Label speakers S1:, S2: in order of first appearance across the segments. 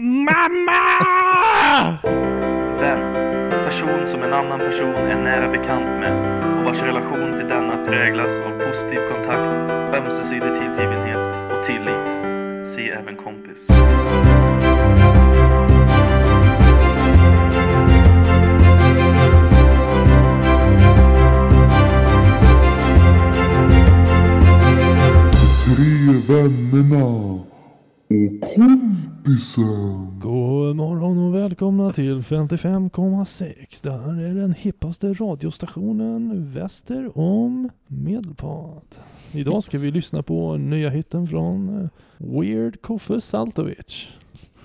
S1: Mamma!
S2: Vän. Person som en annan person är nära bekant med och vars relation till denna präglas av positiv kontakt, ömsesidig tillgivenhet och tillit. Se även kompis.
S3: Tre vännerna kompisen.
S1: God morgon och välkomna till 55,6. Det här är den hippaste radiostationen väster om Medelpad. Idag ska vi lyssna på nya hitten från eh, Weird Koffe Saltovic.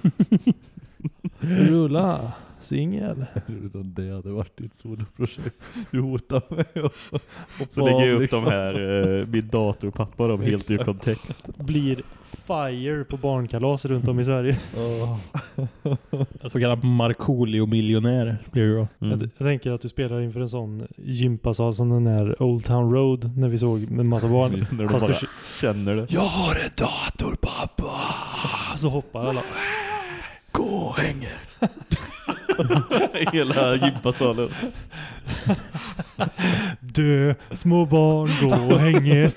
S1: Rulla singel.
S4: Utan det hade varit ett soloprojekt. Du hotar mig och, och
S5: Så lägger jag upp
S4: liksom.
S5: de här, eh, min datorpappa dem helt ur kontext.
S1: Blir fire på barnkalas runt om i Sverige.
S4: Så kallad Markoolio-miljonär blir det då.
S1: Jag,
S5: Mm.
S1: jag tänker att du spelar inför en sån gympasal som den där Old Town Road när vi såg med massa barn.
S5: När
S1: Fast
S5: bara
S1: du,
S5: känner det.
S4: Jag har en dator pappa!
S1: så hoppar alla.
S4: Gå och hänger.
S5: Hela gympasalen.
S1: Dö, små barn, gå och hänger.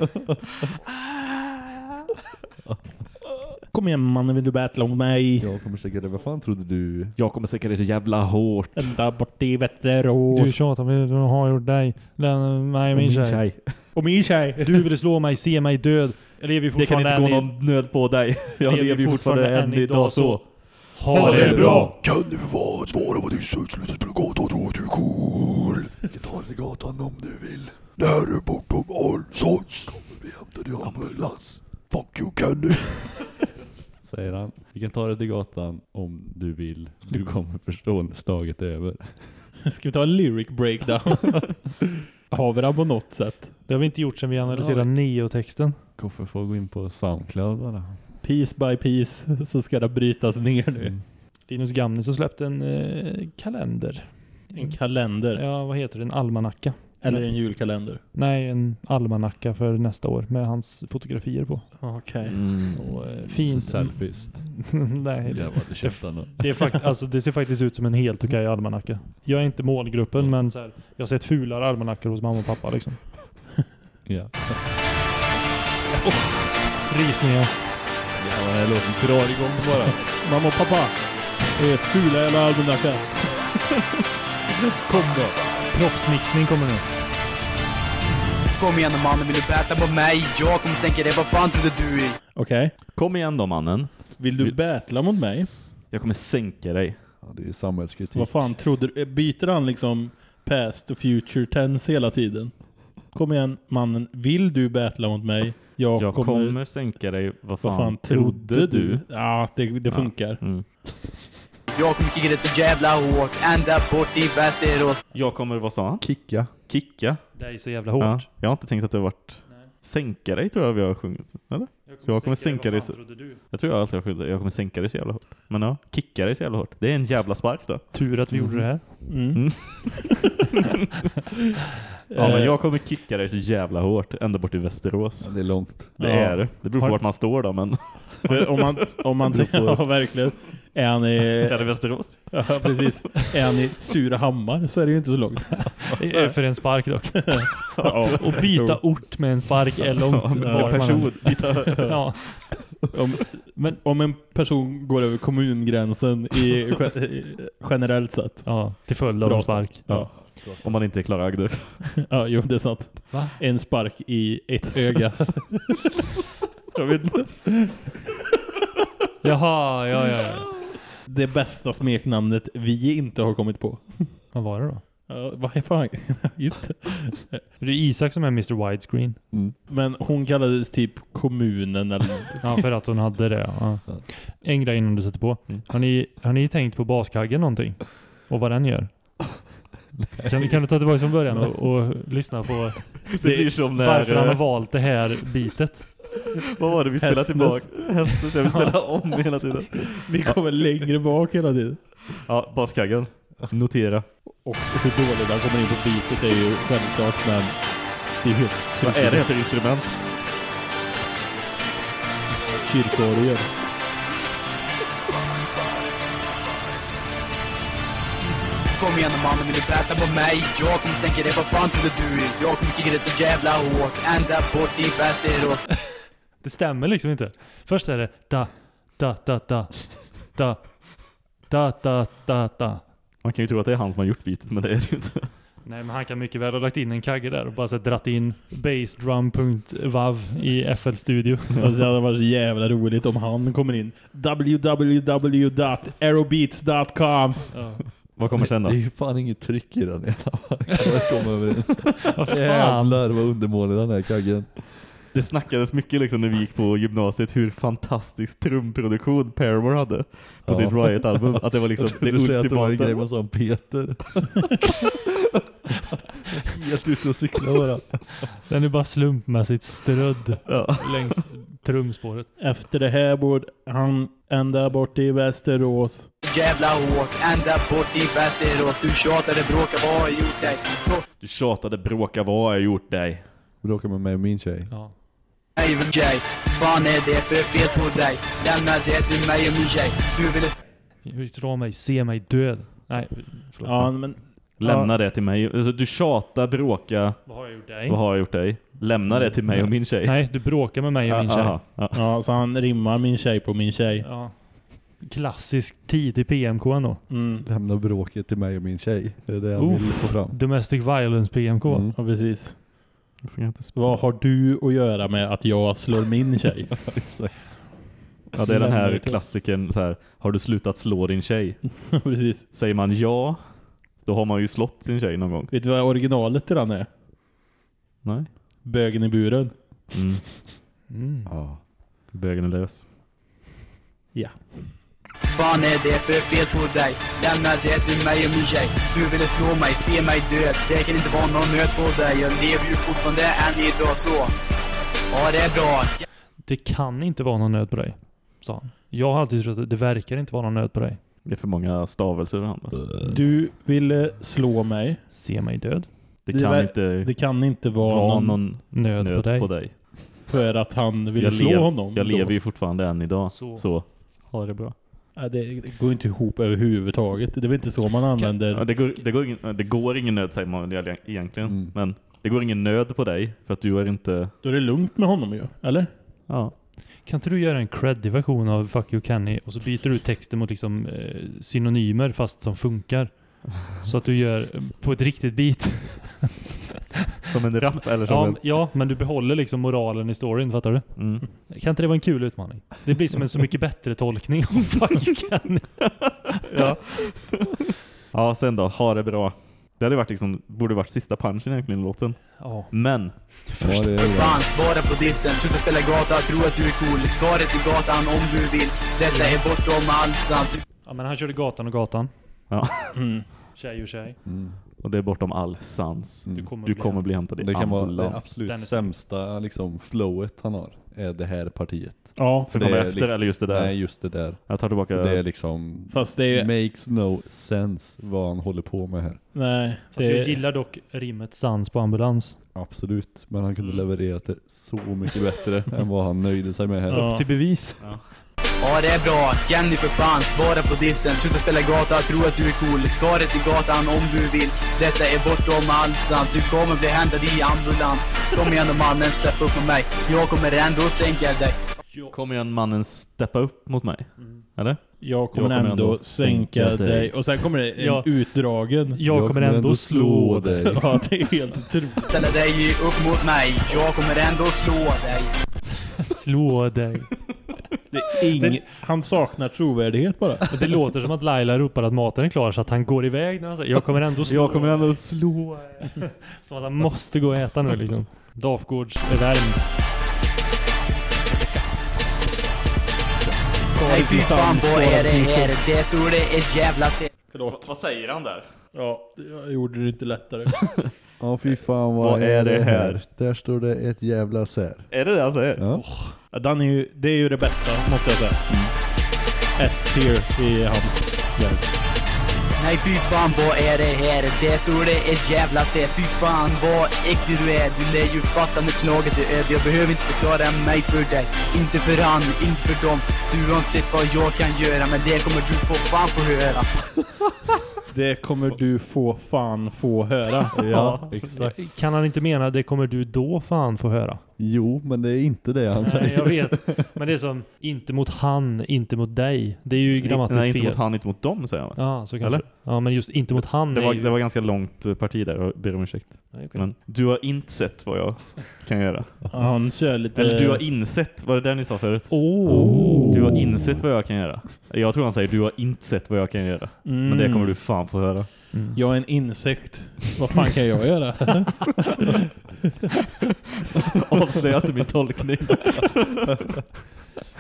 S4: Kom igen mannen, vill du battla mot mig?
S6: Jag kommer säkert det. Vad fan trodde du?
S5: Jag kommer säkra dig så jävla hårt.
S4: Ända bort i Västerås.
S1: Du tjatar vad har jag gjort dig? Den, nej, min tjej.
S4: Och min tjej.
S1: Du ville slå mig, se mig död. Jag lever ju
S5: Det kan
S1: fortfarande
S5: inte gå
S1: i-
S5: någon nöd på dig. Jag
S1: lever
S5: lever ju fortfarande än idag så.
S1: Ha det bra!
S3: Kan du vara svara på dissa slutet spela gatan tror du är cool? Vi kan ta dig till gatan om du vill. När du är bortom Allsons kommer vi hämta dig ambulans. Fuck you Kenny.
S4: Säger han. Vi kan ta det till gatan om du vill. Du kommer förstå när slaget är över. Ska vi ta en lyric breakdown? har vi det på något sätt?
S1: Det har vi inte gjort sedan vi analyserade. Neo-texten.
S4: Koffe får gå in på Soundcloud bara. Piece by piece så ska det brytas ner nu.
S1: Mm. Linus Gamnis har släppt en eh, kalender.
S4: En kalender.
S1: Ja, vad heter det? En almanacka.
S4: Eller en julkalender.
S1: Nej, en almanacka för nästa år med hans fotografier på.
S4: Okej.
S5: Mm.
S1: Och eh, fint.
S4: Selfies.
S1: Nej, det,
S4: det
S1: det, är alltså, det ser faktiskt ut som en helt okej almanacka. Jag är inte målgruppen, men så här, jag har sett fulare almanackor hos mamma och pappa liksom.
S4: Ja.
S1: Rysningar.
S4: Ja, den här låten drar igång bara. Mamma och pappa. Det är fula jävla almanacka. Kom då.
S1: Proffsmixning kommer nu.
S7: Kom igen mannen, vill du battla på mig? Jag kommer stänka dig, vad fan trodde du?
S4: Okej.
S5: Kom igen då mannen.
S4: Vill du battla mot mig?
S5: Jag kommer sänka dig.
S6: Ja, det är samhällskritik.
S4: Vad fan trodde du? Byter han liksom past och future tense hela tiden? Kom igen mannen, vill du battla mot mig? Jag,
S5: Jag
S4: kommer...
S5: kommer sänka dig. Vad fan,
S4: Vad fan trodde du? Ja, det, det
S5: Ja.
S4: funkar.
S5: Mm.
S7: Jag kommer kicka dig så jävla hårt, ända bort i Västerås.
S5: Jag kommer, vad sa han?
S6: Kicka.
S5: Kicka.
S1: Det är så jävla hårt.
S5: Ja, jag har inte tänkt att det har varit sänka dig tror jag vi har sjungit. Eller? Jag kommer sänka dig så- Jag tror jag alltid har skyllt Jag kommer sänka dig så jävla hårt. Men ja, kicka dig så jävla hårt. Det är en jävla spark då.
S1: Tur att vi gjorde det här.
S4: Mm.
S5: Mm. Ja men
S4: Eh,
S5: jag kommer kicka dig så jävla hårt. Ända bort till Västerås.
S6: Ja, det är långt.
S5: Det
S4: Ja.
S5: är det. Det beror på
S4: Har-
S5: vart man står då men.
S4: För om man, om man
S6: på-
S4: ja, verkligen. Är han i,
S5: Är det Västerås?
S4: ja, precis. Är han i Surahammar så är det ju inte så långt.
S1: För en spark dock.
S4: Ja.
S1: Och byta ort med en spark är långt.
S5: Ja, person.
S1: är. Ja.
S4: Om, men om en person går över kommungränsen i, generellt sett.
S1: ja, till följd av
S4: Bra.
S1: en spark.
S4: Ja.
S5: Om man inte är klaragd.
S4: ja, jo det är sant.
S1: Va?
S4: En spark i ett öga. Jag vet inte.
S1: Jaha, ja, ja, ja.
S4: Det bästa smeknamnet vi inte har kommit på.
S1: Vad var det då?
S4: Ja, vad är fan? Just det.
S1: Det är Isak som är Mr Widescreen.
S6: Mm.
S4: Men hon kallades typ kommunen eller.
S1: Ja, för att hon hade det. Ja.
S6: Ja.
S1: En grej innan du sätter på.
S5: Mm.
S1: Har, ni, har ni tänkt på baskaggen någonting? Och vad den gör? Kan, kan du ta tillbaka från början och, och lyssna på
S5: Det blir som när...
S1: varför han har
S5: eh,
S1: valt det här bitet?
S5: Vad var det vi spelade tillbaka? Hästens, jag vill spela om hela tiden.
S4: Vi kommer längre bak hela tiden.
S5: Ja, baskaggen. Notera.
S4: Och hur dålig han kommer in på beatet är ju självklart men det är helt
S5: Vad är det för instrument?
S4: Kyrkorgel.
S7: Kom igen mannen, vill du bäta på mig? Jag kommer tänka det, vad fan trodde du? Jag kommer kicka det så jävla hårt. Ända bort i Västerås.
S1: Det stämmer liksom inte. Först är det da, da, da, da, da, da, da, da, da.
S5: Man kan ju tro att det är han som har gjort beatet, men det är det ju inte.
S1: Nej men han kan mycket väl ha lagt in en kagge där och bara så dratt in bassdrum.wav i FL Studio.
S4: Alltså, det hade varit så jävla roligt om han kommer in. www.aerobeats.com
S1: Ja.
S5: Vad kommer sen
S3: Det
S5: då?
S3: är ju fan inget tryck i den jävla överens?
S1: Vad fan?
S3: Jävlar vad undermålig den här kaggen.
S5: Det snackades mycket liksom när vi gick på gymnasiet hur fantastisk trumproduktion Paramore hade på
S3: Ja.
S5: sitt Riot-album. Att det var liksom det
S3: säga att det var en
S5: ultimata.
S3: grej man sa om Peter. Helt ute och cykla bara.
S1: Den är bara slumpmässigt strödd
S5: Ja.
S1: längs trumspåret.
S4: Efter det här bor han ända bort i Västerås.
S7: Jävla hårt. Ända bort i Västerås. Du tjatade, bråkade, vad har jag gjort dig?
S5: Du tjatade bråka, vad har jag gjort dig?
S3: Bråkar med mig och min tjej.
S1: Ja.
S7: Men tjej. Fan är det för fel på dig? Lämna det till mig och min tjej. Du ville
S1: Dra mig, se mig död. Nej, förlåt.
S4: Ja, men
S5: Lämna det till mig. Alltså, du tjatar, bråka,
S1: Vad har jag gjort dig?
S5: vad har jag gjort dig? Lämna det till mig och min tjej.
S1: Nej, du bråkar med mig och min tjej.
S5: Aha, ja.
S4: ja, så han rimmar min tjej på min tjej.
S1: Ja. Klassisk tidig PMK ändå.
S4: Mm.
S3: Lämna bråket till mig och min tjej. Det är det jag
S1: Uff.
S3: vill få fram.
S1: Domestic violence PMK.
S3: Mm.
S4: Ja, precis.
S5: Jag får inte spela.
S4: Vad har du att göra med att jag slår min tjej?
S5: Ja, det är den här klassiken så här. Har du slutat slå din tjej?
S4: precis.
S5: Säger man ja, då har man ju slått sin tjej någon gång.
S4: Vet du vad originalet till den är?
S5: Nej.
S4: Bögen i buren.
S5: Mm.
S1: Mm.
S3: Ja.
S5: Bögen är lös.
S4: Ja.
S7: Fan är det för fel på dig? Lämna det till mig och min tjej. Du ville slå mig, se mig död. Det kan inte vara någon nöd på dig. Jag lever ju fortfarande än idag så. Ja, det är bra.
S1: Det kan inte vara någon nöd på dig, sa han. Jag har alltid trott att det verkar inte vara någon nöd på dig.
S5: Det är för många stavelser han.
S4: Du ville slå mig.
S1: Se mig död.
S5: Det
S4: Det
S5: kan
S4: ver-
S5: inte
S4: Det kan inte vara
S5: vara
S4: någon,
S5: någon
S1: Nöd,
S5: nöd
S1: på dig.
S5: på dig.
S4: för att han ville
S5: Jag,
S4: slå
S5: lev,
S4: honom.
S5: jag
S4: då.
S5: lever ju fortfarande än idag.
S1: Så.
S5: Så, ha det bra.
S4: Ja, det, går inte ihop överhuvudtaget. Det är väl inte så man använder...
S5: Ja, det, går, det, går ingen, det går ingen nöd säger man egentligen.
S3: Mm.
S5: Men det går ingen nöd på dig för att du är inte...
S4: Då är det lugnt med honom ju, eller?
S5: Ja.
S1: Kan inte du göra en creddig version av Fuck You Kenny och så byter du ut texten mot liksom eh, synonymer fast som funkar? Så att du gör på ett riktigt beat.
S5: Som en rap eller som
S1: Ja,
S5: en...
S1: ja, men du behåller liksom moralen i storyn, fattar du?
S5: Mm.
S1: Kan inte det vara en kul utmaning? Det blir som en så mycket bättre tolkning av Fuck You Kenny.
S5: Ja. ja, sen då. Ha det bra. Det hade varit liksom, borde varit sista punchen egentligen i låten.
S1: Ja.
S5: Men,
S3: Ja, det är bra.
S7: Fan, svara på dissen. Sluta spela gata, tro att du är cool. Svaret i gatan om du vill. Detta är bortom allt sant.
S1: Ja, men han körde gatan och gatan.
S4: Mm.
S1: Tjej och tjej.
S3: Mm.
S5: och det är bortom all sans.
S3: Mm.
S1: Du kommer,
S5: Du
S1: bli
S5: kommer bli hämtad i
S3: Det kan vara det
S5: ambulans.
S3: absolut
S1: Den är-
S3: sämsta liksom, flowet han har. Är det här partiet.
S4: Ja,
S5: Som kommer efter
S3: liksom-
S5: eller just det där?
S3: Nej, just det där.
S5: Jag tar tillbaka...
S3: Det är liksom...
S4: fast det är...
S3: Makes no sense vad han håller på med här.
S4: Nej,
S1: Fast
S4: det
S1: jag gillar dock rimmet sans på ambulans.
S3: Absolut. Men han kunde
S1: Mm.
S3: leverera det så mycket bättre än vad han nöjde sig med här.
S4: Ja.
S1: Upp till bevis.
S7: Ja, det är bra. Jenny för fan, svara på dissen. Sluta spela gata, tro att du är cool. Svaret i gatan om du vill. Detta är bortom allt sant. Du kommer bli hämtad i ambulans. Kom igen då mannen, släpp upp med mig. Jag kommer ändå sänka dig.
S5: Kom igen mannen, steppa upp mot mig. Eller?
S4: Jag kommer,
S5: Jag kommer
S4: ändå,
S5: ändå
S4: sänka
S5: sänka
S4: dig.
S5: dig.
S4: Och sen kommer det en
S1: Ja.
S4: utdragen.
S1: Jag, kommer ändå slå dig.
S4: ja, det är helt otroligt.
S7: Ställa dig upp mot mig. Jag kommer ändå slå dig.
S1: Slå dig.
S4: Det. Han saknar trovärdighet bara.
S1: Det låter som att Laila ropar att maten är klar så att han går iväg när han säger Jag kommer ändå slå
S5: Jag kommer ändå
S1: dig." slå dig." Som att han måste gå och äta nu liksom. Dafgårds är värmd.
S7: Nej fy fan, vad är det här? Det står det ett jävla
S4: Förlåt.
S5: Vad säger han där?
S4: Ja, jag gjorde det inte lättare.
S3: Ja fy fan vad,
S5: Vad är det här?
S3: Där står det ett jävla sär.
S5: Är det det han säger?
S3: Ja.
S4: Ja, Den är ju, det är ju det bästa, måste jag säga. S-tier i hans värld.
S7: Nej fy fan, vad är det här? Det står det ett jävla se. Fy fan, vad äcklig du är. Du lär ju fatta när slaget är över. Jag behöver inte förklara mig för dig. Inte för han, inte för dem. Du har inte sett vad jag kan göra, men det kommer du få fan få höra.
S4: Det kommer du få fan få höra.
S3: Ja, exakt.
S1: Kan han inte mena det kommer du då fan få höra?
S3: Jo, men det är inte det han
S1: Nej,
S3: säger.
S1: jag vet. Men det är som, inte mot han, inte mot dig. Det är ju grammatiskt
S5: Nej, inte
S1: fel.
S5: mot han, inte mot dem, säger han.
S1: Ja, så kanske.
S5: Eller?
S1: Ja, men just inte mot han
S5: Det var,
S1: ju...
S5: det var ganska långt eh, parti där, och ber om ursäkt.
S1: Nej, okej.
S5: Men du har inte sett vad jag kan göra.
S4: Han kör lite...
S5: Eller du har insett, var det där ni sa förut?
S1: Oh.
S5: Du har insett vad jag kan göra. Jag tror han säger du har inte sett vad jag kan göra.
S4: Mm.
S5: Men det kommer du fan få höra.
S1: Mm.
S4: Jag är en insekt. Vad fan kan jag göra?
S5: Avslöja inte min tolkning.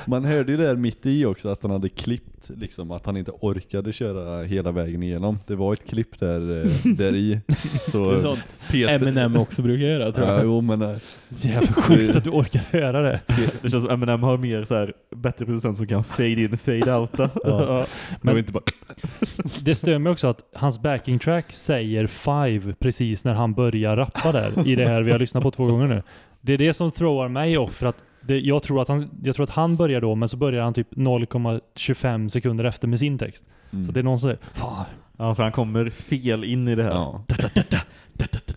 S3: Man hörde ju där mitt i också att han hade klippt liksom att han inte orkade köra hela vägen igenom. Det var ett klipp där, eh, där i. Så
S4: Det är sånt
S3: Peter,
S4: Eminem också brukar göra tror
S3: ja,
S4: jag.
S3: jo, men, eh,
S1: Jävla sjukt att du orkar höra det.
S5: Det känns som Eminem har mer så här bättre producent som kan fade in, fade outa.
S3: Ja.
S5: Men
S1: Men-
S5: inte bara
S1: Det stör mig också att hans backing track säger five precis när han börjar rappa där i det här vi har lyssnat på två gånger nu. Det är det som throwar mig off för att det, jag, tror att han, jag tror att han börjar då men så börjar han typ 0,25 sekunder efter med sin text.
S3: mm.
S1: Så det är någon som säger fan.
S5: Ja, för han kommer fel in i det här.
S3: Ja.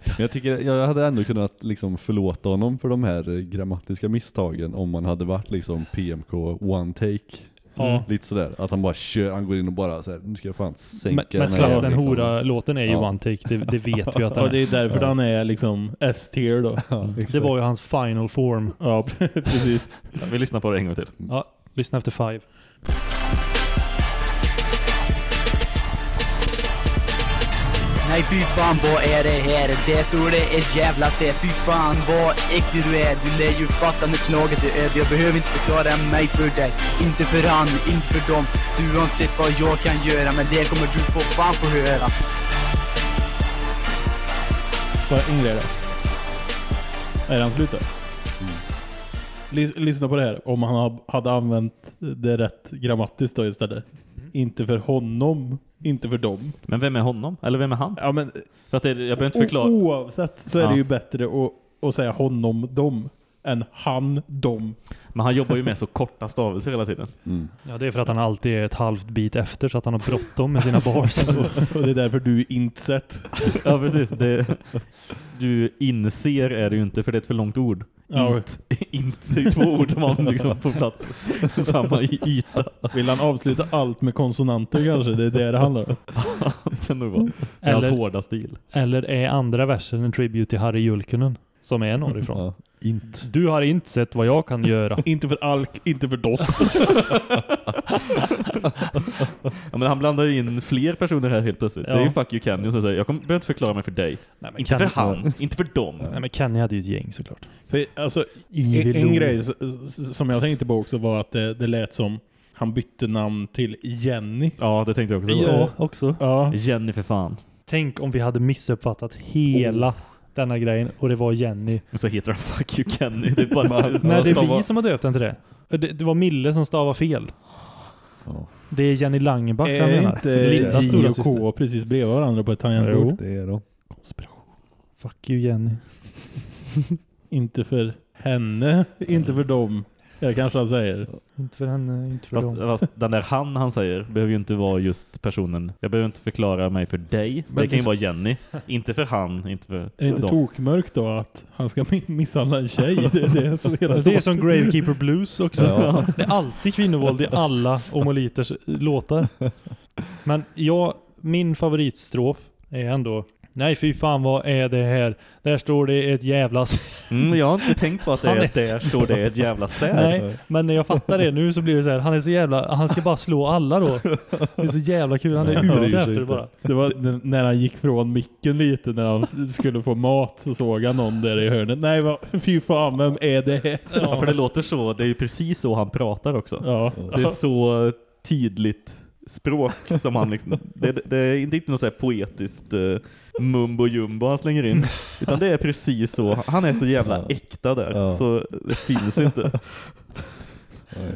S3: Men jag tycker, jag hade ändå kunnat liksom förlåta honom för de här eh, grammatiska misstagen om man hade varit liksom PMK one take.
S1: Ja.
S3: Lite sådär, att han bara kör, han går in och bara såhär, nu ska jag fan sänka
S1: Men, men
S3: den här
S1: Slakten
S3: liksom.
S1: Hora-låten är ju
S3: Ja.
S1: one take, det, det vet vi att den
S4: Och det
S1: är.
S4: är därför
S3: Ja.
S4: han är liksom S-tier då.
S3: Ja.
S1: Det var ju hans final form.
S4: Ja, precis.
S5: Vi lyssnar på det en gång till.
S1: Ja, lyssna efter five.
S7: Nej fy fan vad är det här? Det står det ett jävla C. Fy fan vad äcklig du är. Du lär ju fatta när slaget är över. Jag behöver inte förklara mig för dig. Inte för han, inte för dem. Du har inte sett vad jag kan göra. Men det kommer du få fan få höra.
S4: En grej då. Är han slut då?
S3: Mm.
S4: Lys- lyssna på det här. Om han ha- hade använt det rätt grammatiskt då istället. Inte för honom, inte för dem.
S5: Men vem är honom? Eller vem är han?
S4: Ja, men
S5: För att det, jag behöver inte förklara.
S4: Oavsett så är
S5: Ja.
S4: det ju bättre att, att säga honom, dem än han, dem.
S5: Men han jobbar ju med så korta stavelser hela tiden.
S3: Mm.
S1: Ja, det är för att han alltid är ett halvt bit efter så att han har bråttom med sina bars.
S4: Och det är därför du inte sett.
S5: Ja, precis. Det, du inser är det ju inte, för det är ett för långt ord.
S4: Ja.
S5: Int, är två ord som har liksom på plats samma yta.
S4: Vill han avsluta allt med konsonanter kanske? Det är det det handlar om.
S5: det kan nog vara. Är hans
S1: Eller,
S5: hårda stil.
S1: eller är andra versen en tribute till Harry Julkunen? Som är norrifrån.
S3: Ja, inte.
S1: Du har inte sett vad jag kan göra.
S4: Inte för alk, inte för doss.
S5: Ja, men han blandar ju in fler personer här helt plötsligt. Det är
S1: Ja.
S5: ju Fuck You Kenny och så säger jag kommer, behöver inte förklara mig för dig.
S1: Nej, men
S5: Inte
S1: Kenny-
S5: för han, inte för dem.
S1: Nej men Kenny hade ju ett gäng såklart.
S4: För, alltså, en, en grej som jag tänkte på också var att det, det lät som han bytte namn till Jenny.
S5: Ja, det tänkte jag också.
S1: Ja, också.
S4: Ja.
S5: Jenny för fan.
S1: Tänk om vi hade missuppfattat hela denna grejen och det var Jenny.
S5: Och så heter han Fuck You Kenny. Det är bara
S1: Nej, det är vi som har döpt den till det. Det, det var Mille som stavade fel.
S3: Ja,
S1: Det är Jenny Langenbach jag
S4: Är
S1: menar.
S4: inte J och
S1: syster.
S4: K precis bredvid varandra på ett tangentbord?
S1: Jo.
S3: det är de.
S1: Fuck you Jenny.
S4: Inte för henne, inte för dem. Jag kanske han säger.
S1: Inte för henne, inte för
S5: Fast,
S1: dem.
S5: fast den där han han säger behöver ju inte vara just personen. Jag behöver inte förklara mig för dig.
S4: Men
S5: det kan ju vara Jenny. inte för han, inte för
S4: Är det inte tokmörkt då att han ska mi- misshandla en tjej? Det är det som hela
S1: Det är som Gravekeeper Blues också.
S3: Ja.
S1: Det är alltid kvinnovåld i alla Omoliters låtar. Men jag, min favoritstrof är ändå Nej fy fan vad är det här? Där står det ett jävla
S5: Mm, jag har inte tänkt på att det är,
S1: är
S5: där står det ett jävla säd.
S1: Nej, men när jag fattar det nu så blir det så här, han är så jävla, han ska bara slå alla då. Det är så jävla kul, han är ute efter det bara.
S4: Det var när han gick från micken lite när han skulle få mat så såg han någon där i hörnet. Nej, vad, fy fan, vem är det?
S5: Ja, för det låter så. Det är ju precis så han pratar också.
S4: Ja.
S5: Det är så tydligt språk som han liksom, det, det är inte inte något så här poetiskt uh, mumbo jumbo han slänger in. Utan det är precis så. Han är så jävla äkta där.
S3: Ja.
S5: Så det finns inte.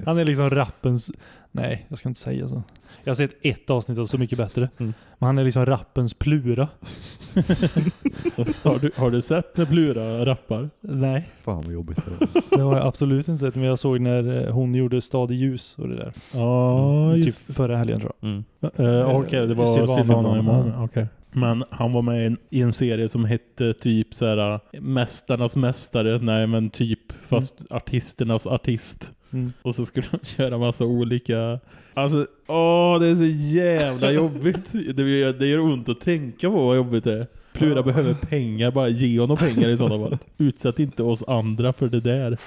S1: Han är liksom rappens... Nej, jag ska inte säga så. Jag har sett ett avsnitt av Så Mycket Bättre.
S8: Mm.
S1: Men han är liksom rappens Plura.
S4: Har du, har du sett när Plura rappar?
S1: Nej,
S3: Fan vad jobbigt det är.
S1: det har jag absolut inte sett. Men jag såg när eh, hon gjorde Stad i ljus och det där.
S4: Ja,
S1: typ
S4: just
S1: förra helgen tror jag.
S8: Mm.
S4: Uh, Okej, det var
S1: Silvana
S4: Silvana
S1: Imam.
S4: Imam. Okej. Men han var med i en, i en serie som hette typ så här Mästarnas mästare. Nej men typ fast artisternas artist.
S1: Mm.
S4: Och så skulle de köra massa olika... Alltså, åh det är så jävla jobbigt. Det gör, det gör ont att tänka på vad jobbigt det är. Plura behöver pengar, bara ge honom pengar i sådana fall. Utsätt inte oss andra för det där.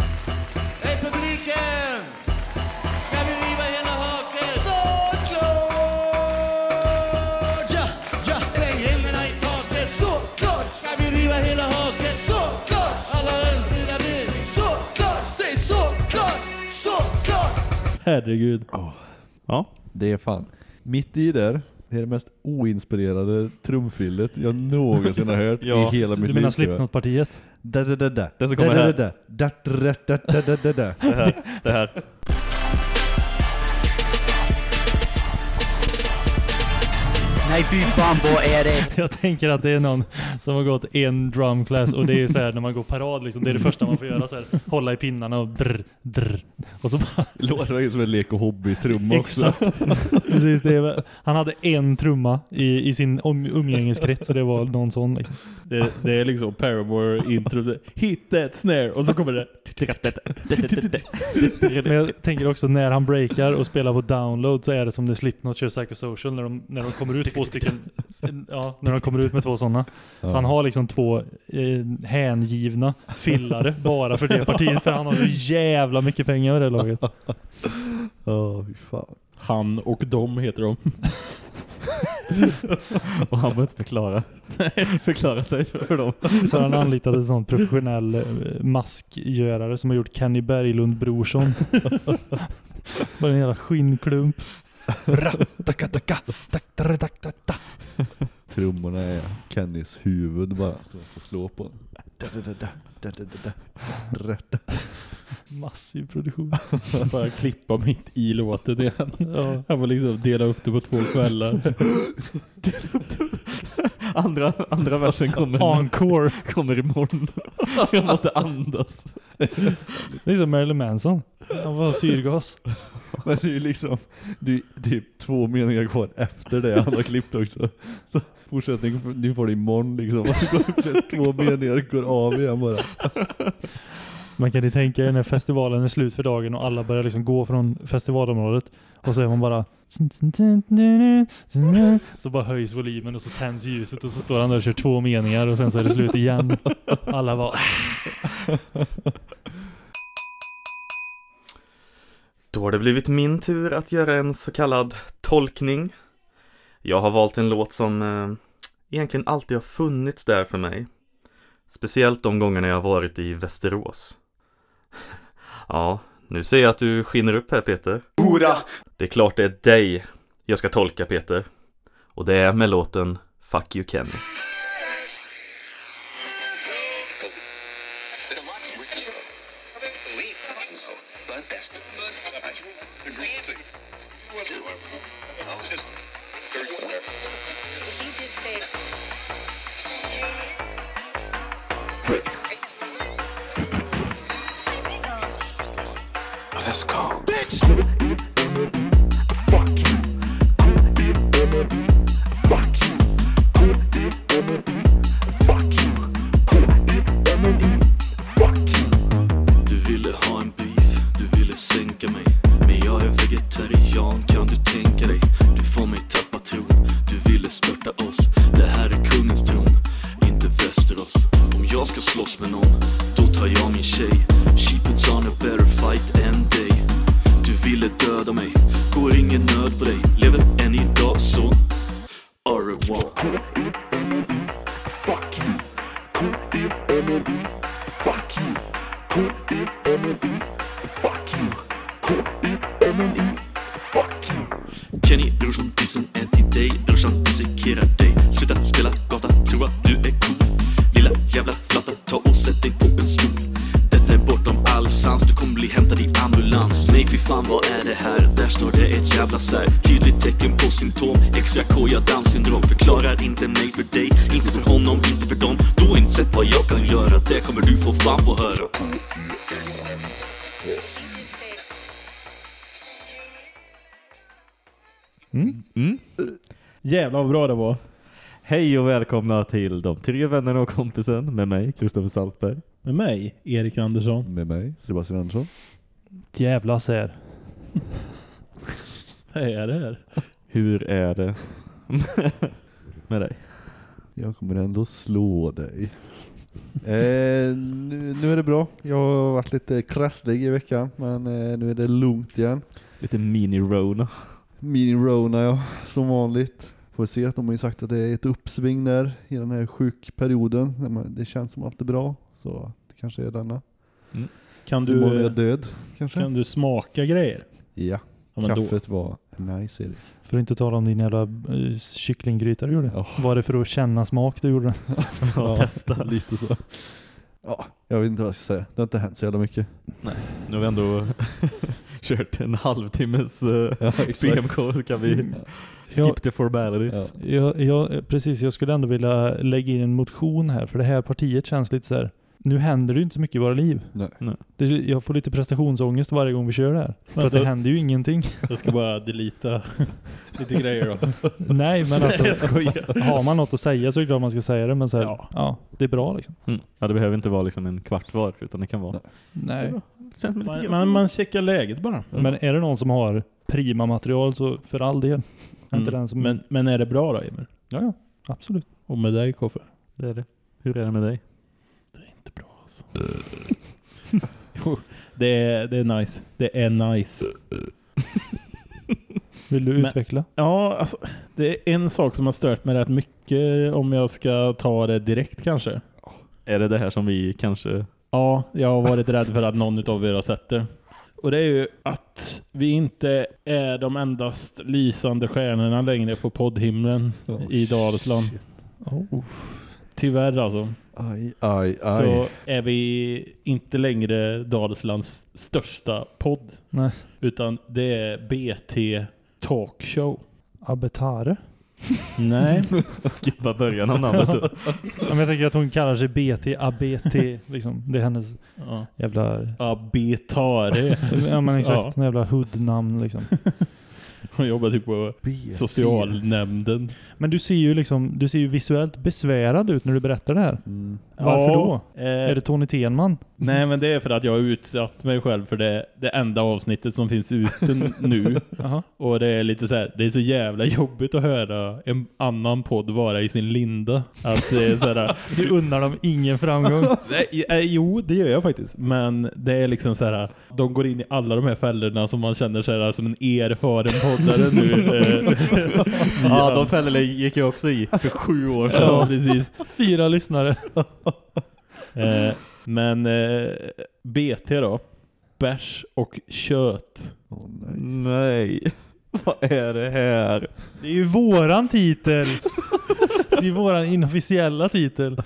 S4: Herregud.
S8: Ja.
S3: Det är fan. Mitt i där, det är det mest oinspirerade trumfillet jag någonsin har hört
S8: Ja,
S3: i hela mitt
S1: Du
S3: liv.
S1: menar
S3: tror jag.
S1: Slipknot-partiet?
S3: Da, da, da, da.
S8: Det som kommer här.
S3: Da, da, da, da.
S8: Det här.
S7: Nej fy fan vad är det?
S1: Jag tänker att det är någon som har gått en drumclass och det är ju så här när man går parad liksom, det är det första man får göra så här, hålla i pinnarna och drr, drr. Och så bara,
S3: Låter verkligen som en lek och hobby-trumma också.
S1: exakt. Precis, det är, han hade en trumma i, i sin um, umgängeskrets och det var någon sån liksom.
S4: Det, det är liksom Paramore intro. Hit that snare. Och så kommer det.
S1: Men jag tänker också när han breakar och spelar på download så är det som när Slipknot kör Psychosocial när de, när de kommer ut två stycken ja, när de kommer ut med två sådana. Så han har liksom två eh, hängivna fillare bara för det partiet för han har så jävla mycket pengar i det laget.
S3: Ja, fy fan.
S4: Han och de heter de.
S8: Och han behöver inte förklara. förklara sig för, dem.
S1: Så han anlitat en sån professionell eh, maskgörare som har gjort Kenny Berglund Brorsson. Bara en jävla skinnklump.
S3: Trummorna är Kennys huvud bara som ska slå på.
S1: Massiv produktion.
S4: Bara klippa mitt i låten igen.
S1: Ja.
S4: Han var liksom dela upp det på två kvällar.
S8: andra, andra versen kommer,
S1: Encore.
S8: kommer imorgon. Jag måste andas.
S1: Det är som Marilyn Manson. Han var syrgas.
S3: Men det är ju liksom det är typ två meningar kvar efter det han har klippt också. Så fortsättning, nu får det imorgon liksom. Två meningar går av igen bara.
S1: Man kan ju tänka när festivalen är slut för dagen och alla börjar liksom gå från festivalområdet och så är man bara så bara höjs volymen och så tänds ljuset och så står han där och kör två meningar och sen så är det slut igen. Alla bara
S5: Då har det blivit min tur att göra en så kallad tolkning. Jag har valt en låt som eh, egentligen alltid har funnits där för mig. Speciellt de gångerna jag har varit i Västerås. Ja, nu ser jag att du skiner upp här Peter.
S9: Hurra!
S5: Det är klart det är dig jag ska tolka Peter. Och det är med låten Fuck You Kenny.
S4: Jävlar vad bra det var.
S5: Hej och välkomna till De tre vännerna och kompisen med mig, Kristoffer Saltberg.
S4: Med mig, Erik Andersson.
S3: Med mig, Sebastian Andersson.
S1: Jävla sär.
S4: Vad är det här?
S5: Hur är det med dig?
S3: Jag kommer ändå slå dig. eh, nu, nu är det bra. Jag har varit lite krasslig i veckan, men eh, nu är det lugnt igen.
S5: Lite mini-rona.
S3: Mini-rona ja, som vanligt. Får se att de har ju sagt att det är ett uppsving där i den här sjukperioden. Det känns som allt är bra, så det kanske är denna.
S4: Kan
S3: Så är
S4: du,
S3: jag död, kanske?
S4: kan du smaka grejer?
S3: Ja,
S4: Ja, men då,
S3: kaffet var nice Erik.
S1: För att inte tala om din jävla uh, kycklinggryta du gjorde.
S3: Ja.
S1: Var det för att känna smak du gjorde den?
S5: Ja, testa.
S3: Lite så. Ja, jag vet inte vad jag ska säga. Det har inte hänt så jävla mycket.
S5: Nu har vi ändå kört en halvtimmes uh,
S3: Ja.
S5: BMK. Kan vi skip
S1: Ja.
S5: the formalities.
S1: Jag, jag, precis, jag skulle ändå vilja lägga in en motion här. För det här partiet känns lite så här. Nu händer det ju inte så mycket i våra liv.
S3: Nej.
S1: Det, jag får lite prestationsångest varje gång vi kör det här. För att det händer ju ingenting.
S4: jag ska bara delita lite grejer då.
S1: Nej men alltså.
S4: jag skojar.
S1: har man något att säga så är det klart man ska säga det. Men så här,
S4: Ja.
S1: ja. det är bra liksom.
S5: Mm. Ja, det behöver inte vara liksom en kvart var, utan det kan vara...
S1: Nej.
S4: Man, man, man checkar läget bara.
S1: Men är det någon som har prima material så för all del. Inte den som...
S4: Mm. men, men är det bra då Emil?
S1: Ja, ja. Absolut.
S4: Och med dig Koffe?
S5: Det är det. Hur är det med dig?
S4: Det är inte bra alltså. Jo, det, är, det är nice. Det är nice.
S1: Vill du
S4: Men-
S1: utveckla?
S4: Ja, alltså det är en sak som har stört mig rätt mycket om jag ska ta det direkt kanske.
S5: Är det det här som vi kanske...
S4: Ja, jag har varit rädd för att någon av er har sett det. Och det är ju att vi inte är de endast lysande stjärnorna längre på poddhimlen
S3: Oh,
S4: i Dalsland.
S1: Oh.
S4: Tyvärr alltså.
S3: Aj, aj, aj.
S4: Så är vi inte längre Dalslands största podd.
S1: Nej.
S4: Utan det är BT Talkshow.
S1: Abetare?
S4: Nej.
S5: Skippa början av namnet. då.
S1: Men jag tänker att hon kallar sig BT, ABT liksom. Det är hennes
S4: ja.
S1: jävla...
S4: Abetare.
S1: Ja men exakt,
S4: Ja.
S1: en jävla hoodnamn liksom.
S4: Hon jobbar typ på socialnämnden.
S1: Men du ser ju liksom, du ser ju visuellt besvärad ut när du berättar det här.
S3: Mm.
S1: Varför då?
S4: Eh,
S1: Är det Tony Tenman?
S4: Nej men det är för att jag har utsatt mig själv för det, det enda avsnittet som finns ute nu. Och det är lite så här, det är så jävla jobbigt att höra en annan podd vara i sin linda. Att det är så här,
S1: Du unnar dem ingen framgång.
S4: nej, eh, jo det gör jag faktiskt. Men det är liksom så här, de går in i alla de här fällorna som man känner sig här, som en erfaren poddare nu. eh.
S5: Ja, de fällorna gick jag också i för sju år sedan.
S4: Ja, precis.
S1: Fyra lyssnare.
S4: Eh, men eh, BT då. Bärs och kött.
S3: Åh, nej.
S5: Nej. Vad är det här?
S1: Det är ju våran titel. Det är våran inofficiella titel.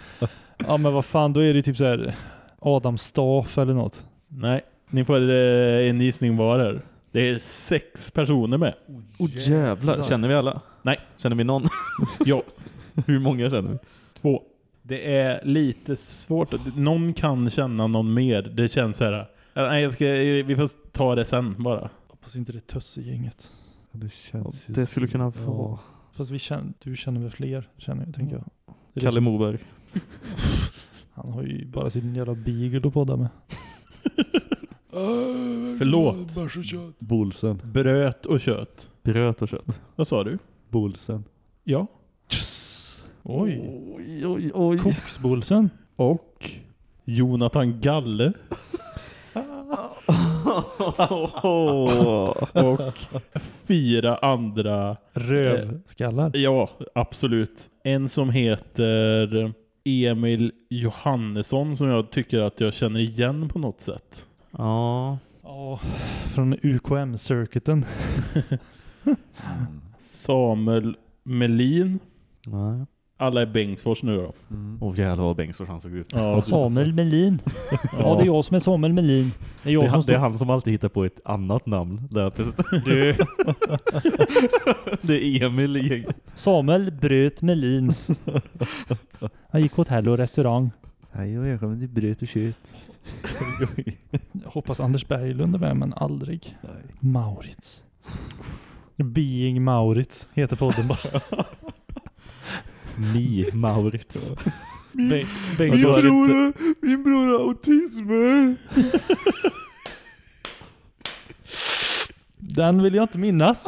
S1: Ja men vad fan, då är det typ så här Adam Staff eller något.
S4: Nej, ni får eh, en gissning var här. Det är sex personer med.
S5: Oh jävlar. Känner vi alla?
S4: Nej.
S5: Känner vi någon?
S4: Ja,
S5: Hur många känner vi?
S4: två. Det är lite svårt. Någon kan känna någon mer. Det känns så här. eh, Nej, jag ska, vi får ta det sen bara.
S1: Hoppas inte det är Tösse-gänget.
S3: Det känns ju
S5: Det skulle kunna vara
S1: Fast vi känner, du känner väl fler, känner jag, tänker jag. Det
S5: Kalle
S1: som-
S5: Moberg.
S1: Han har ju bara sin jävla beagle att podda med.
S4: Förlåt.
S10: Bärs och kött.
S3: Bolsen.
S4: Bröt och kött.
S5: Bröt och kött.
S4: Vad sa du?
S3: Bolsen.
S4: Ja.
S1: Oj.
S5: Oj, oj, oj.
S1: Koksbolsen.
S4: Och Jonathan Galle. Och fyra andra
S1: Rövskallar.
S4: Ja, absolut. En som heter Emil Johannesson som jag tycker att jag känner igen på något sätt.
S5: Ja.
S1: Ja, från UKM-circuiten.
S4: Samuel Melin.
S5: Nej.
S4: Alla är Bengtsfors nu då.
S5: Åh jävlar vad Bengtsfors han såg ut.
S4: Ja,
S1: Samuel Melin. Ja, det är jag som är Samuel Melin. Det är jag
S5: Det är,
S1: som
S5: han, det är han som alltid hittar på ett annat namn. Där.
S4: Du,
S5: det är Emil.
S1: Samuel Bröt Melin. Han gick hotell och restaurang.
S3: Hej och välkommen till Bröt och kött.
S1: Jag hoppas Anders Berglund är med, men aldrig.
S3: Nej.
S1: Maurits. Being Maurits heter podden bara.
S5: Ni, Maurits.
S1: Be-
S3: Min
S1: Bengtsfors.
S3: bror, min bror har autism.
S1: Den vill jag inte minnas.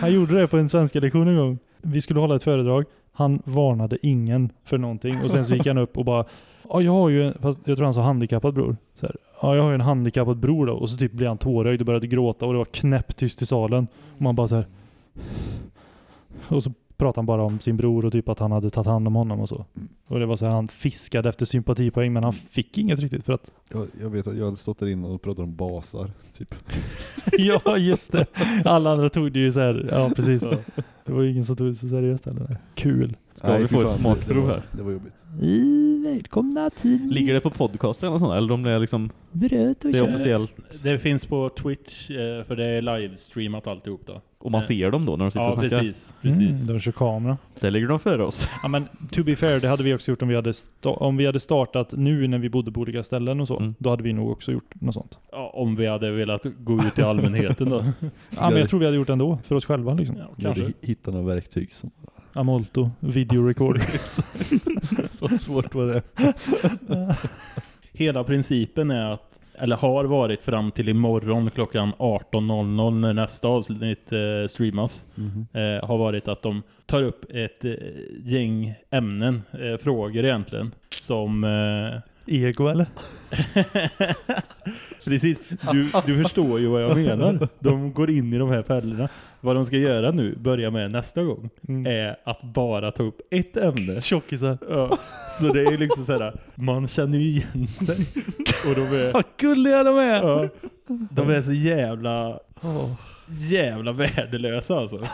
S1: Han gjorde det på en svenska lektion en gång. Vi skulle hålla ett föredrag. Han varnade ingen för någonting. Och sen så gick han upp och bara Ja, jag har ju fast jag tror han sa handikappad bror. Så här, ja, jag har ju en handikappad bror då. Och så typ blev han tårögd och började gråta och det var knäpptyst i salen. Och man bara så här. Och så pratade han bara om sin bror och typ att han hade tagit hand om honom och så. Och det var så här, han fiskade efter sympatipoäng men han fick inget riktigt för att
S3: Jag, jag vet att jag hade stått där inne och pratat om basar. Typ.
S1: ja, just det. Alla andra tog det ju så här. Ja, precis. Det var ju ingen som tog det så seriöst heller. Kul.
S5: Ska vi
S3: fy
S5: få ett smakprov här?
S3: Det var jobbigt.
S1: I välkomna till
S5: Ligger det på podcast eller något sånt? Eller om det är liksom,
S1: Bröt och
S5: det är officiellt.
S4: det finns på Twitch, eh, för det är livestreamat alltihop då.
S5: Och man ser dem då när de sitter och
S4: Ja,
S5: snackar.
S4: precis. precis.
S1: Mm, de kör kamera.
S5: Där ligger de före oss.
S1: Ja, men to be fair, det hade vi också gjort om vi hade, sta- om vi hade startat nu när vi bodde på olika ställen och så.
S5: Mm.
S1: Då hade vi nog också gjort något sånt.
S4: Ja, om vi hade velat gå ut till allmänheten då.
S1: Ja, men jag tror vi hade gjort det ändå. För oss själva liksom.
S4: Ja, kanske.
S3: hi- hittat några verktyg som...
S1: Amolto, video record.
S3: Så svårt var det.
S4: Hela principen är att, eller har varit fram till imorgon klockan 18.00 när nästa avsnitt eh, streamas. Eh, har varit att de tar upp ett eh, gäng ämnen, frågor egentligen, som...
S1: Ego eller?
S4: Precis, du, du förstår ju vad jag menar. De går in i de här fällorna. Vad de ska göra nu, börja med nästa gång,
S1: Mm.
S4: är att bara ta upp ett ämne.
S1: Tjockisar.
S4: Ja, så det är liksom såhär, man känner ju igen sig. Och de är,
S1: Vad gulliga de är!
S4: ja, de är så jävla, jävla värdelösa alltså.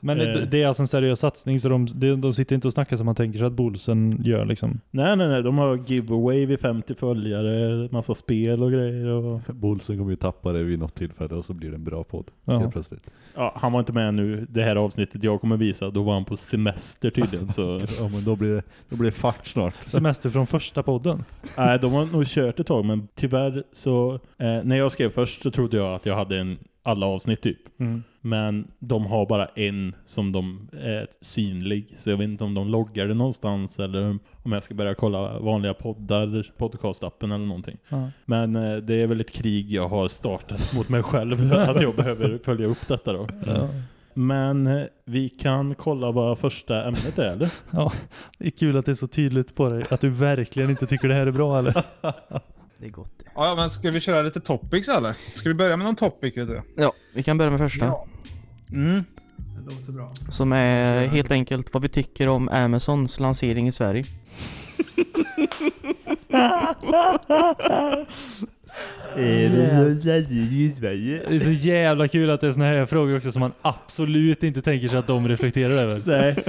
S1: Men
S4: Eh.
S1: det, det är alltså en seriös satsning så de, de, de sitter inte och snackar som man tänker sig att Bolsen gör liksom.
S4: Nej, nej, nej, de har giveaway vid 50 följare, massa spel och grejer. Och,
S3: Bolsen kommer ju tappa det vid något tillfälle och så blir det en bra podd.
S1: Ja.
S3: Helt plötsligt.
S4: ja, han var inte med nu, det här avsnittet jag kommer visa, då var han på semester tydligen. Så,
S3: Ja men då blir det, då blir det fart snart.
S1: Semester från första podden.
S4: nej, de har nog kört ett tag, men tyvärr så, eh, när jag skrev först så trodde jag att jag hade en, alla avsnitt typ.
S1: Mm.
S4: Men de har bara en som de är synlig. Så jag vet inte om de loggar det någonstans eller om jag ska börja kolla vanliga poddar, podcastappen eller någonting.
S1: Ja.
S4: Men eh, det är väl ett krig jag har startat mot mig själv att jag behöver följa upp detta då. Men eh, vi kan kolla vad första ämnet är eller?
S1: Ja, det är kul att det är så tydligt på dig att du verkligen inte tycker det här är bra eller?
S11: Det är gott det.
S12: Ja, men ska vi köra lite topics eller? Ska vi börja med någon topic vet du?
S11: Ja, vi kan börja med första.
S12: Ja. Mm. Det låter bra.
S11: Som är helt enkelt vad vi tycker om Amazons lansering i Sverige.
S1: Det är så jävla kul att det är såna här frågor också som man absolut inte tänker sig att de reflekterar över.
S4: Nej.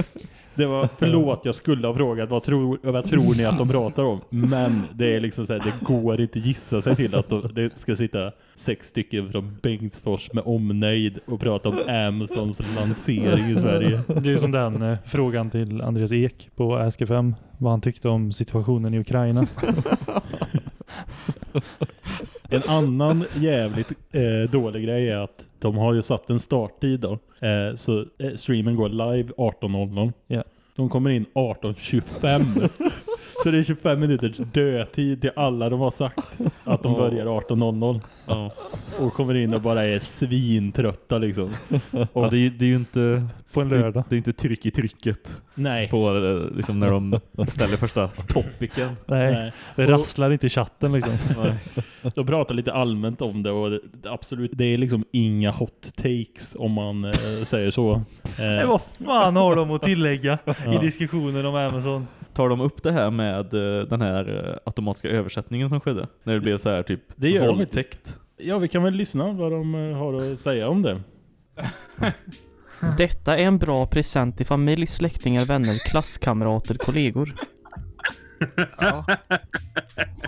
S4: Det var, förlåt, jag skulle ha frågat vad tror, vad tror ni att de pratar om? Men det är liksom så här, det går inte gissa sig till att de, det ska sitta sex stycken från Bengtsfors med omnejd och prata om Amazons lansering i Sverige.
S1: Det är som den eh, frågan till Andreas Ek på Ask5 vad han tyckte om situationen i Ukraina.
S4: En annan jävligt eh, dålig grej är att de har ju satt en starttid då. Eh, så eh, streamen går live 18.00.
S1: Ja.
S4: De kommer in 18.25. så det är 25 minuters dödtid till alla de har sagt att de börjar 18.00.
S5: Ja.
S4: Och kommer in och bara är svintrötta liksom.
S5: Ja, det, är, det är ju inte
S1: På en lördag.
S5: det är inte tryck i trycket
S4: Nej.
S5: på eh, liksom när de ställer första topicen.
S1: Nej,
S4: Nej.
S1: det rasslar inte i chatten liksom.
S4: De pratar lite allmänt om det och det, absolut, det är liksom inga hot takes om man eh, säger så. Eh,
S1: Nej, vad fan har de att tillägga i
S4: Ja.
S1: diskussionen om Amazon?
S5: Tar de upp det här med eh, den här eh, automatiska översättningen som skedde? När det blev så här typ
S4: Det gör de
S5: våldtäkt.
S4: Ja, vi kan väl lyssna vad de eh, har att säga om det.
S11: Detta är en bra present till familj, släktingar, vänner, klasskamrater, kollegor.
S13: Ja.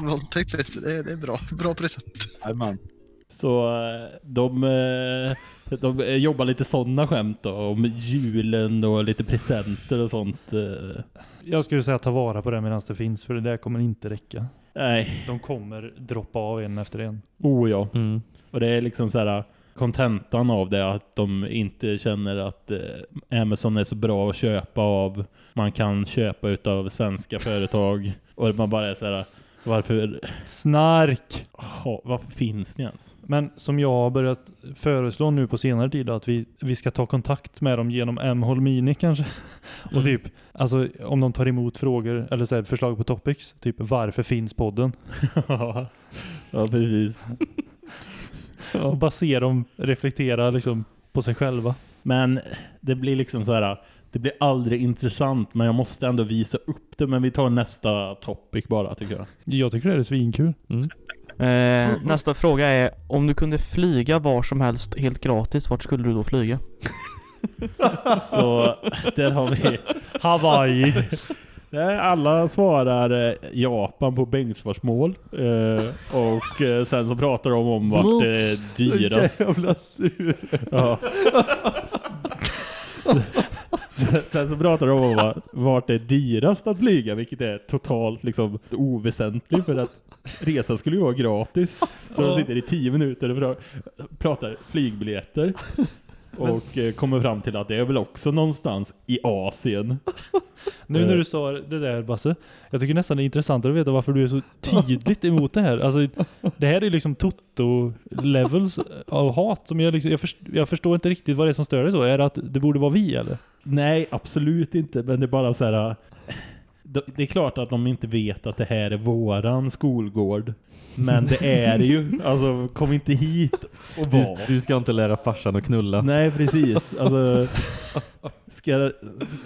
S13: Våldtäkt vet du, det är, det är bra. Bra present.
S12: Jajamän.
S4: Så eh, de, eh, de jobbar lite sådana skämt då, om julen och lite presenter och sånt.
S1: Jag skulle säga ta vara på det medan det finns, för det där kommer inte räcka.
S4: Nej.
S1: De kommer droppa av en efter en.
S4: Oh ja.
S5: Mm.
S4: Och det är liksom så här kontentan av det att de inte känner att eh, Amazon är så bra att köpa av. Man kan köpa utav svenska företag. Och man bara är så här varför
S1: Snark!
S4: ha, varför finns ni ens?
S1: Men som jag har börjat föreslå nu på senare tid att vi, vi ska ta kontakt med dem genom M-Håll Mini kanske. Och typ, alltså om de tar emot frågor eller så här, förslag på topics, typ varför finns podden?
S4: ja, precis.
S1: Och bara se dem reflektera liksom på sig själva.
S4: Men det blir liksom så här. Det blir aldrig intressant men jag måste ändå visa upp det. Men vi tar nästa topic bara tycker jag.
S1: Jag tycker det är svinkul.
S11: Eh, nästa fråga är, om du kunde flyga var som helst helt gratis, vart skulle du då flyga?
S4: Så där har vi
S1: Hawaii.
S4: Nej, alla svarar eh, Japan på Bengtsfors-mål. Eh, och eh, sen så pratar de om vart det är dyrast.
S3: Jävla sur.
S4: Ja. Sen- så pratar de om va- vart det är dyrast att flyga, vilket är totalt liksom oväsentligt för att resan skulle ju vara gratis. Så de sitter i tio minuter och pra- pratar flygbiljetter. Och eh, kommer fram till att det är väl också någonstans i Asien.
S1: Nu när du sa det där Basse, jag tycker nästan det är intressant att veta varför du är så tydligt emot det här. Alltså, det här är liksom Toto-levels av hat som jag liksom, jag, först, jag förstår inte riktigt vad det är som stör dig så. Är det att det borde vara vi eller?
S4: Nej, absolut inte. Men det är bara så här. Det- är klart att de inte vet att det här är våran skolgård. Men det är det ju. Alltså, kom inte hit och
S5: Du,
S4: var.
S5: du ska inte lära farsan att knulla.
S4: Nej, precis. Alltså, ska,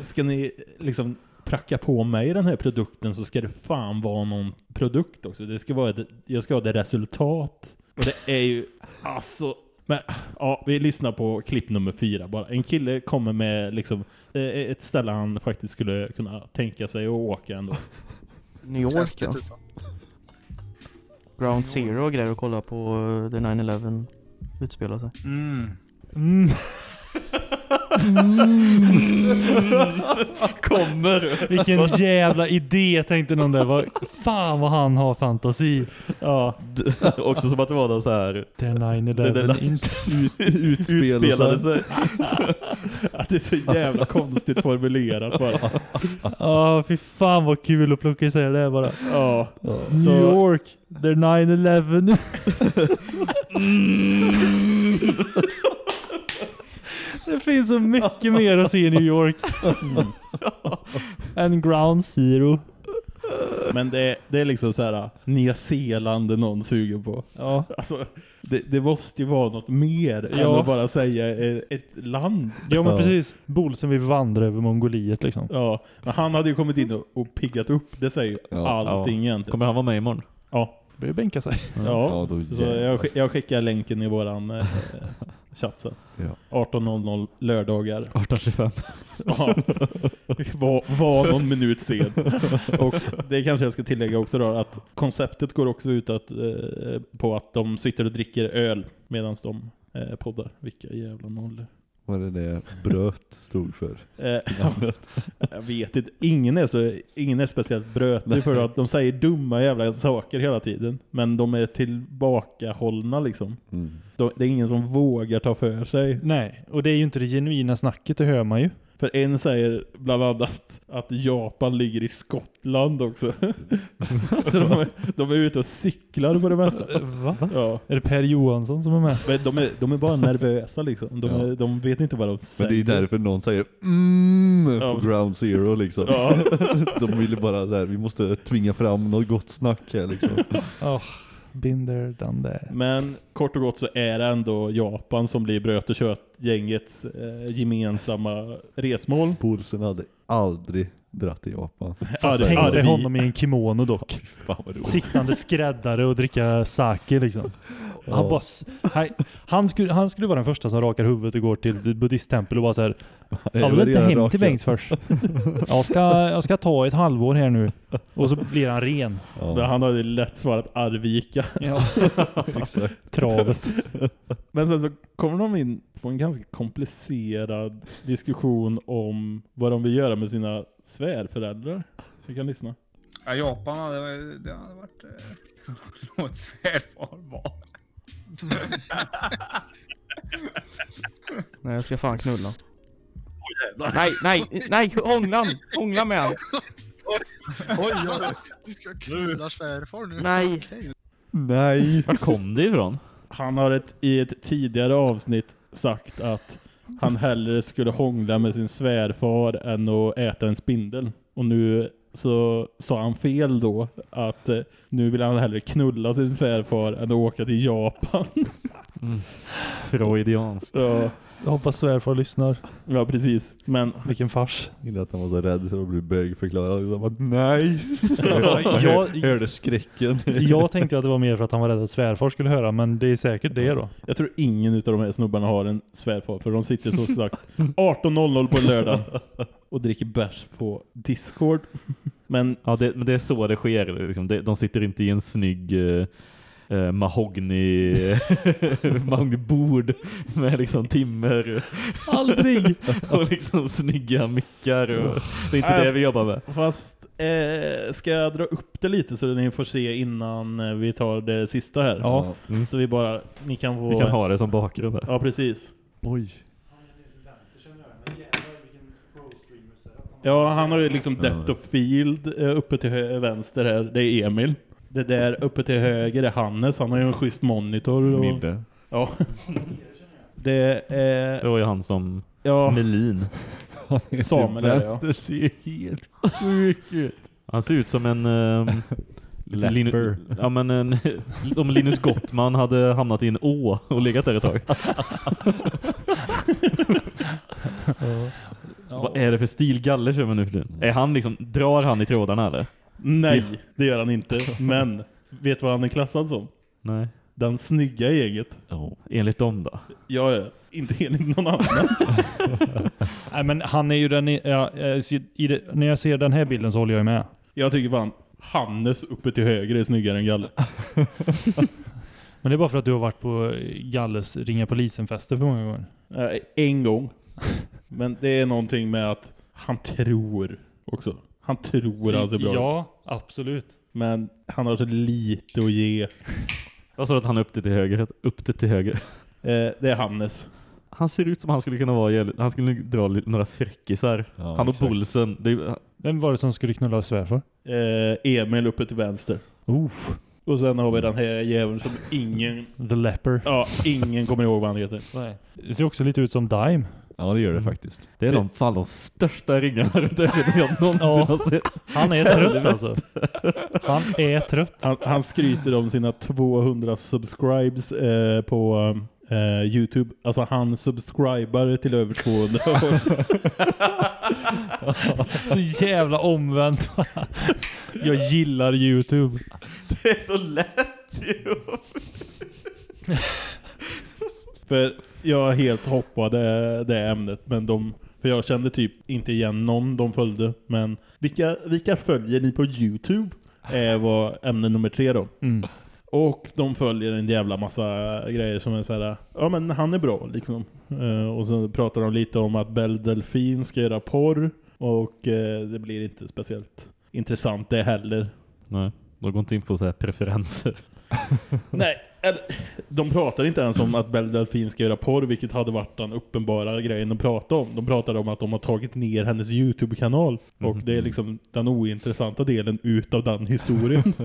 S4: ska ni liksom pracka på mig den här produkten så ska det fan vara någon produkt också. Det ska vara ett, jag ska ha det resultat. Och det är ju, alltså, men ja, vi lyssnar på klipp nummer fyra bara. En kille kommer med liksom eh, ett ställe han faktiskt skulle kunna tänka sig att åka ändå.
S11: New York ja. Ground Zero och grejer och kolla på eh, The 9-11 utspela sig.
S12: Mm.
S1: Mm.
S5: Kommer!
S1: Vilken jävla idé tänkte någon där. Vad, fan vad han har fantasi.
S4: Ja.
S5: Också som att det var någon så här
S1: The
S5: Det
S1: 9-11
S5: där- utspelade sig.
S4: Att det är så jävla konstigt formulerat bara.
S1: Ja, fy fan vad kul att plocka isär det bara.
S4: Ja.
S1: New
S4: Så-
S1: York, the 9-11. Det finns så mycket mer att se i New York. än Ground Zero.
S4: Men det, det är liksom så här Nya Zeeland är någon sugen på.
S1: Ja.
S4: Alltså, det, det måste ju vara något mer än
S1: Ja.
S4: att bara säga eh, ett land.
S1: Ja men precis. Bolsen vill vandra över Mongoliet liksom.
S4: Ja, men han hade ju kommit in och, och piggat upp. Det säger ju
S3: Ja.
S4: allting egentligen.
S5: Kommer han vara med imorgon?
S4: Ja.
S1: Börjar bänka sig.
S4: Ja,
S3: Ja, då
S4: så jag, jag skickar länken i våran eh, chatt sen.
S3: Ja.
S4: 18.00 lördagar.
S5: 18.25.
S4: Ja, var, var någon minut sen. Och det kanske jag ska tillägga också då, att konceptet går också ut att, eh, på att de sitter och dricker öl medan de eh, poddar. Vilka jävla nollor.
S3: Vad är det det bröt stod för?
S4: Eh, jag vet inte. Ingen är, så, ingen är speciellt brötig för att de säger dumma jävla saker hela tiden. Men de är tillbakahållna liksom.
S3: Mm.
S4: De, det är ingen som vågar ta för sig.
S1: Nej, och det är ju inte det genuina snacket, det hör man ju.
S4: För en säger bland annat att Japan ligger i Skottland också. så de är, de är ute och cyklar på det mesta.
S1: Va?
S4: Ja.
S1: Är det Per Johansson som är med?
S4: Men de är, de är bara nervösa liksom. De,
S3: Ja.
S4: de vet inte vad de
S3: Men
S4: säger.
S3: det är därför någon säger mm
S4: Ja.
S3: på ground zero liksom.
S4: Ja.
S3: De ville bara så här, vi måste tvinga fram något gott snack här liksom.
S1: Ja. There, done that.
S4: Men kort och gott så är det ändå Japan som blir bröt och kött-gängets eh, gemensamma resmål.
S3: Polsen hade aldrig dratt till Japan.
S1: Fast tänk dig honom i en kimono dock. Sittande skräddare och dricka sake liksom. Han, bara, han, han, skulle, han skulle vara den första som rakar huvudet och går till buddhisttempel och bara så här. Jag vill inte hem till Bengts först. Jag ska, jag ska ta ett halvår här nu. Och så blir han ren.
S4: Men han hade lätt svarat Arvika.
S1: Ja. Travet.
S4: Men sen så kommer de in på en ganska komplicerad diskussion om vad de vill göra med sina svärföräldrar. Vi kan lyssna.
S12: Ja, Japan hade, det hade varit... Eh, låt svärfar vara.
S11: Nej, jag ska fan knulla. Nej, nej, nej, hånglan! Hångla med han.
S13: Oj, oj, oj. Du ska knulla svärfar nu.
S11: Nej.
S13: Okej.
S3: Nej.
S5: Vart kom det ifrån?
S4: Han har ett, i ett tidigare avsnitt sagt att han hellre skulle hångla med sin svärfar än att äta en spindel. Och nu så sa han fel då att eh, nu vill han hellre knulla sin svärfar än att åka till Japan.
S5: Freudianskt.
S4: Ja,
S1: Jag hoppas svärfar lyssnar.
S4: ja precis. Men
S1: Vilken fars.
S3: Inte att han var så rädd för att bli bögförklarad. utan bara, nej.
S1: Ja,
S3: jag
S1: jag-
S3: hörde skräcken.
S1: Jag tänkte att det var mer för att han var rädd att svärfar skulle höra, men det är säkert det då.
S4: jag tror ingen av de här snubbarna har en svärfar för de sitter så sagt 18.00 på lördag och dricker bärs på Discord. Men
S5: Ja, det, men det är så det sker. Liksom. De sitter inte i en snygg eh, mahogny, mahognybord med liksom timmer
S1: Aldrig!
S5: och liksom snygga mickar. Och, det är inte
S4: Äh,
S5: det vi jobbar med.
S4: Fast eh, ska jag dra upp det lite så ni får se innan eh, vi tar det sista här?
S1: Ja.
S5: Mm.
S4: Så vi bara, ni kan få...
S5: Vi kan ha det som bakgrund.
S4: Ja, precis.
S3: Oj.
S4: Ja, han har ju liksom depth of field eh, uppe till vänster här. Det är Emil. Det där uppe till höger är Hannes. Han har ju en schysst monitor. Och,
S5: Milde.
S4: Ja. Det är...
S5: Det var ju han som
S4: Ja,
S5: Melin.
S4: Samuel är det, ja.
S3: Vänster ser helt sjuk ut.
S5: Han ser ut som en... ehm, lite Linu, ja, men en, om Linus Gottman hade hamnat i en å och legat där ett tag. Vad är det för stilgaller kör man nu för tiden? Är han liksom, drar han i trådarna eller?
S4: Nej, det gör han inte. Men, vet vad han är klassad som?
S5: Nej.
S4: Den snygga i gänget.
S5: Enligt dem då?
S4: Ja, ja. Inte enligt någon annan.
S1: Nej men han är ju den, i- ja, ser- i det, när jag ser den här bilden så håller jag med.
S4: Jag tycker fan Hannes uppe till höger är snyggare än Galle.
S1: Men det är bara för att du har varit på Galles ringa polisen-fester för många gånger.
S4: Eh, en gång. Men det är någonting med att han tror också. Han tror han ser bra ut.
S1: Ja, absolut.
S4: Men han har så lite att ge.
S5: Jag sa att han är upp till, till höger. Upp till, till höger.
S4: Eh, det är Hannes.
S5: Han ser ut som han skulle kunna vara Han skulle dra några fräckisar.
S3: Ja,
S5: han och
S3: exakt.
S5: Bolsen. Det är,
S1: Vem var det som skulle knulla svärfar?
S4: Eh, Emil uppe till vänster.
S1: Uff.
S4: Och sen har vi den här jäveln som ingen...
S1: The Leper.
S4: Ja, ingen kommer ihåg vad han heter.
S1: Nej. Det ser också lite ut som Dime.
S3: Ja, det gör det faktiskt.
S5: det är de, fan de största ringarna runt ögonen jag någonsin
S1: Ja.
S5: har sett.
S1: Han är trött alltså. Han är trött.
S4: Han, han skryter om sina 200 subscribes eh, på eh, Youtube. Alltså han subscribar till över 200.
S1: Så jävla omvänt. Jag gillar Youtube.
S5: Det är så lätt ju.
S4: För jag helt hoppade det ämnet. Men de, för jag kände typ inte igen någon de följde. Men vilka, vilka följer ni på Youtube? Är vad ämne nummer tre då.
S1: Mm.
S4: Och de följer en jävla massa grejer som är så här. Ja men han är bra liksom. Eh, och så pratar de lite om att Belle Delfin ska göra porr. Och eh, det blir inte speciellt intressant det heller.
S5: Nej, de går inte in på så här preferenser.
S4: Nej, eller, de pratar inte ens om att Belle Delfin ska göra porr, vilket hade varit den uppenbara grejen de pratade om. De pratade om att de har tagit ner hennes YouTube-kanal. Och det är liksom den ointressanta delen utav den historien.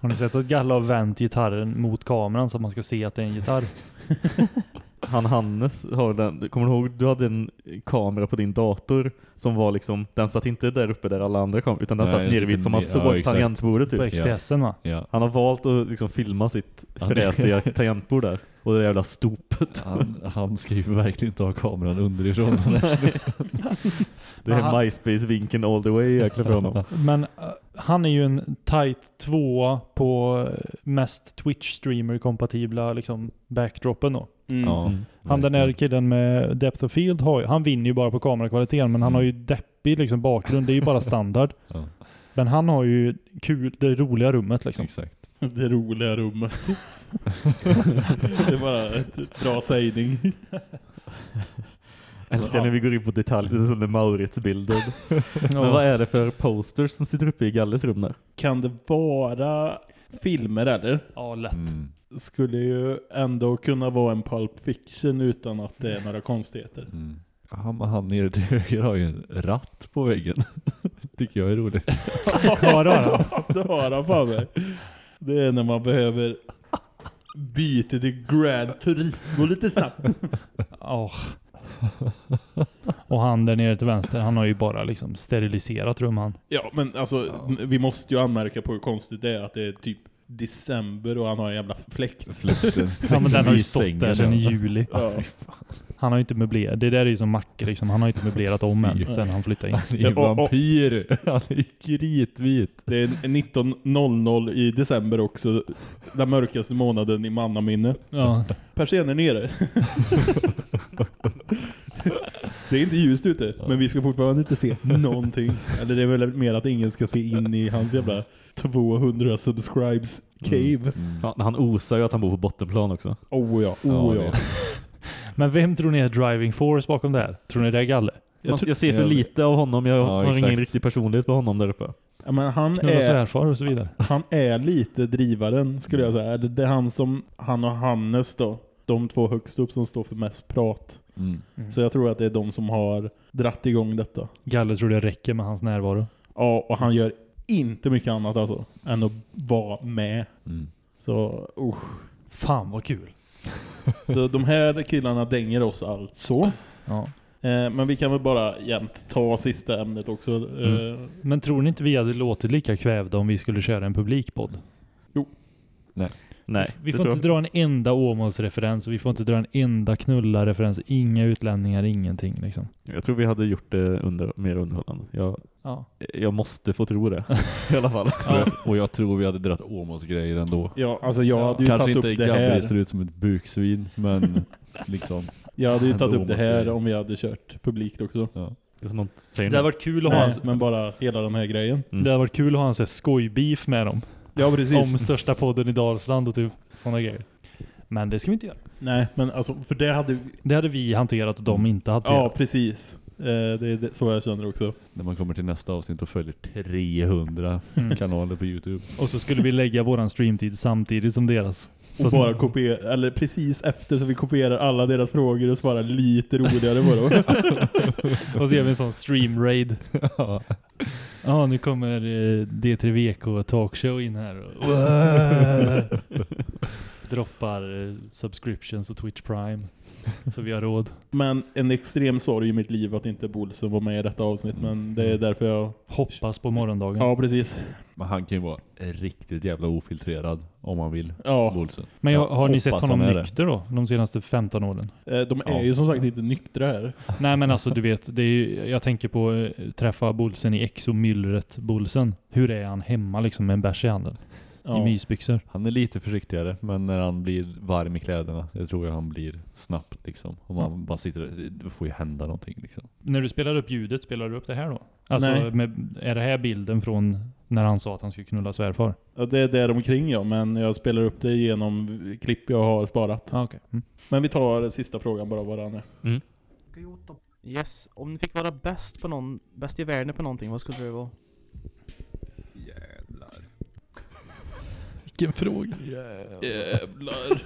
S1: Har ni sett att Galle har vänt gitarren mot kameran så att man ska se att det är en gitarr?
S5: han Hannes har den, kommer du ihåg, du hade en kamera på din dator som var liksom, den satt inte där uppe där alla andra kom, utan den
S3: Nej,
S5: satt nere vid som man såg
S3: ja,
S5: tangentbordet
S1: På
S5: typ.
S1: XPSen va?
S3: Ja.
S5: Han har valt att liksom filma sitt fräsiga tangentbord där. Och det jävla stopet.
S3: Han, han ska ju verkligen inte ha kameran underifrån.
S5: Det är. MySpace-vinkeln all the way egentligen för honom.
S1: Men uh, han är ju en tight tvåa på uh, mest Twitch-streamer-kompatibla liksom, backdropen då.
S4: Mm.
S3: Ja,
S5: Mm.
S1: Han den där killen med Depth of Field har ju, han vinner ju bara på kamerakvaliteten men han har ju deppig liksom bakgrund, det är ju bara standard.
S3: Ja.
S1: Men han har ju kul, det roliga rummet liksom.
S3: Exakt.
S4: Det roliga rummet. det är bara ett bra sägning.
S5: Älskar när vi går in på detaljer, det är som den Maurits-bilden. Men vad är det för posters som sitter uppe i Galles rum där?
S4: Kan det vara filmer eller?
S1: Ja, lätt.
S3: Mm.
S4: Skulle ju ändå kunna vara en Pulp Fiction utan att det är några konstigheter.
S3: Mm. Han, han nere till höger har ju en ratt på väggen. Tycker jag är roligt.
S1: Ja, det har han.
S4: det har han fan mig. Det är när man behöver byta till Grand Turismo lite snabbt.
S1: Ja. Och han där nere till vänster, han har ju bara liksom steriliserat rum han.
S4: Ja, men alltså vi måste ju anmärka på hur konstigt det är att det är typ december och han har en jävla fläkt.
S3: Fläkten.
S1: Ja men den har ju stått där sedan i
S3: ja.
S1: juli.
S4: Ja.
S1: Han har ju inte möblerat, det där är ju som Macke liksom, han har ju inte möblerat om än sen han flyttade in.
S3: Han är ju
S4: Ja,
S3: vampyr. Han är kritvit.
S4: Det är 19.00 i december också. Den mörkaste månaden i mannaminne.
S1: Ja.
S4: Persienner nere. det är inte ljust ute, men vi ska fortfarande inte se någonting. Eller det är väl mer att ingen ska se in i hans jävla 200 subscribes cave.
S5: Ja, han osar ju att han bor på bottenplan också.
S4: Oh ja,
S3: Ja,
S4: oh
S3: det
S4: ja.
S1: Men vem tror ni är driving force bakom det här? Tror ni det är Galle?
S5: Jag, jag ser för lite av honom, jag
S3: Ja,
S5: har ingen
S3: exakt.
S5: riktig personlighet på honom där uppe.
S4: ja men han är,
S1: och så vidare.
S4: han är lite drivaren skulle jag säga. Det är han som, han och Hannes då. De två högst upp som står för mest prat.
S3: Mm.
S4: Så jag tror att det är de som har dratt igång detta.
S1: Galle tror det räcker med hans närvaro.
S4: Ja, och han gör inte mycket annat alltså än att vara med.
S3: Mm.
S4: Så, usch.
S1: Fan vad kul.
S4: Så de här killarna dänger oss alltså.
S1: Ja.
S4: Eh, men vi kan väl bara jämt ta sista ämnet också. Eh,
S1: Men tror ni inte vi hade låtit lika kvävda om vi skulle köra en publikpodd?
S5: Nej,
S1: Vi
S5: det
S1: får inte
S5: jag.
S1: dra en enda Åmålsreferens och vi får inte dra en enda knulla-referens. Inga utlänningar, ingenting liksom.
S5: Jag tror vi hade gjort det under, mer underhållande. Jag,
S1: Ja.
S5: jag måste få tro det. I alla fall.
S3: Och, jag, och jag tror vi hade dratt Åmåls-grejer ändå.
S4: ja, alltså jag hade ju
S3: Kanske
S4: tagit
S3: inte
S4: upp det
S3: Gabriel
S4: här.
S3: ser ut som ett buksvin, men liksom.
S4: Jag hade ju tagit upp det här om vi hade kört publikt också.
S3: Ja.
S5: Det är
S1: Det hade varit kul att ha
S4: Nej,
S1: en,
S4: men bara hela den här grejen.
S5: Mm.
S1: det hade varit kul att ha en sån här skojbeef med dem.
S4: Ja, precis.
S1: Om största podden i Dalsland och typ sådana grejer. Men det ska vi inte göra.
S4: Nej, men alltså för det hade vi...
S1: Det hade vi hanterat och de inte
S4: Ja,
S1: hanterat.
S4: precis. Eh, det är det, så jag känner också.
S3: När man kommer till nästa avsnitt och följer 300
S1: Mm.
S3: kanaler på Youtube.
S1: Och så skulle vi lägga våran streamtid samtidigt som deras. Så
S4: Och bara kopiera, eller precis efter så vi kopierar alla deras frågor och svarar lite roligare på dem.
S1: Och så gör vi en sån stream raid.
S3: Ja.
S1: Ja, nu kommer eh, D3VK talkshow in här och droppar eh, subscriptions och Twitch Prime. Så vi har råd.
S4: Men en extrem sorg i mitt liv att inte Bolsen var med i detta avsnitt. Men det är därför jag...
S1: Hoppas på morgondagen.
S4: Ja, precis.
S3: Men han kan ju vara riktigt jävla ofiltrerad om man vill.
S4: Ja,
S3: Bolsen.
S1: Men jag, har ni sett honom nykter då? De senaste 15 åren?
S4: eh, de är
S3: Ja.
S4: ju som sagt inte nyktra här.
S1: Nej men alltså du vet, det är ju, jag tänker på eh, träffa Bolsen i exomyllret Bolsen. Hur är han hemma liksom med en bärs i handen? I
S4: Ja.
S1: mysbyxor.
S3: Han är lite försiktigare, men när han blir varm i kläderna, det tror jag han blir snabbt liksom. Om man bara sitter, det får ju hända någonting liksom.
S1: När du spelar upp ljudet, spelar du upp det här då? Alltså,
S4: Nej.
S1: med, är det här bilden från när han sa att han skulle knulla svärfar?
S4: Ja, det är där omkring ja, men jag spelar upp det genom klipp jag har sparat.
S1: Ah, okay. mm.
S4: Men vi tar sista frågan bara vad den är.
S11: Yes, om ni fick vara bäst på någon, bäst i världen på någonting, vad skulle det vara?
S1: Vilken fråga.
S4: Jävlar.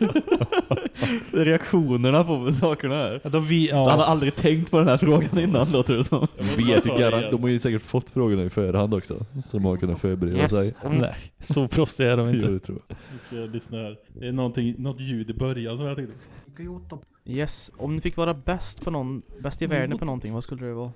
S5: Reaktionerna på sakerna här.
S1: Ja, vi,
S5: Han har
S1: ja.
S5: aldrig tänkt på den här frågan innan låter det som.
S3: Vet ju garant, de har ju säkert fått frågorna i förhand också. Så de har kunnat förbereda
S11: Yes.
S3: sig.
S11: Om,
S1: Nej, så proffsiga är de
S3: Jo,
S1: inte.
S3: det tror jag.
S4: Nu ska lyssna här. Det är något ljud i början som jag tänkte.
S11: yes. Om ni fick vara bäst på någon, bäst i världen på någonting, vad skulle det vara?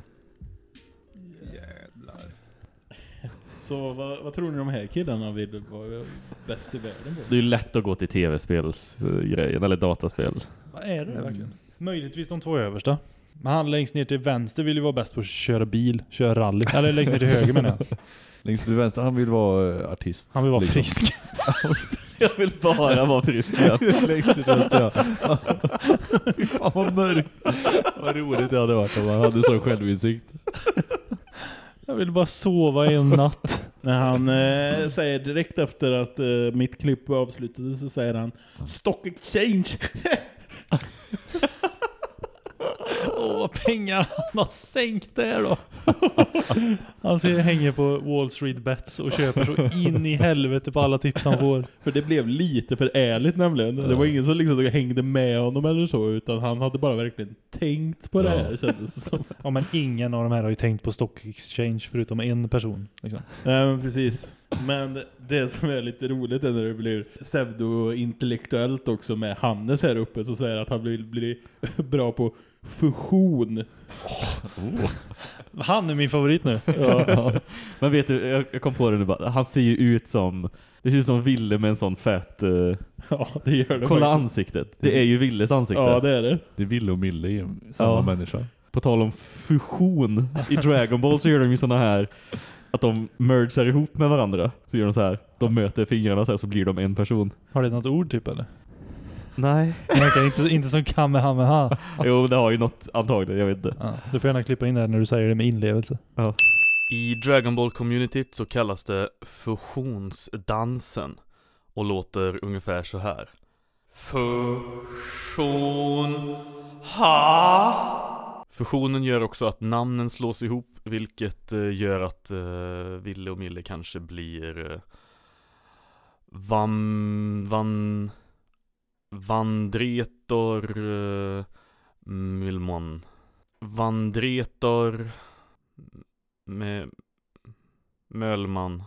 S4: Så vad, vad tror ni de här killarna vill vara bäst i världen på?
S5: Det är ju lätt att gå till tv-spelsgrejen eller dataspel.
S1: Vad är det verkligen? Möjligtvis de två översta. Men han längst ner till vänster vill ju vara bäst på att köra bil, köra rally. Eller längst ner till höger menar jag.
S3: Längst till vänster, han vill vara eh, artist.
S1: Han vill vara
S3: liksom.
S1: frisk.
S5: Jag vill bara vara frisk igen.
S3: Längst till vänster ja. Fy fan vad mörkt. Vad roligt det hade varit om han hade sån självinsikt.
S1: Jag vill bara sova en natt.
S4: När han eh, säger direkt efter att eh, mitt klipp avslutades så säger han Stock exchange!
S1: Åh, vad pengar han har sänkt där då. Han ser, hänger på Wall Street Bets och köper så in i helvete på alla tips han får.
S4: För det blev lite för ärligt nämligen. Det var ingen som liksom hängde med honom eller så, utan han hade bara verkligen tänkt på det här kändes det som.
S1: Ja men ingen av de här har ju tänkt på Stock Exchange förutom en person. Liksom.
S4: Nej men precis. Men det som är lite roligt är när det blir pseudo-intellektuellt också med Hannes här uppe så säger att han vill bli bra på fusion.
S1: Han är min favorit nu.
S5: Ja. Men vet du, jag jag kom på det nu bara. Han ser ju ut som... Det ser ut som Ville med en sån fett... Uh,
S4: Ja, det gör det
S5: kolla
S4: faktiskt.
S5: ansiktet. Det är ju Villes ansikte.
S4: Ja, det är det.
S3: Det är Ville och Mille i samma
S5: Ja.
S3: människa.
S5: På tal om fusion. I Dragon Ball så gör de ju såna här... Att de mergar ihop med varandra. Så gör de så här. De möter fingrarna så här så blir de en person.
S1: Har det något ord typ eller?
S5: Nej.
S1: Okej, inte, inte som Kamehameha.
S5: Jo, det har ju något antagligen. Jag vet inte.
S1: Ja, du får gärna klippa in det här när du säger det med inlevelse.
S5: Ja.
S14: I Dragon Ball-communityt så kallas det fusionsdansen och låter ungefär så här. Fusion ha. Fusionen gör också att namnen slås ihop vilket eh, gör att uh, Ville och Mille kanske blir uh, Vam... Van... Vandretor... Uh, Milmon. Vandretor... Med... Mölman.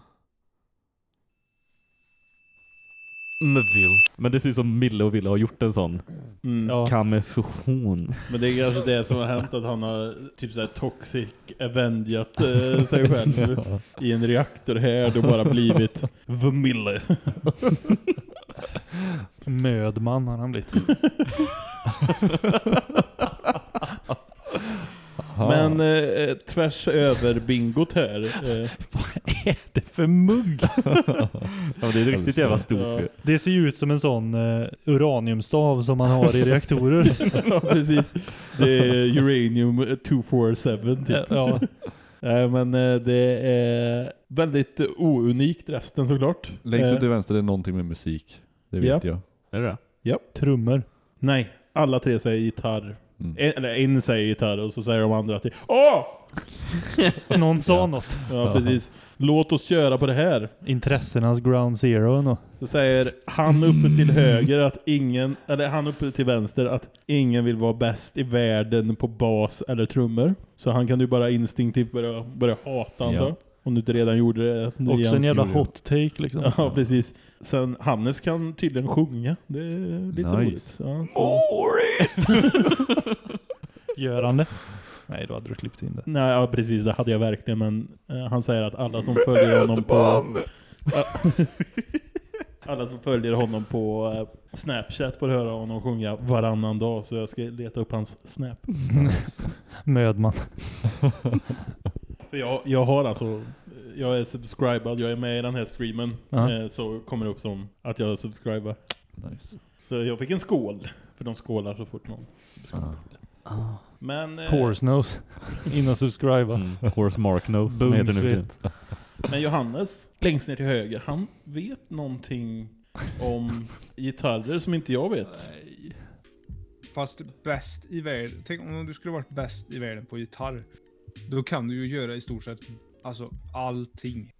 S14: Meville.
S5: Men det ser ut som Mille och Ville har gjort en sån
S4: Mm.
S1: Ja.
S5: kamefusion.
S4: Men det är kanske det som har hänt att han har typ såhär toxic avengat eh, sig själv i en reaktor här och bara blivit Vamille.
S1: Mödman har han blivit.
S4: Men eh, tvärs över bingot här. Eh,
S1: Vad är det för mugg?
S5: Ja, det är riktigt jävla stort.
S4: Ja.
S1: Det ser ju ut som en sån uh, uraniumstav som man har i reaktorer.
S4: ja, precis. Det är Uranium 247 typ.
S1: ja.
S4: Nej, men eh, det är väldigt ounikt resten såklart.
S3: Längst
S4: Eh,
S3: ut till vänster är någonting med musik. Det vet
S4: Ja.
S3: jag.
S5: Är det det?
S4: Ja.
S1: Trummor.
S4: Nej, alla tre säger gitarr.
S3: Mm.
S4: En, eller en säger gitarr och så säger de andra till Åh!
S1: Någon sa något.
S4: Ja, precis. Låt oss köra på det här.
S1: Intressenas ground zero nå.
S4: Så säger han uppe till höger att ingen, eller han uppe till vänster att ingen vill vara bäst i världen på bas eller trummor. Så han kan ju bara instinktivt börja, börja hata antar
S3: Ja.
S4: Om du inte redan gjorde det.
S1: Också en jävla hot take liksom.
S4: Ja, precis. Sen Hannes kan tydligen sjunga. Det är lite
S3: Nice.
S4: roligt. Ja, så.
S1: Gör han det? Nej, då hade du klippt in det.
S4: Nej, ja, precis. Det hade jag verkligen. Men eh, han säger att alla som följer honom på... alla som följer honom på eh, Snapchat får höra honom sjunga varannan dag. Så jag ska leta upp hans Snap.
S1: Mödman.
S4: För jag, jag har alltså... Jag är subscribad. Jag är med i den här streamen. Eh, så kommer det upp som att jag subscribar.
S3: Nice.
S4: Så jag fick en skål. För de skålar så fort någon subscribar.
S3: Ah.
S4: Men... eh,
S1: Horse nose. In och subscriba.
S5: Mm. Horse Mark Nose.
S4: Men Johannes, längst ner till höger, han vet någonting om gitarrer som inte jag vet.
S12: Fast bäst i världen. Tänk om du skulle varit bäst i världen på gitarr. Då kan du ju göra i stort sett alltså allting.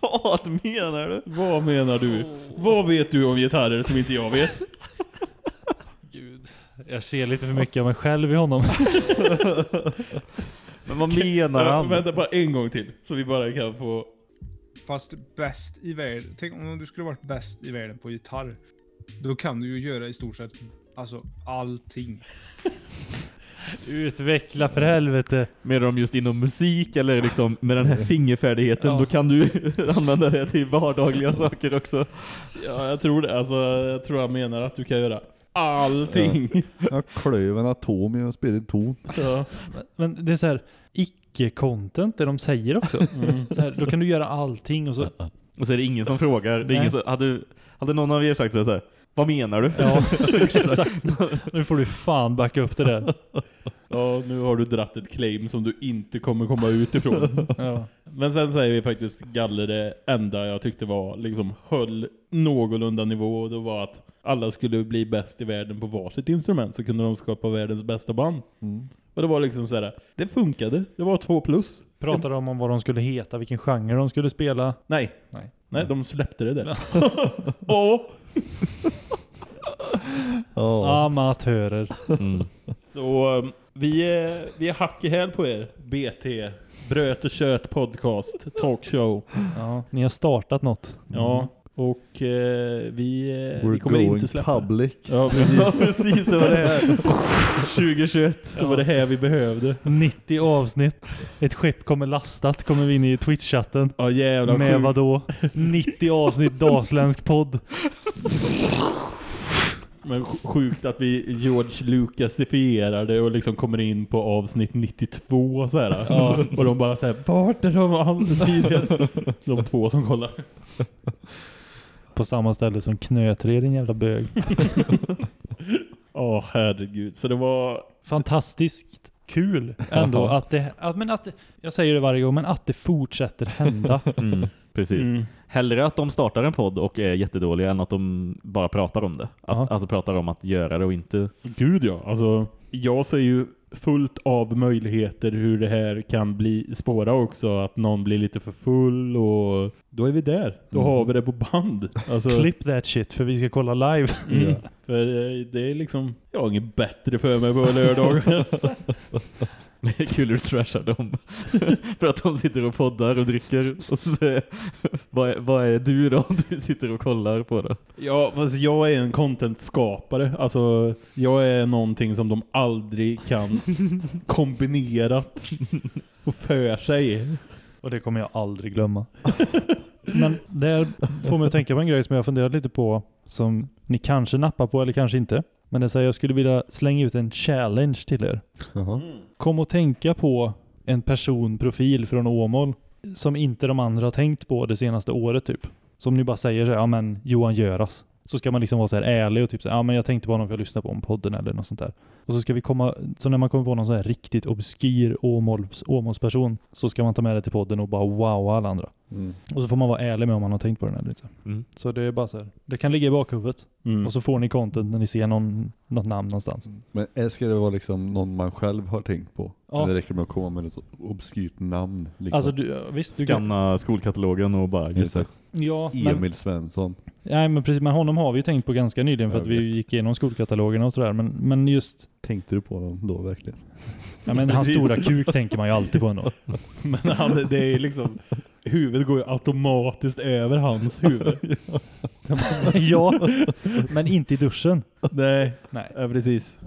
S5: Vad menar du?
S4: Vad menar du? Vad vet du om gitarrer som inte jag vet?
S1: Gud. Jag ser lite för mycket av mig själv i honom.
S5: Men vad menar
S4: Ja,
S5: han?
S4: Vänta bara en gång till, så vi bara kan få...
S12: Fast bäst i världen. Tänk om du skulle varit bäst i världen på gitarr. Då kan du ju göra i stort sett alltså allting.
S1: Utveckla för helvete.
S5: Menar de just inom musik eller liksom med den här fingerfärdigheten?
S1: Ja.
S5: Då kan du använda det till vardagliga saker också.
S4: Ja, jag tror det. Alltså, jag tror jag menar att du kan göra allting.
S3: Ja, klöv en atom spela en ton.
S4: Ja.
S1: Men det är så här icke-content det de säger också.
S4: Mm.
S1: Så här, då kan du göra allting och så...
S5: Och så är det ingen som frågar. Det är
S1: Nej.
S5: ingen som, hade, hade någon av er sagt så här, vad menar du?
S1: Ja, exakt. Nu får du fan backa upp det där.
S4: Ja, nu har du dratt ett claim som du inte kommer komma ut ifrån.
S1: Ja.
S4: Men sen säger vi faktiskt Galler det enda jag tyckte var liksom höll någorlunda nivå och det var att alla skulle bli bäst i världen på varsitt instrument så kunde de skapa världens bästa band.
S3: Mm.
S4: Och det var liksom så här, det funkade. Det var två plus.
S1: Pratade de om vad de skulle heta, vilken genre de skulle spela?
S4: Nej.
S1: Nej.
S4: Nej, de släppte det där. Åh!
S3: Ja.
S1: Amatörer.
S5: Mm.
S4: Så um, vi är, vi är hack i häl på er. BT. Bröt och kött podcast. Talkshow.
S1: Ja, ni har startat något.
S4: Ja. Och eh, vi, eh,
S3: We're
S4: vi kommer inte släppa.
S3: public.
S4: Ja, precis.
S5: Ja, precis. Det var det här. 2021.
S4: Det var det här vi behövde.
S1: 90 avsnitt. Ett skepp kommer lastat, kommer vi in i Twitch-chatten.
S4: Ja jävlar
S1: Med
S4: sjukt.
S1: vad då? 90 avsnitt Dalsländsk podd.
S4: Men sj- sjukt att vi George Lucasifierade och liksom kommer in på avsnitt 92 så här.
S1: Ja.
S4: Och de bara säger vart är de tidigare? De två som kollar.
S1: På samma ställe som Knötre, din jävla bög.
S4: Åh herregud. Så det var...
S1: Fantastiskt kul ändå att det, att, men att det, jag säger det varje gång, men att det fortsätter hända.
S5: Mm, precis.
S4: Mm.
S5: Hellre att de startar en podd och är jättedåliga än att de bara pratar om det. Att. Alltså pratar om att göra det och inte...
S4: Gud ja. Alltså, jag ser ju fullt av möjligheter hur det här kan bli spåra också. Att någon blir lite för full och då är vi där. Då
S3: Mm.
S4: har vi det på band. Alltså,
S1: Clip that shit för vi ska kolla live.
S4: Mm. För eh, det är liksom, jag har inget bättre för mig på lördagar.
S5: Det är kul du trashar dem. För att de sitter och poddar och dricker. Och så säger vad, är, vad är du då om du sitter och kollar på det?
S4: ja, fast jag är en content-skapare. Alltså, jag är någonting som de aldrig kan kombinerat få för sig.
S1: Och det kommer jag aldrig glömma. Men det får mig att tänka på en grej som jag har funderat lite på. Som ni kanske nappar på eller kanske inte. Men det är så här, jag skulle vilja slänga ut en challenge till er.
S3: Jaha.
S1: Kom och tänka på en personprofil från Åmål som inte de andra har tänkt på det senaste året typ. Som ni bara säger så här, ja men Johan Göras. Så ska man liksom vara så här ärlig och typ så här, ja men jag tänkte på honom för jag lyssnade på om podden eller något sånt där. Och så ska vi komma, så när man kommer på någon så här riktigt obskyr Åmåls, Åmålsperson så ska man ta med det till podden och bara wowa alla andra.
S3: Mm.
S1: Och så får man vara ärlig med om man har tänkt på den eller inte.
S5: Mm.
S1: Så det är bara så här, det kan ligga i bakhuvudet.
S4: Mm.
S1: Och så får ni content när ni ser någon, något namn någonstans.
S3: Men eh, ska det vara liksom någon man själv har tänkt på?
S1: Ja.
S3: Eller räcker det med att komma med ett obskyrt namn? Liksom?
S1: Alltså du, visst. Du kan,
S5: Skanna skolkatalogen och bara... Just det.
S1: Ja, men,
S3: Emil Svensson.
S1: Nej men precis, men honom har vi ju tänkt på ganska nyligen för att vi gick igenom skolkatalogerna och sådär. Men, men just,
S3: Tänkte du på honom då verkligen?
S1: ja men hans stora kuk tänker man ju alltid på ändå.
S4: Men han, det är liksom, huvudet går ju automatiskt över hans huvud.
S1: ja, men inte i duschen.
S4: Nej,
S1: Nej.
S4: ja, precis.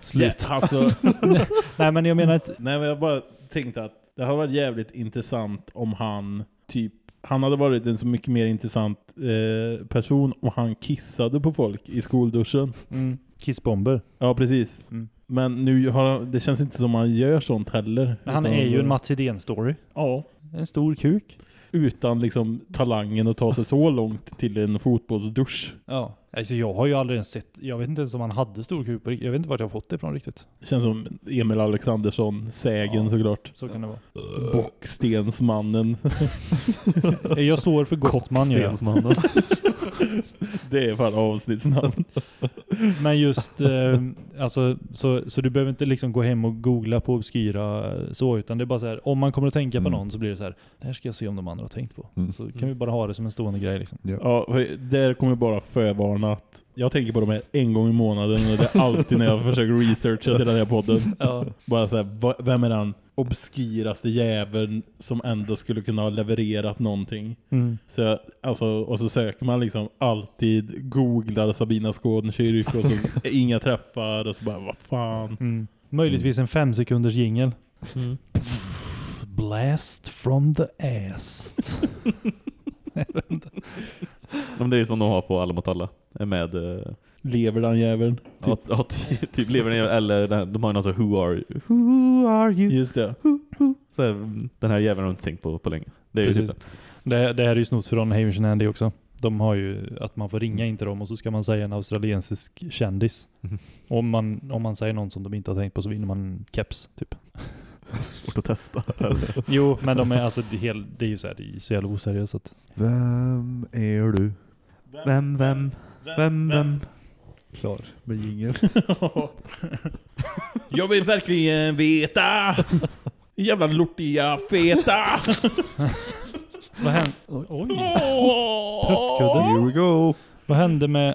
S1: Slut.
S4: Ja, alltså,
S1: Nej men jag menar att,
S4: nej men jag bara tänkte att det hade varit jävligt intressant om han typ han hade varit en så mycket mer intressant eh, person om han kissade på folk i skolduschen.
S1: mm, kissbomber.
S4: Ja, precis.
S1: Mm.
S4: Men nu har han, det känns inte som han gör sånt heller.
S1: Han är ju en Mats Hedén-story.
S4: Ja,
S1: En stor kuk.
S4: utan liksom talangen att ta sig så långt till en fotbollsdusch.
S1: Ja. Alltså jag har ju aldrig ens sett, jag vet inte ens om han hade stor kuk på riktigt. Jag vet inte vart jag har fått det ifrån riktigt.
S4: Det känns som Emil Alexandersson, sägen
S1: Ja.
S4: såklart.
S1: Så kan det vara.
S4: Bockstensmannen.
S1: Jag står för Gottman.
S5: Kockstensmannen.
S4: det är fan avsnittsnamn.
S1: Men just, eh, alltså, så, så du behöver inte liksom gå hem och googla på obskyra eh, så, utan det är bara så här, om man kommer att tänka på
S3: Mm.
S1: någon så blir det så här, det här ska jag se om de andra har tänkt på.
S3: Mm.
S1: Så kan vi bara ha det som en stående grej liksom.
S4: Ja, för där kommer jag bara förvarna att jag tänker på dem här en gång i månaden och det är alltid när jag försöker researcha till den här podden.
S1: Ja.
S4: Bara så här, vem är den obskyraste jäveln som ändå skulle kunna ha levererat någonting?
S1: Mm.
S4: Så jag, alltså, och så söker man liksom alltid, googlar Sabina Skådenkyrk och så inga träffar och så bara, vad fan.
S1: Mm. Möjligtvis en fem sekunders jingel.
S5: Mm.
S1: Blast from the ass.
S5: Men det är som de har på Alla mot alla. Är Med, eh,
S4: Lever den jäveln?
S5: ja, ja, ty, typ lever den eller den, de har ju någon sån Who are you? Who are you?
S4: Just det.
S5: Så här, den här jäveln har jag inte tänkt på på länge. Det är ju typ
S1: Det, det här är ju snott från Hamish and Andy också. De har ju att man får ringa in till dem och så ska man säga en australiensisk kändis.
S5: Mhm.
S1: Om man, om man säger någon som de inte har tänkt på så vinner man en keps, typ.
S5: svårt att testa. Eller?
S1: Jo, men de är alltså, det, hel, det är ju så, här, det är så jävla oseriöst att...
S3: Vem är du?
S5: Vem, vem, vem, vem?
S3: Klar med jingeln.
S4: Jag vill verkligen veta! Jävla lortiga feta!
S1: Vad hände? Oj! Pruttkudde.
S3: Here we go!
S1: Vad hände med...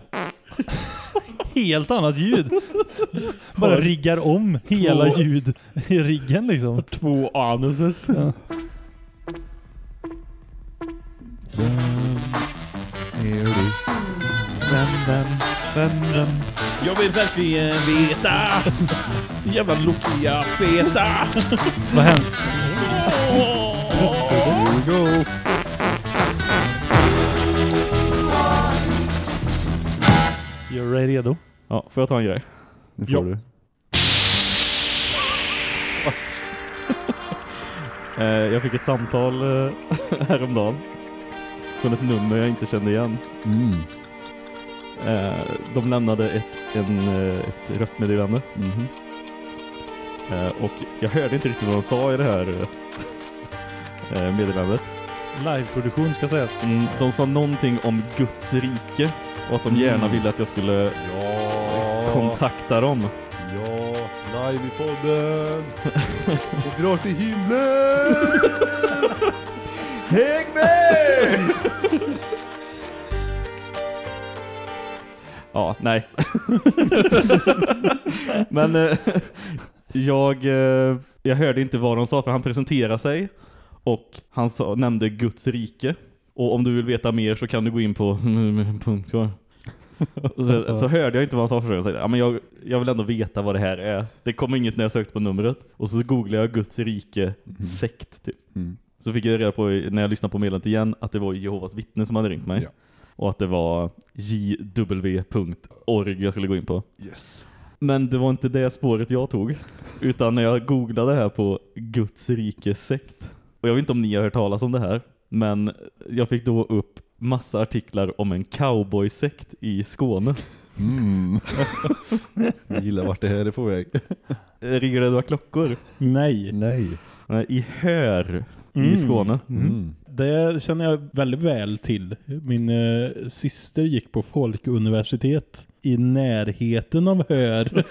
S1: Helt annat ljud! Bara riggar om hela
S4: Två-
S1: ljud i riggen liksom.
S4: Två anuses.
S1: Ja.
S4: Jag vill verkligen veta! Jävla lortiga feta!
S1: Vad hände?
S3: Go!
S1: You're redo?
S5: Ja, får jag ta en grej?
S3: Nu får
S4: Ja.
S3: du.
S5: Eh, jag fick ett samtal eh, häromdagen. Från ett nummer jag inte kände igen.
S3: Mm.
S5: Eh, de lämnade ett, en, ett röstmeddelande.
S3: Mhm.
S5: Eh, och jag hörde inte riktigt vad de sa i det här meddelandet.
S1: Liveproduktion ska sägas.
S5: Mm, de sa någonting om Guds rike och att de gärna ville att jag skulle
S3: Ja!
S5: Kontakta dem.
S3: Ja! Live i podden! Och rakt till himlen! Häng med!
S5: Ja, nej. Men eh, jag, eh, jag hörde inte vad de sa för han presenterade sig och han sa, nämnde Guds rike. Och om du vill veta mer så kan du gå in på punkt. Så, så hörde jag inte vad han sa för sig. Jag, tänkte, ja, men jag, jag vill ändå veta vad det här är. Det kom inget när jag sökte på numret. Och så googlade jag Guds rike sekt typ.
S3: Mm.
S5: Så fick jag reda på när jag lyssnade på meddelandet igen att det var Jehovas vittne som hade ringt mig.
S3: Ja.
S5: Och att det var jw.org jag skulle gå in på.
S3: Yes.
S5: Men det var inte det spåret jag tog. Utan när jag googlade här på Guds rike sekt. Och jag vet inte om ni har hört talas om det här. Men jag fick då upp massa artiklar om en cowboysekt i Skåne.
S3: Mm. Jag gillar vart det här är på väg.
S5: Ringer det några klockor?
S4: Nej.
S3: Nej.
S5: Nej, I Hör
S4: Mm.
S5: i Skåne.
S3: Mm.
S4: Det känner jag väldigt väl till. Min eh, syster gick på Folkuniversitet i närheten av Hör.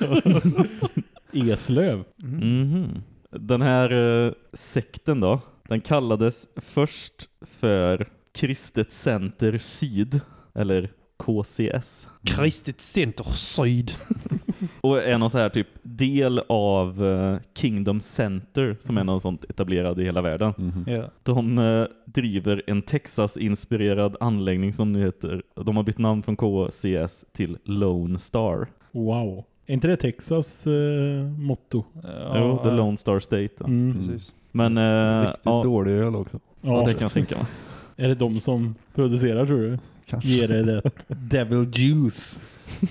S4: Eslöv.
S5: Mhm. Den här eh, sekten då, den kallades först för Kristet Center Syd, eller KCS.
S1: Kristet Center Syd.
S5: Och är någon så här typ del av eh, Kingdom Center som är någon sånt etablerad i hela världen.
S3: Mhm.
S1: Ja.
S5: De eh, driver en Texas-inspirerad anläggning som nu heter, de har bytt namn från KCS till Lone Star.
S4: Wow. Är inte det Texas eh, motto?
S5: jo, The Lone Star State. Ja.
S4: Mm.
S1: Precis.
S5: Men eh,
S3: Riktigt
S5: ja,
S3: dålig öl också.
S5: ja, det kan jag tänka mig.
S4: Är det de som producerar tror du?
S3: Kanske.
S4: Ger det det devil juice?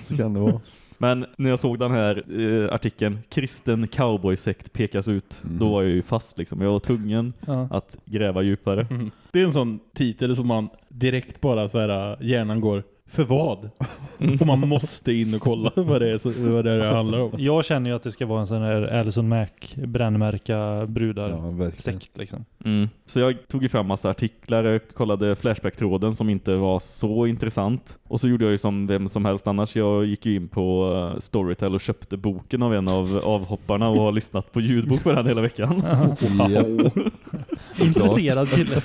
S3: Så kan det vara.
S5: Men när jag såg den här eh, artikeln, kristen cowboysekt pekas ut,
S3: Mm.
S5: då var jag ju fast liksom. Jag var tvungen
S1: Ja.
S5: att gräva djupare.
S4: Det är en sån titel som man direkt bara så här hjärnan går för vad? Och man måste in och kolla vad det är, så, vad det, är det handlar om.
S1: Jag känner ju att det ska vara en sån här Alison Mac brännmärka brudar
S3: Ja,
S1: sekt liksom.
S5: Mm. Så jag tog ju fram massa artiklar, jag kollade Flashback-tråden som inte var så intressant. Och så gjorde jag ju som vem som helst annars. Jag gick ju in på eh, Storytel och köpte boken av en av avhopparna och har lyssnat på ljudbok på den hela veckan.
S1: Intresserad kille.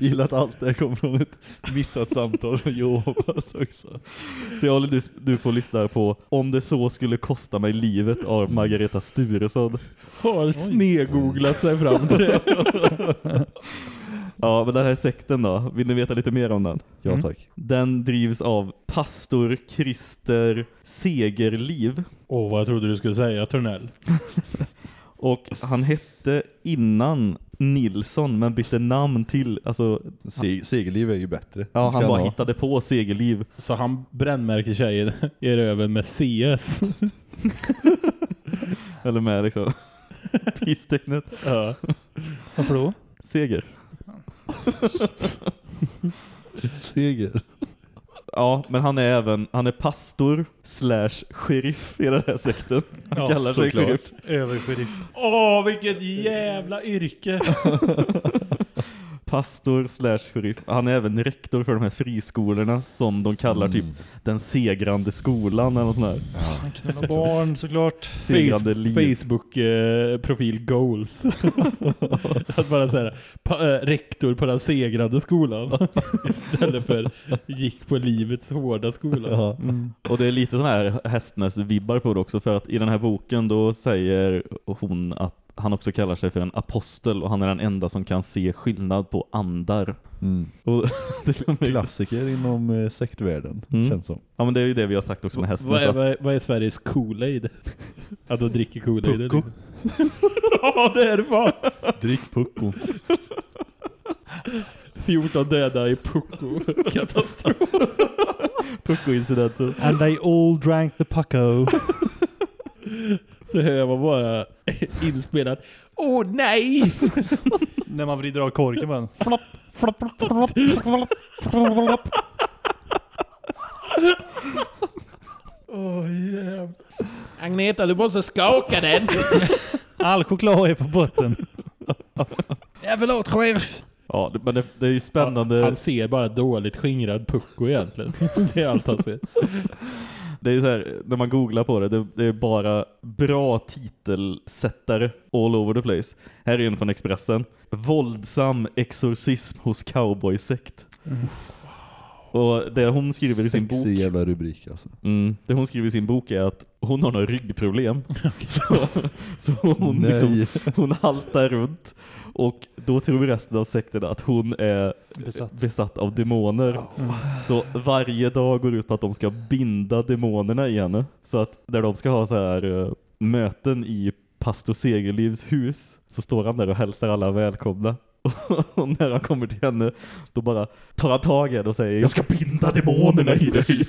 S3: Gillar att allt det här kommer från ett missat samtal från Jehovas också.
S5: Så jag håller nu- nu på att lyssna på Om det så skulle kosta mig livet av Margareta Sturesson.
S4: Har snegooglat sig fram till det.
S5: Ja, men den här sekten då, vill ni veta lite mer om den?
S3: Ja tack.
S5: Den drivs av pastor Christer Segerliv.
S4: Åh, vad jag trodde du skulle säga, Törnell.
S5: Och han hette innan Nilsson men bytte namn till, alltså
S3: Se segerliv är ju bättre.
S5: ja, han bara
S3: ha.
S5: hittade på Segerliv.
S4: Så han brännmärker tjejen i röven med CS.
S5: Eller med liksom pistecknet.
S4: Ja.
S1: Varför då?
S5: Seger.
S3: Seger.
S5: Ja, men han är även, han är pastor slash sheriff i den här sekten. Han
S4: Ja,
S5: kallar sig sheriff.
S1: Översheriff.
S4: Åh, vilket jävla yrke!
S5: Pastor slash sheriff. Han är även rektor för de här friskolorna som de kallar typ den segrande skolan eller något sånt där.
S1: Han knullar barn såklart.
S5: Segrande liv.
S4: Facebook-profil goals. att bara säga pa, eh, rektor på den segrande skolan istället för gick på livets hårda skola.
S3: Ja.
S5: Och det är lite sån här Hästnäs-vibbar på det också för att i den här boken då säger hon att han också kallar sig för en apostel och han är den enda som kan se skillnad på andar.
S3: Mm.
S5: Och det är
S3: Klassiker inom eh, sektvärlden,
S5: Mm.
S3: känns som.
S5: Ja men det är ju det vi har sagt också med Hästnäs.
S4: Vad är, vad, är, vad är Sveriges Kool-Aid? Att de dricker Kool-Aid?
S1: Pucko.
S4: Liksom. ja, det är det fan!
S3: Drick pucko.
S4: 14 döda i Pucko. Katastrof.
S5: Pucko-incidenten.
S1: And they all drank the pucko.
S4: Så hör man bara inspelat. Åh nej!
S1: När man vrider av korken bara. Flopp, flopp, flopp, flopp, flopp.
S4: Åh jävlar. Agneta, du måste skaka den!
S1: All choklad är på botten. Ja, förlåt sheriff.
S5: Ja, det, men det, det är ju spännande.
S4: Han ser bara dåligt skingrad Pucko egentligen. Det är allt han ser.
S5: Det är så här, när man googlar på det, det, det är bara bra titelsättare all over the place. Här är en från Expressen. Våldsam exorcism hos cowboysekt. Mm. Och det hon skriver i sin bok
S3: Sexig jävla rubrik alltså.
S5: mm, Det hon skriver i sin bok är att hon har några ryggproblem. så, så hon, liksom, hon haltar runt. Och då tror resten av sekten att hon är
S1: Besatt.
S5: besatt av demoner. Så varje dag går ut på att de ska binda demonerna i henne. Så att där de ska ha så här eh, möten i pastor Segerlivs hus så står han där och hälsar alla välkomna. Och när han kommer till henne då bara tar han tag i henne och säger Jag ska binda demonerna i dig.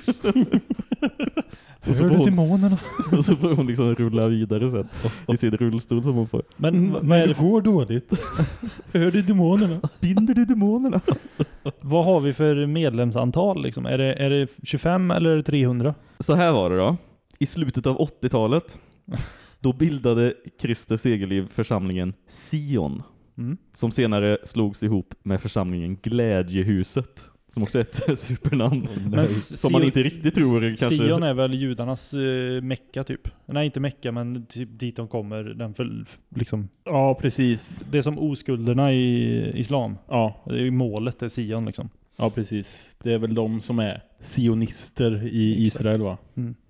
S5: och, så
S1: Hör du
S5: hon,
S1: demonerna?
S5: och så får hon liksom rulla vidare sen i sin rullstol som hon får.
S1: Men vad är det
S4: går dåligt. Hör du demonerna?
S5: Binder du demonerna?
S1: Vad har vi för medlemsantal liksom? Är det, är det 25 eller är det 300?
S5: Så här var det då. I slutet av 80-talet då bildade Christer Segerliv församlingen Sion
S1: Mm.
S5: som senare slogs ihop med församlingen Glädjehuset som också är ett supernamn
S1: Men
S5: som man inte riktigt tror kanske
S1: Sion är väl judarnas uh, mecka typ? Nej inte mecka men typ dit de kommer. Den för, liksom.
S4: Ja, precis.
S1: Det är som oskulderna i islam.
S4: Ja,
S1: Det är målet, är Sion liksom.
S4: ja, precis. Det är väl de som är sionister i
S1: Exakt.
S4: Israel va?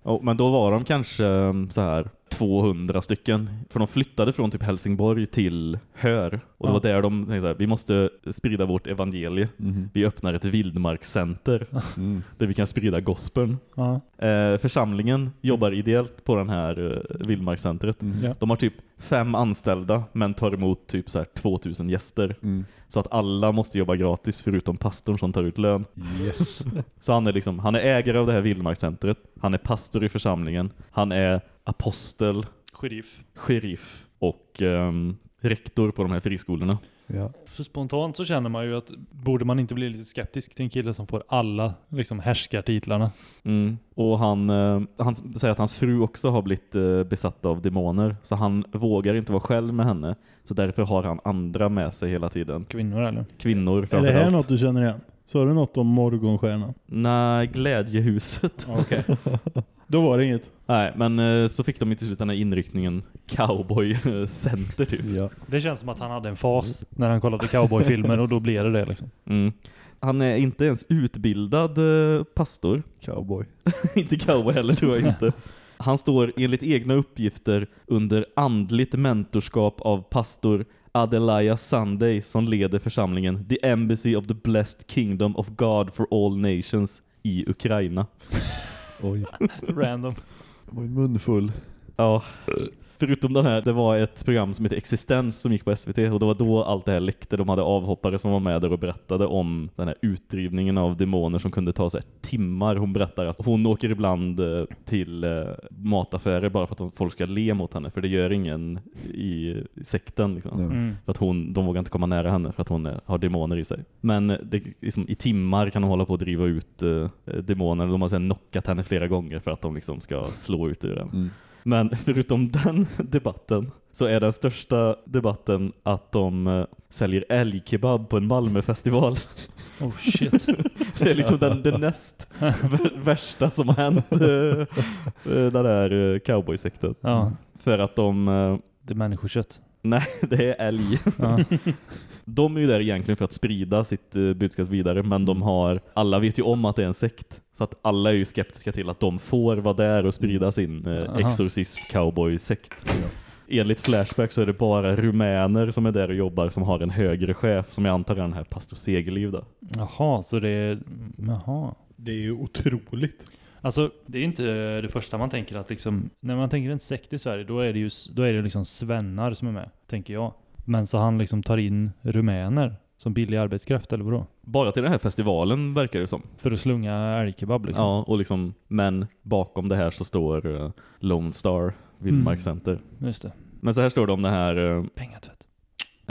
S5: Ja, men då var de kanske um, så här 200 stycken. För de flyttade från typ Helsingborg till Hör. Och det
S1: Ja.
S5: var där de tänkte så här, vi måste sprida vårt evangelie.
S3: Mhm.
S5: Vi öppnar ett vildmarkscenter
S3: Mm.
S5: där vi kan sprida gospeln.
S1: Ja.
S5: Eh, församlingen jobbar ideellt på den här eh, vildmarkscentret.
S3: Mm.
S1: Ja.
S5: De har typ fem anställda men tar emot typ så här 2000 gäster.
S3: Mm.
S5: Så att alla måste jobba gratis förutom pastorn som tar ut lön.
S3: Yes.
S5: Så han är liksom, han är ägare av det här vildmarkscentret. Han är pastor i församlingen. Han är apostel,
S1: Sheriff.
S5: sheriff och ehm, rektor på de här friskolorna.
S3: Ja.
S1: För spontant så känner man ju att borde man inte bli lite skeptisk till en kille som får alla liksom härskartitlarna?
S5: Mm. Och han, eh, han säger att hans fru också har blivit eh, besatt av demoner. Så han vågar inte vara själv med henne. Så därför har han andra med sig hela tiden.
S1: Kvinnor eller?
S5: Kvinnor
S4: Är det här något du känner igen? Sa du något om morgonstjärnan?
S5: Nej, glädjehuset.
S4: Okej. Då var det inget.
S5: Nej, men eh, så fick de ju till slut den här inriktningen cowboy-center typ.
S3: Ja.
S1: Det känns som att han hade en fas när han kollade cowboyfilmer och då blev det det liksom.
S5: Mm. Han är inte ens utbildad eh, pastor.
S3: Cowboy.
S5: inte cowboy heller tror jag inte. Han står enligt egna uppgifter under andligt mentorskap av pastor Adelaya Sunday som leder församlingen The Embassy of the Blessed Kingdom of God for All Nations i Ukraina.
S3: Oj.
S1: Random.
S3: Det var en munfull.
S5: Ja. Förutom den här, det var ett program som heter Existens som gick på SVT och det var då allt det här läckte. De hade avhoppare som var med där och berättade om den här utdrivningen av demoner som kunde ta så timmar. Hon berättar att hon åker ibland eh, till eh, mataffärer bara för att folk ska le mot henne. För det gör ingen i sekten. Liksom.
S1: Mm.
S5: För att hon, de vågar inte komma nära henne för att hon är, har demoner i sig. Men det, liksom, i timmar kan hon hålla på att driva ut eh, demoner. De har sedan knockat henne flera gånger för att de liksom ska slå ut ur den.
S3: Mm.
S5: Men förutom den debatten så är den största debatten att de eh, säljer älgkebab på en Malmöfestival.
S1: Oh shit.
S5: det är liksom den, den näst vär- värsta som har hänt eh, eh, den där eh, cowboysekten.
S1: Ja.
S5: För att de... eh,
S1: Det är människokött.
S5: Nej, det är älg.
S1: Ja.
S5: De är ju där egentligen för att sprida sitt eh, budskap vidare, men de har, alla vet ju om att det är en sekt. Så att alla är ju skeptiska till att de får vara där och sprida sin eh,
S1: Aha.
S5: exorcism cowboy-sekt. Enligt Flashback så är det bara rumäner som är där och jobbar som har en högre chef som jag antar är den här pastor Segerliv då.
S1: Jaha, så det är... Jaha.
S4: Det är ju otroligt.
S1: Alltså, det är inte det första man tänker att liksom, när man tänker en sekt i Sverige, då är det ju då är det liksom svennar som är med, tänker jag. Men så han liksom tar in rumäner som billig arbetskraft, eller vadå?
S5: Bara till den här festivalen verkar det som.
S1: För att slunga älgkebab liksom.
S5: Ja, och liksom, men bakom det här så står uh, Lone Star Vildmarkscenter.
S1: Just det.
S5: Men så här står det om det här uh,
S1: Pengatvätt.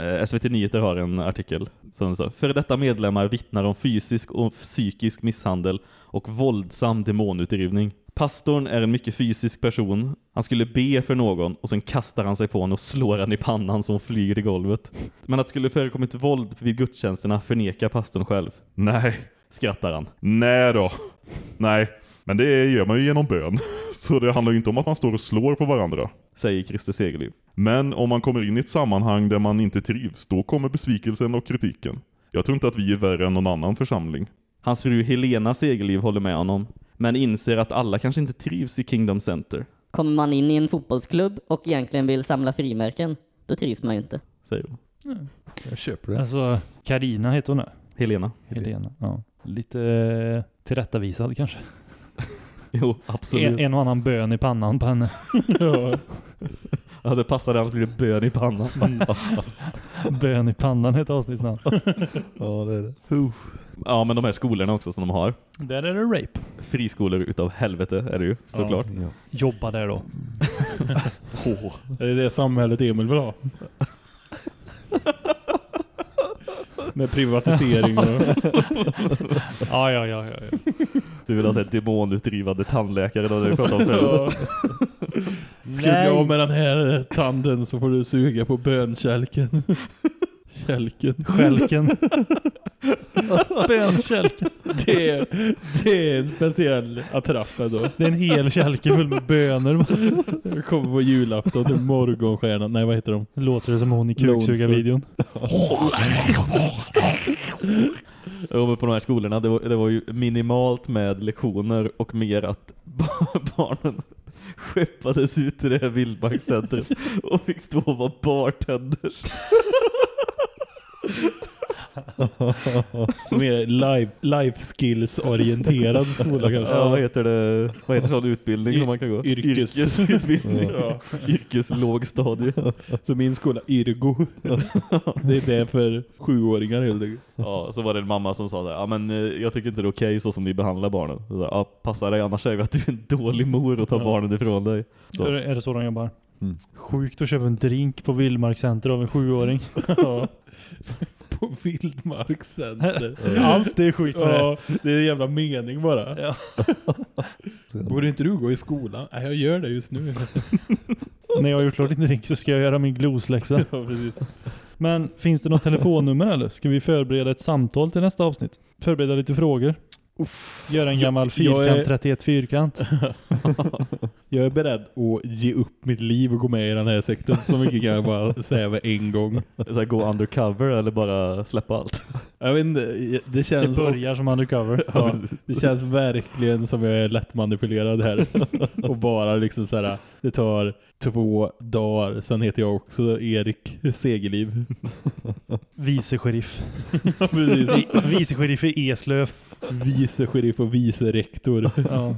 S5: Eh, SVT Nyheter har en artikel som sa För detta medlemmar vittnar om fysisk och psykisk misshandel och våldsam demonutdrivning. Pastorn är en mycket fysisk person. Han skulle be för någon och sen kastar han sig på honom och slår han i pannan så hon flyger i golvet. Men att det skulle förekommit våld vid gudstjänsterna förnekar pastorn själv.
S15: Nej.
S5: Skrattar han.
S15: Nej då. Nej, men det gör man ju genom bön. Så det handlar ju inte om att man står och slår på varandra.
S5: Säger Christer Segerliv.
S15: Men om man kommer in i ett sammanhang där man inte trivs, då kommer besvikelsen och kritiken. Jag tror inte att vi är värre än någon annan församling.
S5: Hans fru Helena Segerliv håller med honom. Men inser att alla kanske inte trivs i Kingdom Center.
S16: Kommer man in i en fotbollsklubb och egentligen vill samla frimärken, då trivs man ju inte.
S5: Säger hon.
S3: Jag köper det.
S1: Alltså, Karina heter hon det?
S5: Helena.
S1: Helena, ja. Lite tillrättavisad kanske.
S5: Jo, absolut.
S1: En, en och annan bön i pannan på henne.
S4: ja.
S5: Ja, det passar annars blir det bön i pannan.
S1: bön i pannan ett avsnittsnamn.
S3: ja, det är det.
S5: Ja, men de här skolorna också som de har.
S1: Där är det rape.
S5: Friskolor utav helvete är det ju, såklart.
S3: Ja.
S1: Jobba där då.
S5: Åh.
S4: Det är det samhället Emil vill ha. Med privatisering och...
S1: ja, ja, ja, ja, ja.
S5: Du vill ha sett demonutdrivande tandläkare det vi pratade om förut.
S4: Ska du bli av med den här eh, tanden så får du suga på bönkälken. Kälken.
S1: Skälken. Bönkälken.
S4: Det, det är en speciell attrapp då.
S1: Det är en hel kälke full med bönor.
S4: Jag kommer på julafton till morgonstjärnan. Nej, vad heter de?
S1: Låter det som hon i kuksugarvideon.
S5: Jo, på de här skolorna, det var, det var ju minimalt med lektioner och mer att barnen skeppades ut till det här vildmarkscentret och fick stå och vara bartenders.
S4: Mer life, life skills orienterad skola kanske.
S5: Ja, vad heter det? Vad heter sån utbildning som man kan gå?
S4: Yrkes.
S5: Yrkesutbildning.
S4: Ja.
S5: Yrkeslågstadie.
S4: Så min skola, Yrgo. Det är det för sjuåringar helt enkelt.
S5: Ja, så var det en mamma som sa det. Ja, men eh, jag tycker inte det är okej så som ni behandlar barnen. Så, ja, passa dig, annars säger vi att du är en dålig mor och tar
S4: Ja.
S5: barnen ifrån dig. Så.
S1: Är, det- är det så de jobbar? Sjukt att köpa en drink på Vildmarkscenter av en sjuåring.
S4: Ja. På Vildmarkscenter.
S1: Allt är skit med
S4: ja, det är en jävla mening bara.
S1: Ja.
S4: Borde inte du gå i skolan? Nej, jag gör det just nu.
S1: När jag har gjort klart din drink så ska jag göra min glosläxa.
S4: ja, precis.
S1: Men finns det något telefonnummer eller? Ska vi förbereda ett samtal till nästa avsnitt? Förbereda lite frågor? Göra en gammal
S4: Jag- jag
S1: fyrkant,
S4: är-
S1: 31 fyrkant.
S4: Jag är beredd att ge upp mitt liv och gå med i den här sekten. Så mycket kan jag bara säga med en gång.
S5: Så här, gå undercover eller bara släppa allt?
S4: Jag vet inte, det känns...
S1: Det börjar som undercover.
S4: Ja, det känns verkligen som jag är lättmanipulerad här. Och bara liksom så här, det tar två dagar, sen heter jag också Erik Segerliv.
S1: Vice sheriff. Vice sheriff i Eslöv.
S4: Vice sheriff och vice rektor.
S1: Ja.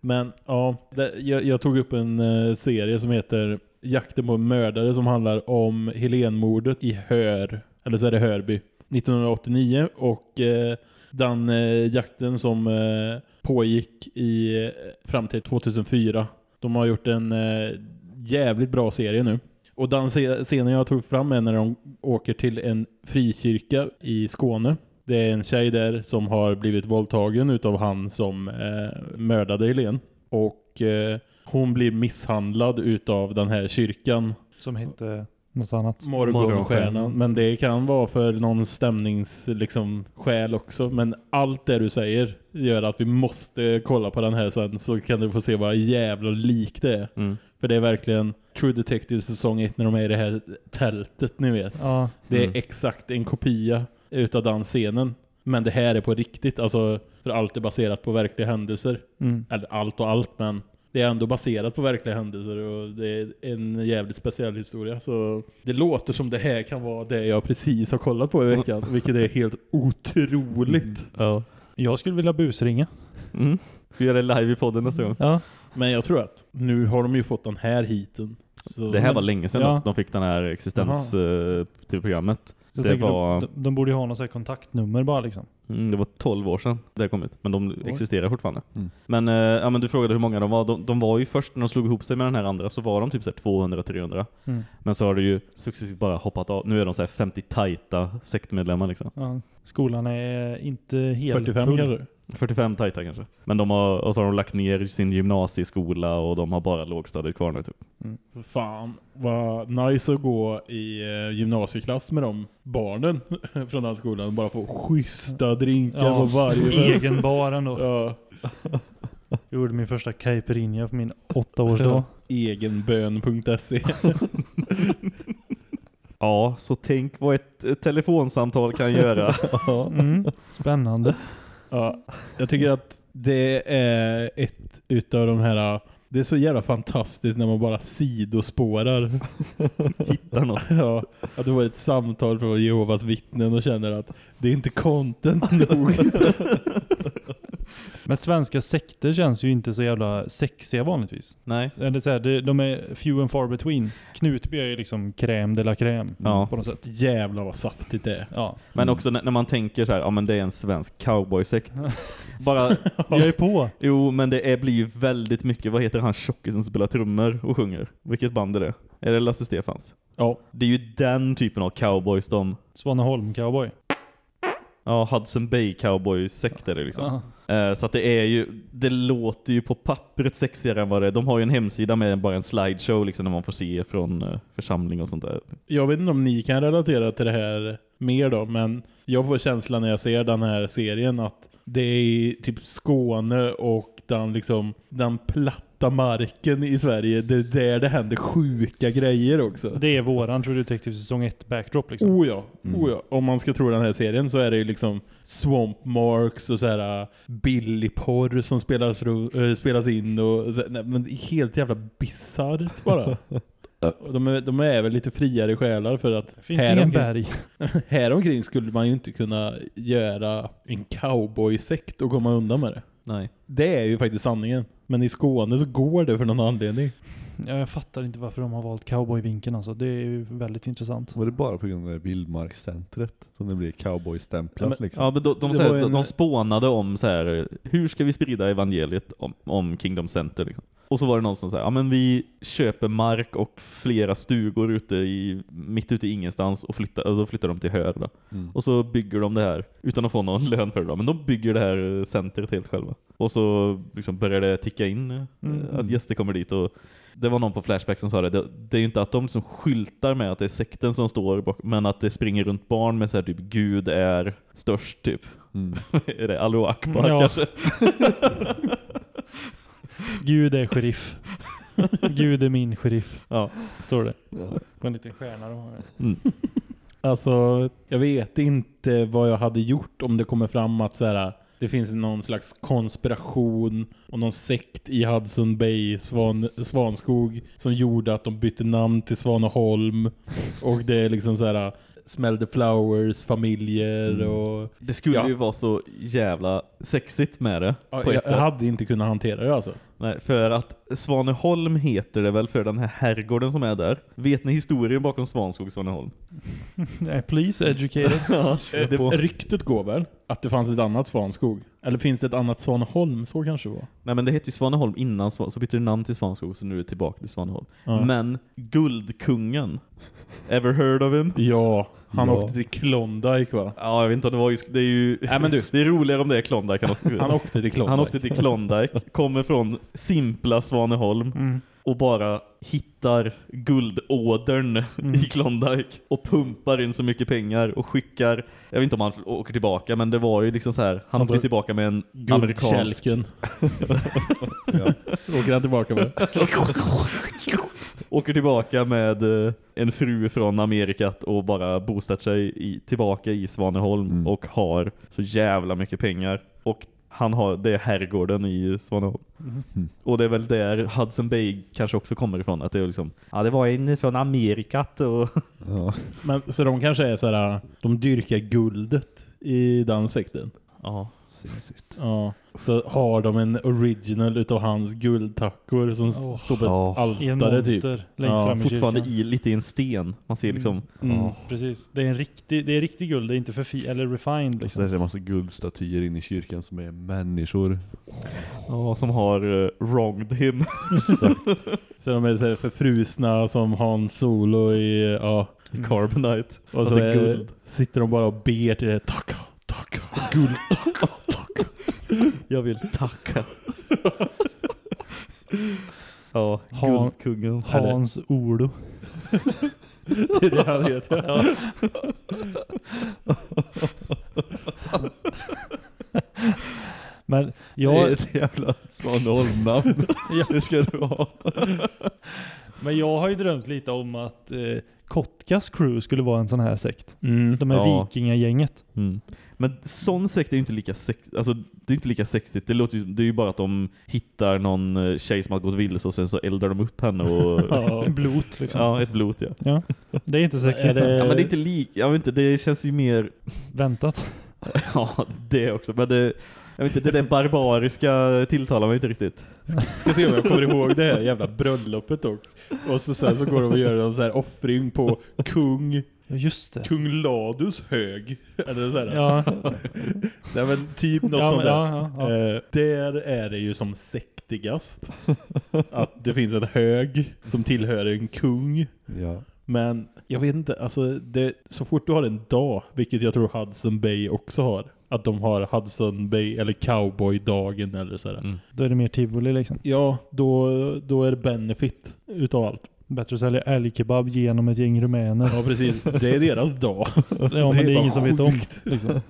S4: Men ja, det, jag, jag tog upp en eh, serie som heter Jakten på en mördare som handlar om Helenmordet i Hör, eller så är det Hörby, 1989 och eh, den eh, jakten som eh, pågick i eh, fram till 2004. De har gjort en eh, jävligt bra serie nu. Och den scenen jag tog fram är när de åker till en frikyrka i Skåne. Det är en tjej där som har blivit våldtagen utav han som eh, mördade Helene. Och eh, hon blir misshandlad utav den här kyrkan.
S1: Som hette något annat.
S4: Morgonstjärnan. Men det kan vara för någon stämnings liksom, skäl också. Men allt det du säger gör att vi måste kolla på den här sen så kan du få se vad jävla lik det är.
S5: Mm.
S4: För det är verkligen True Detective säsong 1 när de är i det här tältet, ni vet.
S1: Ja.
S4: Det är
S5: Mm.
S4: exakt en kopia utav den scenen. Men det här är på riktigt, alltså för allt är baserat på verkliga händelser.
S1: Mm.
S4: Eller allt och allt, men det är ändå baserat på verkliga händelser och det är en jävligt speciell historia. Så det låter som det här kan vara det jag precis har kollat på i veckan, vilket är helt otroligt.
S5: Ja.
S1: Jag skulle vilja busringa.
S5: Mm. Vi gör det live i podden nästa gång.
S1: Ja.
S4: Men jag tror att nu har de ju fått den här hiten. Så
S5: Det här var länge sedan
S1: Ja.
S5: de fick den här existens eh, till programmet. Det var,
S1: de, de borde ju ha något kontaktnummer bara liksom.
S5: mm, det var 12 år sedan det kom ut, men de
S1: Oj.
S5: existerar fortfarande.
S3: Mm.
S5: Men, eh, ja, men du frågade hur många de var. De, de var ju först när de slog ihop sig med den här andra så var de typ så här 200-300.
S1: Mm.
S5: Men så har det ju successivt bara hoppat av. Nu är de så här 50 tajta sektmedlemmar liksom.
S1: Ja. Skolan är inte helt
S4: 45
S1: full.
S4: Kanske?
S5: 45 tajta kanske. Men de har, och så har de lagt ner sin gymnasieskola och de har bara lågstadiet kvar nu typ.
S4: Fan, vad nice att gå i eh, gymnasieklass med de barnen från den skolan. Bara få schyssta drinkar
S1: Ja,
S4: på varje fest.
S1: egen bar ändå.
S4: Ja.
S1: Jag gjorde min första caipirinha på min åttaårsdag.
S4: Egenbön.se
S5: Ja, så tänk vad ett, ett telefonsamtal kan göra.
S1: Mm. Spännande.
S4: Ja, jag tycker att det är ett utav de här det är så jävla fantastiskt när man bara sidospårar.
S5: Hittar något.
S4: Ja, att det var ett samtal från Jehovas vittnen och känner att det är inte content nog.
S1: Men svenska sekter känns ju inte så jävla sexiga vanligtvis.
S5: Nej.
S1: Eller så här, det, de är few and far between. Knutby är ju liksom crème de la crème
S5: Ja.
S1: på något sätt.
S4: Jävlar vad saftigt det är.
S1: Ja.
S5: Men också när, när man tänker så här, ja men det är en svensk cowboysekt. Bara,
S1: Jag är på.
S5: jo men det är, blir ju väldigt mycket, vad heter han tjockisen som spelar trummor och sjunger? Vilket band är det? Är det Lasse Stefans?
S4: Ja.
S5: Det är ju den typen av cowboys de,
S1: Svaneholm cowboy.
S5: Ja Hudson Bay det liksom.
S1: Ja.
S5: Eh, Så att det är ju, det låter ju på pappret sexigare än vad det är. De har ju en hemsida med bara en slideshow liksom, där man får se från eh, församling och sånt där.
S4: Jag vet inte om ni kan relatera till det här mer då, men jag får känslan när jag ser den här serien att det är typ Skåne och den liksom den platta marken i Sverige, det är där det händer sjuka grejer också.
S1: Det är våran True Detective säsong 1 backdrop liksom.
S4: Oh ja,
S3: Mm.
S4: oh ja, om man ska tro den här serien så är det ju liksom Swamp Marks och så här uh, Billy-porr som spelas, äh, spelas in och så, nej, men det är helt jävla bisarrt bara. De är, de är väl lite friare själar för att
S1: Finns det ingen
S4: omkring-
S1: berg?
S4: här omkring skulle man ju inte kunna göra en cowboy-sekt och komma undan med det.
S5: Nej.
S4: Det är ju faktiskt sanningen. Men i Skåne så går det för någon anledning.
S1: Ja, jag fattar inte varför de har valt cowboyvinkeln alltså. Det är ju väldigt intressant.
S3: Var det bara på grund av det vildmarkscentret som det blir cowboy-stämplat
S5: Ja, men,
S3: liksom?
S5: ja, men de, de, de,
S4: en-
S5: de spånade om så här, hur ska vi sprida evangeliet om, om Kingdom Center liksom. Och så var det någon som sa, ja men vi köper mark och flera stugor ute i, mitt ute i ingenstans och flyttar, och så flyttar de till Hör.
S3: Mm.
S5: Och så bygger de det här utan att få någon lön för det då. Men de bygger det här eh, centret helt själva. Och så liksom börjar det ticka in eh,
S1: Mm.
S5: att gäster kommer dit och det var någon på Flashback som sa det. Det, det är ju inte att de liksom skyltar med att det är sekten som står bak, men att det springer runt barn med så här typ Gud är störst typ.
S3: Mm.
S5: är det Allahu Akbar
S1: Ja.
S5: kanske?
S1: Gud är sheriff. Gud är min sheriff.
S5: Ja.
S1: Står det. På en liten stjärna de har.
S5: Mm.
S4: Alltså, jag vet inte vad jag hade gjort om det kommer fram att så här, det finns någon slags konspiration och någon sekt i Hudson Bay, Svan, Svanskog, som gjorde att de bytte namn till Svaneholm. Och det är liksom så här Smell the Flowers, familjer
S5: Mm.
S4: och...
S5: Det skulle
S4: Ja.
S5: ju vara så jävla sexigt med det.
S4: Ja,
S5: på ett
S4: jag
S5: sätt.
S4: hade inte kunnat hantera det alltså.
S5: Nej, för att Svaneholm heter det väl för den här herrgården som är där. Vet ni historien bakom Svanskog Svaneholm?
S1: Nej, please educated.
S5: ja,
S4: Eh, Det, ryktet går väl att det fanns ett annat Svanskog. Eller finns det ett annat Svaneholm? Så kanske det var.
S5: Nej men det hette ju Svaneholm innan, Svan- så bytte det namn till Svanskog så nu är det tillbaka till Svaneholm.
S4: Ja.
S5: Men Guldkungen, ever heard of him?
S4: Ja, han
S5: Ja.
S4: åkte till Klondike va?
S5: Ja, jag vet inte om det var just, det är ju...
S4: Nej, men du.
S5: Det är roligare om det är Klondike. Han åkte,
S4: Han åkte till Klondike.
S5: Han åkte till Klondike, kommer från simpla Svaneholm
S1: Mm.
S5: och bara hittar guldådern
S1: Mm.
S5: i Klondike och pumpar in så mycket pengar och skickar, jag vet inte om han åker tillbaka men det var ju liksom så här, han
S4: Han
S5: åker
S4: var-
S5: tillbaka med en amerikansk
S4: ja. Åker han tillbaka med.
S5: Åker tillbaka med eh, en fru från Amerikat och bara bosatt sig i, tillbaka i Svaneholm
S3: Mm.
S5: och har så jävla mycket pengar. Och han har, det är herrgården i Svaneholm.
S3: Mm.
S5: Och det är väl där Hudson Bay kanske också kommer ifrån. Att det är liksom, ja det var en från Amerikat och...
S3: Ja.
S4: Men så de kanske är så här, de dyrkar guldet i den sekten.
S5: Ja.
S4: Ja. Så har de en original utav hans guldtackor som
S1: Åh.
S4: står på ett
S1: en
S4: altare typ.
S1: monter längst
S4: Ja,
S1: fram i
S5: Fortfarande i, lite i en sten. Man ser liksom...
S4: Mm.
S1: Ja, precis. Det är en riktig, det är riktig guld, det är inte för fi eller refined
S3: Så
S1: liksom.
S3: där är det en massa guldstatyer inne i kyrkan som är människor.
S5: Ja, som har uh, wronged him.
S4: Så de är så här förfrusna som Hans Solo i.
S5: I Carbonite.
S4: Och
S5: Fast
S4: så
S5: det är
S4: sitter de bara och ber till det. Tacka, tacka, guld, tacka, tacka.
S5: Jag vill tacka. ja,
S1: Han-
S5: guldkungen.
S1: Hans Olo.
S4: Det är det han heter.
S5: Ja.
S1: Men
S3: Det
S1: jag,
S3: är ett jävla Svaneholm-namn.
S1: Ja.
S3: Det ska du ha.
S1: men jag har ju drömt lite om att eh, Kotkas crew skulle vara en sån här sekt.
S4: Mm.
S1: De är
S5: Ja.
S1: vikingagänget.
S5: Mm. Men sån sekt är ju inte lika sex, alltså det är inte lika sexigt. Det låter ju, det är ju bara att de hittar någon eh, tjej som har gått vilse och sen så eldar de upp henne och
S4: Ja.
S1: Blot liksom.
S5: ja, ett blot ja.
S1: Ja. Det är inte sexigt.
S4: Är det-
S5: Ja men det är inte lik, jag vet inte, det känns ju mer
S1: Väntat.
S5: ja, det också, men det jag vet inte, det där barbariska tilltalar mig inte riktigt.
S4: Ska se om jag kommer ihåg det här jävla bröllopet dock. Och så, sen så går de och gör en så här offring på kung
S1: Ja just det.
S4: Kung Ladus hög. Eller så här.
S1: Ja.
S4: Nej men typ något
S1: Ja,
S4: sånt där.
S1: ja, ja, ja.
S4: Eh, där är det ju som sektigast. att det finns en hög som tillhör en kung.
S3: Ja.
S4: Men jag vet inte, alltså det, så fort du har en dag, vilket jag tror Hudson Bay också har. Att de har Hudson Bay eller Cowboy-dagen eller sådär.
S5: Mm.
S1: Då är det mer tivoli liksom.
S4: Ja, då, då är det benefit utav allt.
S1: Bättre att sälja älgkebab genom ett gäng rumäner.
S4: Ja precis, det är deras dag.
S1: Ja men det är, ingen som vet om. Liksom.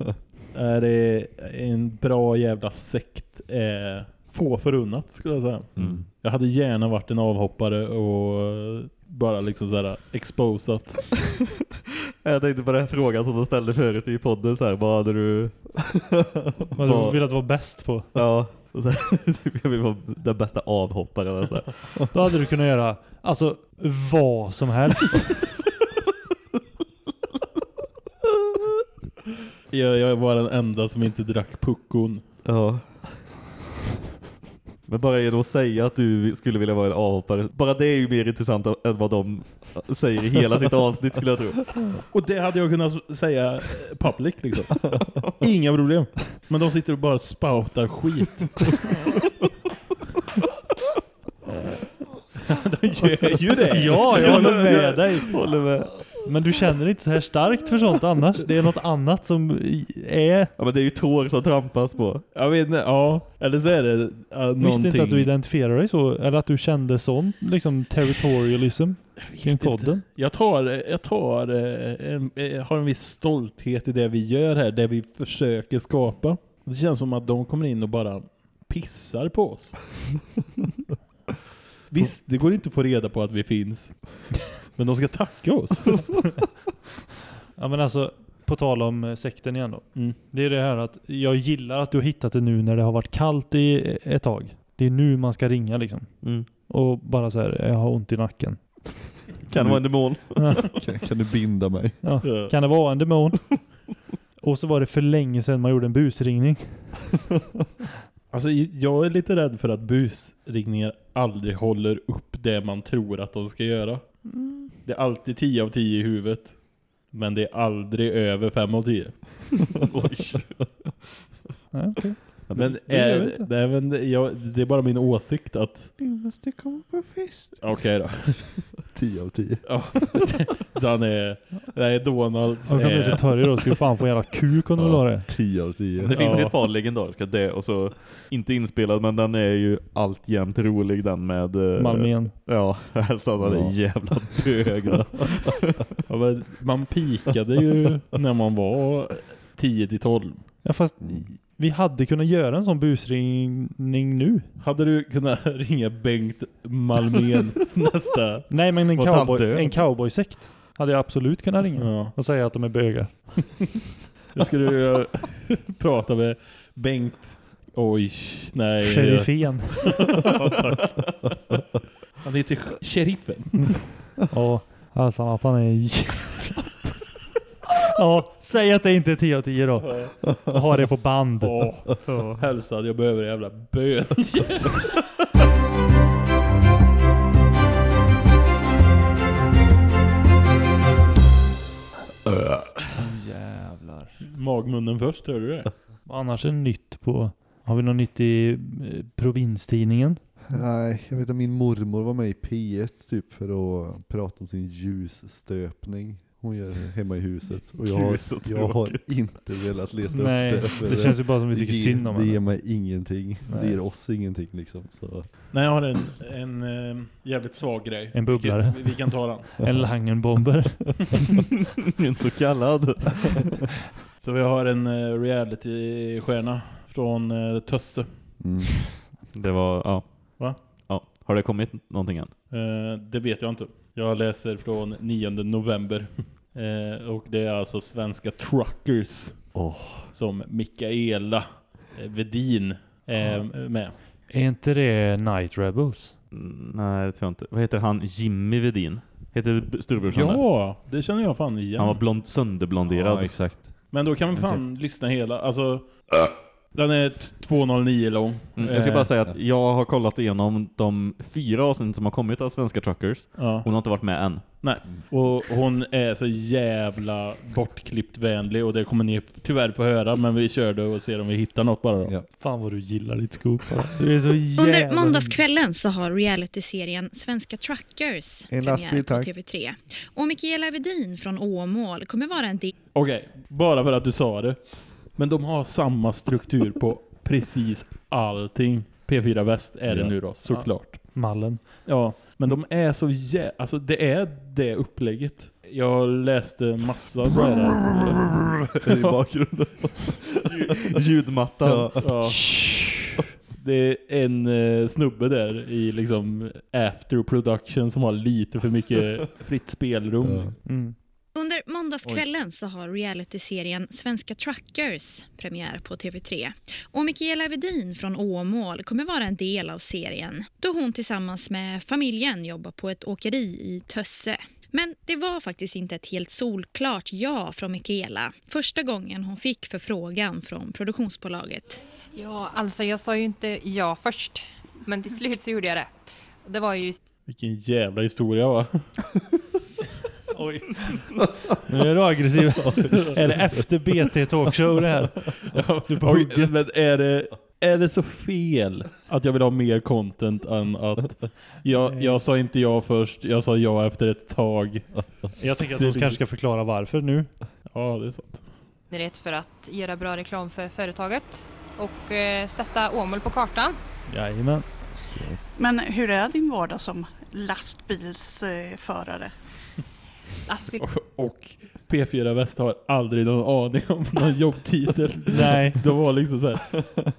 S4: Är det en bra jävla sekt är få förunnat skulle jag säga.
S5: Mm.
S4: Jag hade gärna varit en avhoppare och bara liksom såhär exposat.
S5: Jag tänkte på den här frågan som de ställde förut i podden så här, vad hade du
S1: Vad du vill att vara bäst på.
S5: Ja, typ, jag vill vara den bästa avhopparen så här.
S1: Då hade du kunnat göra alltså vad som helst.
S4: Jag, jag var den enda som inte drack puckon.
S5: Ja. Men bara genom att säga att du skulle vilja vara en avhoppare, bara det är ju mer intressant än vad de säger i hela sitt avsnitt skulle jag tro.
S4: Och det hade jag kunnat säga public liksom. Inga problem. Men de sitter och bara spoutar skit. de gör ju det.
S1: Ja, jag håller med dig.
S17: Håller med.
S1: Men du känner inte så här starkt för sånt annars. Det är något annat som är...
S5: Ja men det är ju tår som trampas på.
S4: Jag vet inte, ja. Eller så är det uh, någonting...
S1: Visste inte att du identifierar dig så, eller att du kände sån liksom territorialism kring podden.
S4: Jag tar, jag tar eh, en, eh, har en viss stolthet i det vi gör här, det vi försöker skapa. Det känns som att de kommer in och bara pissar på oss. Visst, det går inte att få reda på att vi finns. Men de ska tacka oss.
S1: Ja men alltså, på tal om eh, sekten igen då.
S4: Mm.
S1: Det är det här att jag gillar att du har hittat det nu när det har varit kallt i ett tag. Det är nu man ska ringa liksom.
S5: Mm.
S1: Och bara så här, jag har ont i nacken.
S5: Kan det vara en demon?
S3: Kan, kan du binda mig?
S1: Ja. Kan det vara en demon? Och så var det för länge sedan man gjorde en busringning.
S4: Alltså jag är lite rädd för att busringningar aldrig håller upp det man tror att de ska göra. Det är alltid 10 av 10 i huvudet. Men det är aldrig över 5 av 10.
S5: Oj.
S4: Men,
S1: Det är det
S4: nej, men jag, det är bara min åsikt att...
S1: Du måste komma på fest.
S4: Okej då.
S3: 10 av 10.
S4: Ja, den är... Nej, Donalds
S1: Jag kommer till
S4: är...
S1: Törje då, ska du fan få jävla kuk om du vill ha det.
S3: 10 av 10.
S5: Det finns ju
S4: Ja.
S5: ett par legendariska, det och så inte inspelad men den är ju alltjämt rolig den med... eh,
S1: Malmén.
S5: Ja, hälsan hade
S3: Ja.
S5: jävla bög då.
S4: Ja, man pikade ju när man var 10 till 12.
S1: Ja fast vi hade kunnat göra en sån busringning nu.
S4: Hade du kunnat ringa Bengt Malmén nästa?
S1: Nej men en, cowboy, en cowboysekt hade jag absolut kunnat ringa.
S4: Ja.
S1: Och säga att de är bögar.
S4: Jag skulle ju prata med Bengt... Oj, nej.
S1: Sheriffen.
S4: ja. Han heter Sh- Sheriffen.
S1: Ja, alltså att han är jävla... Ja, säg att det inte är 10 av 10 då. Jag har det på band.
S4: Åh, hälsad, jag behöver en jävla bön.
S17: Jävlar.
S4: Magmunnen först, hör du det?
S1: Annars är nytt på... Har vi något nytt i eh, provinstidningen?
S3: Nej, jag vet att min mormor var med i P1 typ för att prata om sin ljusstöpning hon gör hemma i huset. Och jag, har, jag har inte velat leta
S1: Nej,
S3: upp det. för
S1: det känns ju bara som vi
S3: det
S1: tycker
S3: ger-
S1: synd om
S3: Det
S1: henne.
S3: ger mig ingenting. Det
S1: Nej.
S3: ger oss ingenting liksom. Så.
S4: Nej, jag har en, en eh, jävligt svag grej.
S1: En bubblare.
S4: Vi, vi kan ta den.
S1: En Langenbomber.
S5: en så kallad.
S4: Så vi har en uh, reality-stjärna från uh, Tösse.
S3: Mm.
S5: Det var, ja.
S4: Va?
S5: Ja. Har det kommit någonting än?
S4: Eh, det vet jag inte. Jag läser från 9 november. Eh, och det är alltså svenska truckers.
S3: Åh.
S4: Som Mikaela eh, Vedin är med.
S1: Är inte det Night Rebels?
S5: Mm, Nej, det tror jag inte. Vad heter han? Jimmy Vedin? Heter storebrorsan där?
S4: Ja, det känner jag fan igen.
S5: Han var blond, sönderblonderad.
S17: Ja, exakt.
S4: Men då kan vi fan lyssna hela. Alltså, den är t- 209 lång.
S5: Mm, jag ska
S4: Eh,
S5: bara säga att jag har kollat igenom de fyra avsnitt som har kommit av Svenska Truckers.
S4: Ja.
S5: Hon har inte varit med än.
S4: Nej, och hon är så jävla bortklippt vänlig och det kommer ni tyvärr få höra men vi kör det och ser om vi hittar något bara då.
S3: Ja.
S1: Fan vad du gillar ditt scoop. Du är så
S18: Under
S1: jävla...
S18: måndagskvällen så har realityserien Svenska Truckers
S3: En lastbil,
S18: premiär på
S3: tack.
S18: TV3. Och Mikaela Vedin från Åmål kommer vara en del
S4: Okej, bara för att du sa det. Men de har samma struktur på precis allting. P4 Väst är det
S3: Ja.
S4: nu då, såklart.
S1: Mallen.
S4: Ja, men de är så jä... Alltså det är det upplägget. Jag läste massa så här...
S3: I bakgrunden.
S5: Ljudmattan.
S3: Ja.
S4: Ja. Det är en eh, snubbe där i liksom after production som har lite för mycket fritt spelrum.
S3: Ja.
S1: Mm.
S18: Under måndagskvällen så har realityserien Svenska Truckers premiär på TV3. Och Mikaela Vedin från Åmål kommer vara en del av serien då hon tillsammans med familjen jobbar på ett åkeri i Tösse. Men det var faktiskt inte ett helt solklart ja från Mikaela första gången hon fick förfrågan från produktionsbolaget.
S19: Ja, alltså jag sa ju inte ja först. Men till slut så gjorde jag det. Det var ju...
S4: Vilken jävla historia va?
S1: Oj. Nu är du aggressiv. är det efter BT Talkshow det här? Du på hugget.
S4: men är det är det så fel att jag vill ha mer content än att jag, jag sa inte ja först, jag sa ja efter ett tag.
S1: Jag tänker att de kanske ska förklara varför nu.
S4: Ja, det är sant.
S19: Det är för att göra bra reklam för företaget och eh, sätta Åmål på kartan.
S1: Jajamän.
S20: Men hur är din vardag som lastbilsförare?
S19: Lastbil.
S4: Och P4 Väst har aldrig någon aning om någon jobbtitel.
S1: Nej.
S4: De var liksom så här.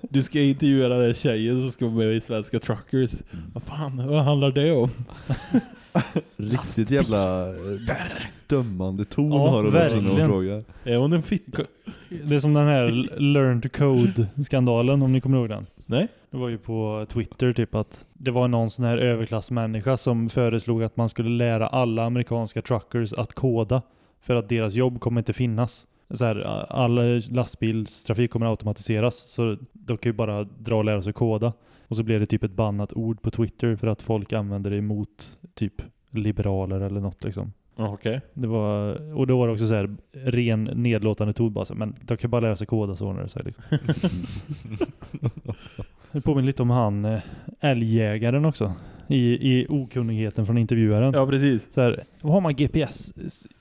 S4: Du ska intervjua den där tjejen som ska vara med i Svenska Truckers. Vad fan, vad handlar det om?
S3: Riktigt jävla eh, dömande ton
S1: Ja,
S3: har de också när de
S1: verkligen.
S3: frågar.
S4: Är hon en fitta?
S1: Det är som den här Learn to Code-skandalen, om ni kommer ihåg den.
S4: Nej.
S1: Det var ju på Twitter typ att det var någon sån här överklassmänniska som föreslog att man skulle lära alla amerikanska truckers att koda. För att deras jobb kommer inte finnas. Så här, all lastbilstrafik kommer automatiseras. Så de kan ju bara dra och lära sig koda. Och så blev det typ ett bannat ord på Twitter för att folk använder det emot typ liberaler eller något liksom.
S4: Okej.
S1: Det var, och då var det också så här ren nedlåtande ton bara så, men de kan bara lära sig koda så ordnar det sig liksom. Det påminner lite om han eh, älgjägaren också. I, I okunnigheten från intervjuaren.
S4: Ja, precis.
S1: Så här, har man GPS?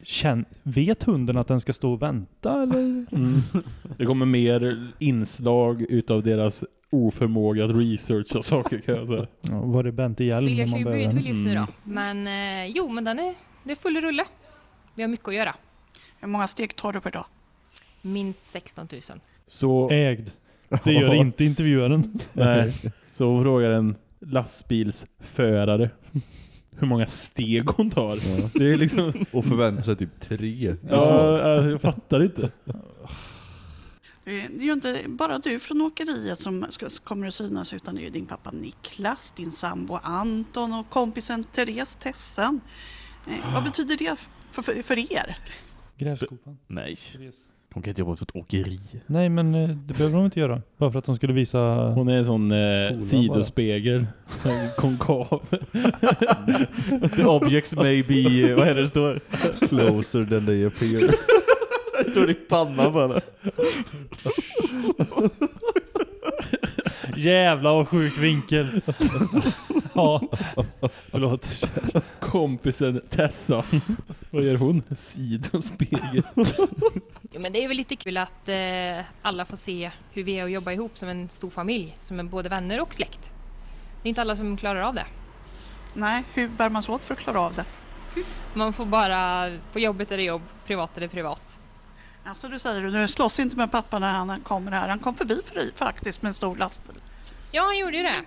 S1: Känn, vet hunden att den ska stå och vänta eller?
S4: Mm. Det kommer mer inslag utav deras oförmåga att researcha saker kan jag säga.
S1: Ja, var det Bente Hjelm om man
S19: kör ju just nu då.
S4: Mm.
S19: Men eh, jo, men den är, det är full rulle. Vi har mycket att göra.
S20: Hur många steg tar du per dag?
S19: Minst 16 000.
S4: Så...
S1: Ägd. Det gör inte intervjuaren.
S4: Nej. Så hon frågar en lastbilsförare hur många steg hon tar. Det är liksom...
S3: Och förväntar sig typ tre.
S4: Ja, jag fattar inte.
S20: Det är ju inte bara du från åkeriet som ska, kommer att synas utan det är ju din pappa Niklas, din sambo Anton och kompisen Therese Tessan. Eh, vad betyder det för, för, för er?
S1: Grävskopan.
S5: Nej. De kan inte jobba på ett åkeri.
S1: Nej men eh, det behöver de inte göra. Bara för att de skulle visa...
S4: Hon är en sån eh, sidospegel. Konkav.
S5: The objects may be, vad är det det står?
S3: Closer than they appear.
S5: Det står i pannan på henne.
S1: Jävlar vad sjuk vinkel. ja. Förlåt.
S4: Kompisen Tessa. Vad gör hon? Sidospegel.
S19: Jo, men det är väl lite kul att eh, alla får se hur vi är att jobba ihop som en stor familj, som en både vänner och släkt. Det är inte alla som klarar av det.
S20: Nej, hur bär man sig åt för att klara av det?
S19: Man får bara, på jobbet är det jobb, privat är det privat.
S20: Alltså du säger du slåss inte med pappa när han kommer här. Han kom förbi för dig faktiskt med en stor lastbil.
S19: Ja, han gjorde ju det.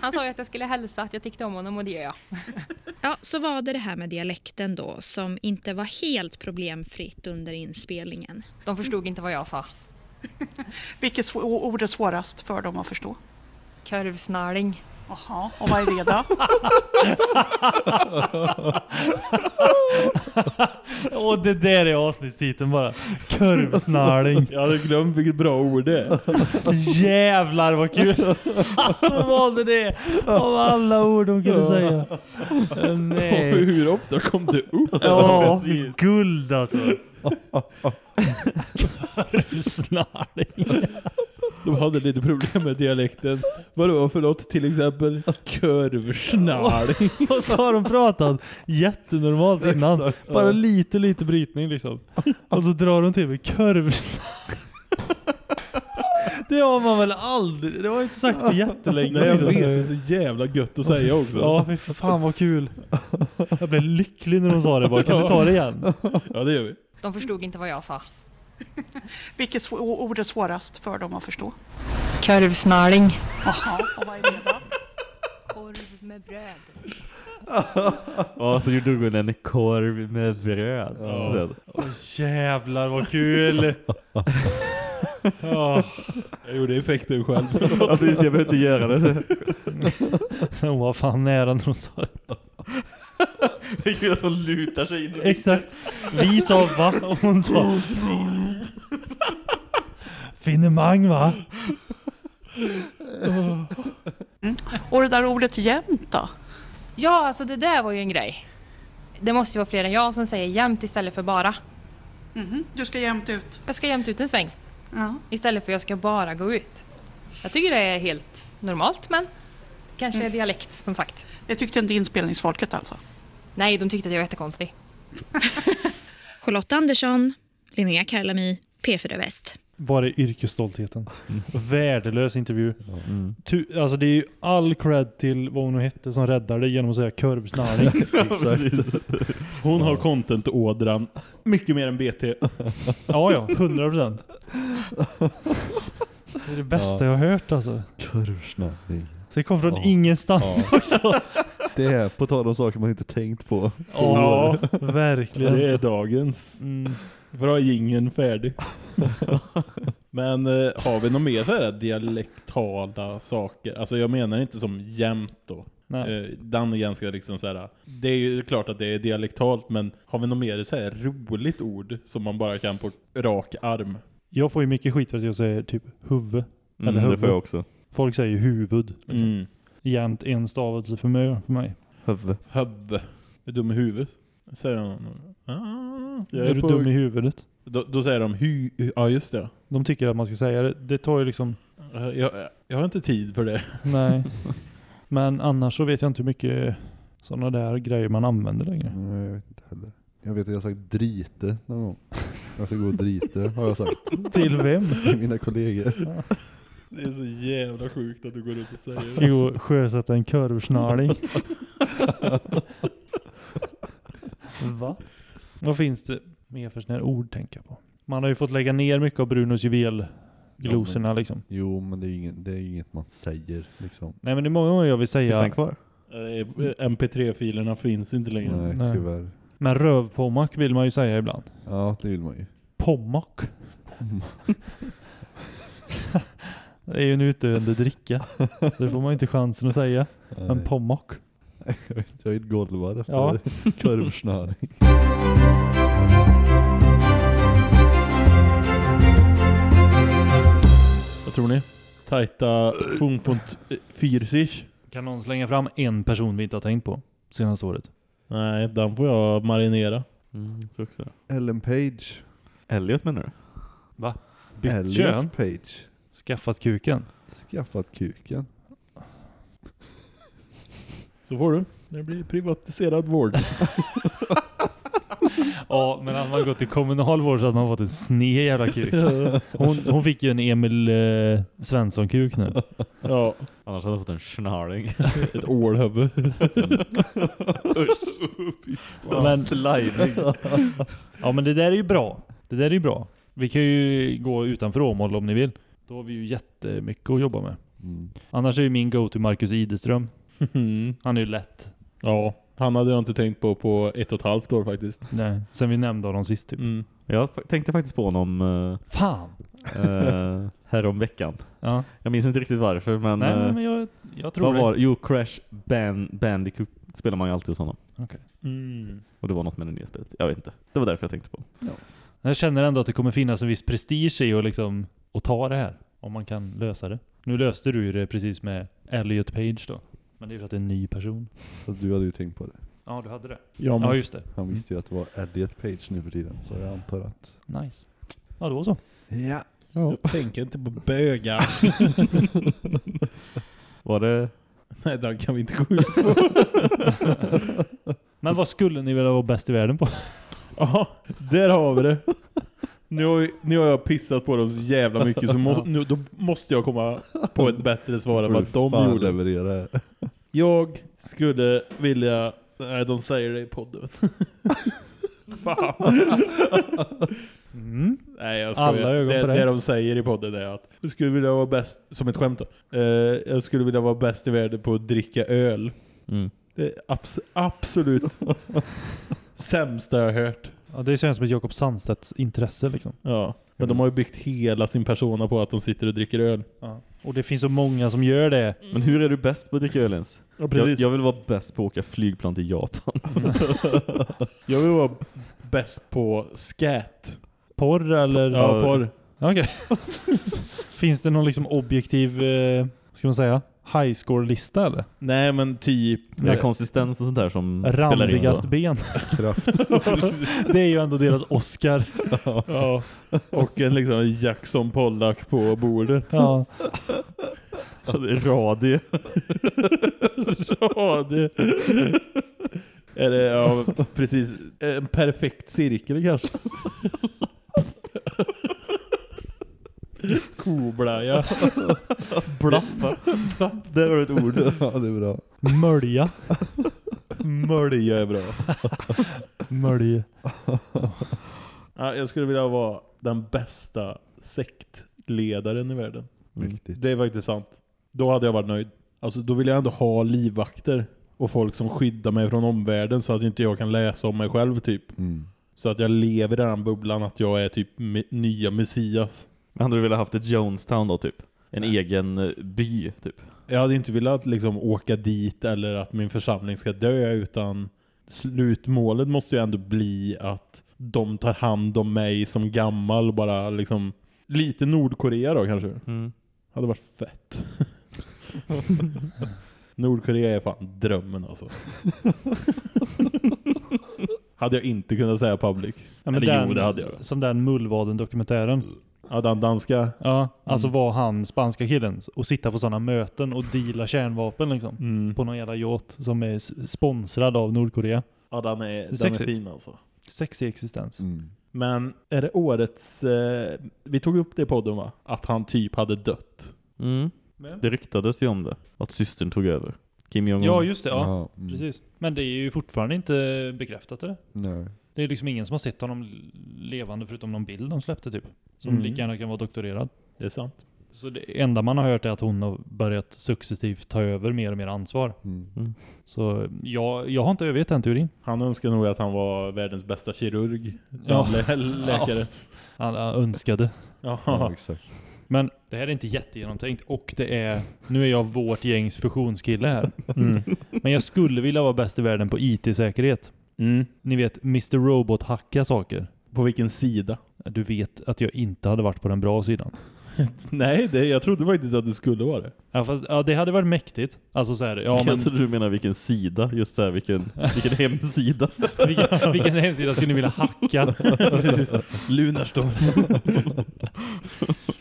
S19: Han sa ju att jag skulle hälsa att jag tyckte om honom och det gör jag.
S18: Ja, så var det det här med dialekten då som inte var helt problemfritt under inspelningen.
S19: De förstod inte vad jag sa.
S20: Vilket ord är svårast för dem att förstå?
S19: Korvsnarling.
S20: Jaha, och vad är det då?
S1: Och det där är avsnittstiteln bara. Kurvsnarling.
S4: Jag hade glömt vilket bra ord det är.
S1: Jävlar vad kul. De valde det av alla ord de kunde säga. Nej.
S4: Och hur ofta kom det upp?
S1: Ja, guld alltså. Kurvsnarling.
S4: De hade lite problem med dialekten. Vadå för något? Till exempel kurvsnarling.
S1: Och så har de pratat jättenormalt innan.
S4: Exakt,
S1: Bara
S4: ja.
S1: lite, lite brytning liksom. Och så drar de till med kurv. Det har man väl aldrig, det har jag inte sagt för jättelänge.
S4: Nej jag
S1: liksom.
S4: vet, det är så jävla gött att säga också.
S1: Ja, fy fan vad kul. Jag blev lycklig när de sa det bara. Kan vi ta det igen?
S4: Ja det gör vi.
S19: De förstod inte vad jag sa.
S20: Vilket ord är svårast för dem att förstå?
S19: Korvsnarling.
S20: Jaha, och vad är det då?
S19: Korv med bröd.
S5: Ja, så gjorde hon en korv med bröd.
S1: Ja. Åh, jävlar vad kul. Ja.
S4: Jag gjorde effekten själv.
S5: Alltså just jag behöver inte göra det.
S1: Hon var fan nära när hon sa det.
S5: Det är kul att hon lutar sig in
S1: Exakt. Vi sa va? Och hon sa Finemang va?
S20: Och det där ordet jämt då?
S19: Ja, alltså det där var ju en grej. Det måste ju vara fler än jag som säger jämt istället för bara.
S20: Mhm, Du ska jämt ut.
S19: Jag ska jämt ut en sväng.
S20: Ja.
S19: Istället för jag ska bara gå ut. Jag tycker det är helt normalt, men kanske är dialekt som sagt.
S20: Det tyckte inte inspelningsfolket alltså?
S19: Nej, de tyckte att jag var jättekonstig.
S18: Charlotte Andersson, Linnea Karlami, P4 Väst.
S1: Var är yrkesstoltheten? Värdelös intervju. Tu, alltså det är ju all cred till vad hon nu hette som räddade det genom att säga kurvsnarring.
S4: Hon har content-ådran mycket mer än BT.
S1: ja, ja. 100 procent. Det är det bästa jag har hört alltså.
S3: Kurvsnarring.
S1: Det kom från ingenstans också.
S3: Det är på tal om saker man inte tänkt på.
S1: Ja, verkligen.
S4: Det är dagens.
S1: Mm.
S4: Bra gingen färdig. Men eh, har vi något mer så här dialektala saker? Alltså jag menar inte som jämt då.
S1: Nej.
S4: Eh, den är ganska liksom så här. Det är ju klart att det är dialektalt men har vi något mer så här roligt ord som man bara kan på rak arm?
S1: Jag får ju mycket skit för att jag säger typ huvud.
S5: Mm,
S1: eller
S5: det
S1: huvud.
S5: får jag också.
S1: Folk säger huvud. Liksom.
S4: Mm.
S1: Jämt en stavelse för mig. För mig.
S5: Huvud.
S4: Huvud. Är dum i huvudet? Säger de. Ah, jag
S1: är du
S4: på-
S1: dum i huvudet?
S4: Då, då säger de hu... Ja just det.
S1: De tycker att man ska säga det. Det tar ju liksom...
S4: Eh, Jag, jag har inte tid för det.
S1: Nej. Men annars så vet jag inte hur mycket sådana där grejer man använder längre.
S3: Nej, jag vet inte heller. Jag vet att jag har sagt drite någon gång. Jag ska gå och drite har jag sagt.
S1: Till vem?
S3: Till mina kollegor.
S4: Det är så jävla sjukt att du går ut och säger
S1: Ska gå och sjösätta en kurvsnarling. Va? Vad finns det mer för sådana här ord tänka på? Man har ju fått lägga ner mycket av Brunos juvelglosorna
S3: Ja, men-
S1: liksom.
S3: Jo, men det är, ingen, det är inget man säger liksom.
S1: Nej men det är många gånger jag vill säga...
S4: Eh, MP3-filerna finns inte längre.
S3: Nej,
S1: Nej.
S3: tyvärr.
S1: Men rövpommack vill man ju säga ibland.
S3: Ja, det vill man ju.
S1: Pommack. det är ju en utdöende dricka. Det får man ju inte chansen att säga. Men
S3: Nej.
S1: pommack.
S3: Jag är ett golvad efter
S1: Ja.
S3: kurvsnarring.
S4: Vad tror ni? Tajta Funkfont Fyrsich?
S1: Kan någon slänga fram en person vi inte har tänkt på senaste året?
S4: Nej, den får jag marinera.
S5: Mm, så också.
S3: Ellen Page.
S5: Elliot menar du?
S1: Va? Bytt
S3: Elliot
S1: kön?
S3: Page.
S1: Skaffat kuken?
S3: Skaffat kuken.
S4: Så får du. Det blir privatiserad vård.
S1: Ja, men hade man gått i kommunal vård så hade man fått en sned jävla kuk. Hon, hon fick ju en Emil eh, Svensson-kuk nu.
S4: Ja.
S5: Annars hade jag fått en snarring.
S4: Ett ålhuvud.
S1: Men-
S5: Sliding.
S1: Ja, men det där är ju bra. Det där är ju bra. Vi kan ju gå utanför Åmål om ni vill. Då har vi ju jättemycket att jobba med.
S3: Mm.
S1: Annars är ju min go-to Marcus Ideström. Han är ju lätt.
S4: Ja, han hade jag inte tänkt på på ett och ett halvt år faktiskt.
S1: Nej, sen vi nämnde honom sist typ.
S4: Mm.
S5: Jag tänkte faktiskt på honom uh,
S1: Fan!
S5: uh, härom veckan.
S1: Ja.
S5: Jag minns inte riktigt varför, men...
S1: Nej,
S5: eh,
S1: men jag, jag tror
S5: vad
S1: det.
S5: var? Jo, Crash Band, Bandicoot spelar man ju alltid hos honom.
S1: Okej.
S4: Mm.
S5: Och det var något med det nya spelet. Jag vet inte. Det var därför jag tänkte på.
S1: Jag känner ändå att det kommer finnas en viss prestige i att liksom att ta det här. Om man kan lösa det. Nu löste du ju det precis med Elliot Page då. Men det är för att det är en ny person.
S3: Fast du hade ju tänkt på det.
S1: Ja, du hade det.
S4: Ja, men-
S1: Ja, just det.
S3: Han visste ju att det var Elliot Page nu för tiden. Så jag antar att...
S1: Nice. Ja, då så.
S3: Ja.
S4: Jag tänker inte på bögar.
S5: Var det...
S4: Nej, den kan vi inte gå ut på.
S1: Men vad skulle ni vilja vara bäst i världen på?
S4: Ja, där har vi det. Nu har, jag- nu har jag pissat på dem så jävla mycket så må, nu, då måste jag komma på ett bättre svar än vad de gjorde.
S3: leverera.
S4: Jag skulle vilja... Nej, de säger det i podden. Fan.
S1: Mm.
S4: Nej, jag
S1: Alla
S4: skojar.
S1: ögon
S4: Det,
S1: på dig.
S4: det de säger i podden är att du skulle vilja vara bäst, som ett skämt då. Eh, jag skulle vilja vara bäst i världen på att dricka öl.
S5: Mm.
S4: Det är abs absolut sämsta jag har hört.
S1: Ja, det känns som ett Jakob Sandstedts intresse liksom.
S4: Ja, men de har ju byggt hela sin persona på att de sitter och dricker öl.
S1: Ja. Och det finns så många som gör det.
S5: Men hur är du bäst på att dricka öl ens?
S4: Ja, precis.
S5: Jag, jag vill vara bäst på att åka flygplan till Japan.
S4: Jag vill vara bäst på scat.
S1: Porr eller?
S4: Ja, porr.
S1: Okej. finns det någon liksom objektiv, eh, ska man säga, high score-lista eller?
S4: Nej men typ...
S5: Med konsistens och sånt där som
S1: Randigast ben. det är ju ändå deras Oscar.
S4: Ja. Och en liksom Jackson Pollack på bordet.
S1: Ja.
S5: Ja, det är radie.
S4: radie. Det, ja, precis. En perfekt cirkel kanske. Koblaja.
S5: Blaffa. Har du ett ord.
S3: Ja, det är bra.
S1: Mölja.
S4: Mölja är bra.
S1: Mölje.
S4: Ja, jag skulle vilja vara den bästa sektledaren i världen.
S3: Mäktigt.
S4: Det är faktiskt sant. Då hade jag varit nöjd. Alltså då vill jag ändå ha livvakter och folk som skyddar mig från omvärlden så att inte jag kan läsa om mig själv typ.
S3: Mm.
S4: Så att jag lever i den bubblan att jag är typ nya messias.
S5: Men hade du velat haft ett Jonestown då typ? En egen eh, by typ?
S4: Jag hade inte velat liksom åka dit eller att min församling ska dö utan slutmålet måste ju ändå bli att de tar hand om mig som gammal bara liksom lite Nordkorea då kanske.
S5: Mm.
S4: Hade varit fett. Nordkorea är fan drömmen alltså. hade jag inte kunnat säga public.
S1: Ja, men
S4: Eller
S1: den,
S4: jo, det hade jag.
S1: Som den Mullvaden-dokumentären.
S4: Ja, den danska.
S1: Ja, alltså
S4: Mm.
S1: var han spanska killen och sitta på sådana möten och deala kärnvapen liksom.
S4: Mm.
S1: På någon jävla yacht som är sponsrad av Nordkorea.
S4: Ja, den är, den är fin alltså.
S1: Sexig existens.
S3: Mm.
S4: Men är det årets... Eh, vi tog upp det i podden va? Att han typ hade dött.
S5: Mm. Det ryktades ju om det. Att systern tog över. Kim Jong-Un.
S1: Ja, just det. Ja,
S3: Ja, mm.
S1: precis. Men det är ju fortfarande inte bekräftat eller?
S3: Nej.
S1: Det är liksom ingen som har sett honom levande förutom någon bild de släppte typ. Som
S4: Mm.
S1: lika gärna kan vara doktorerad.
S4: Det är sant.
S1: Så det enda man har hört är att hon har börjat successivt ta över mer och mer ansvar.
S3: Mm.
S5: Mm.
S1: Så jag, jag har inte övergett den teorin.
S4: Han önskar nog att han var världens bästa kirurg.
S1: Ja.
S4: Ja. Lä läkare.
S1: Han, han önskade.
S4: Ja.
S3: Ja, exakt.
S1: Men det här är inte jättegenomtänkt och det är, nu är jag vårt gängs fusionskille här.
S4: Mm.
S1: Men jag skulle vilja vara bäst i världen på IT-säkerhet.
S4: Mm.
S1: Ni vet, Mr. Robot hacka saker.
S4: På vilken sida?
S1: Du vet att jag inte hade varit på den bra sidan.
S4: Nej, det, jag trodde faktiskt att det skulle vara det.
S1: Ja, fast, ja det hade varit mäktigt. Alltså så här, ja men...
S5: Jag trodde du menar vilken sida, just så här, vilken, vilken hemsida.
S1: vilken, vilken hemsida skulle ni vilja hacka?
S4: Lunarstorm.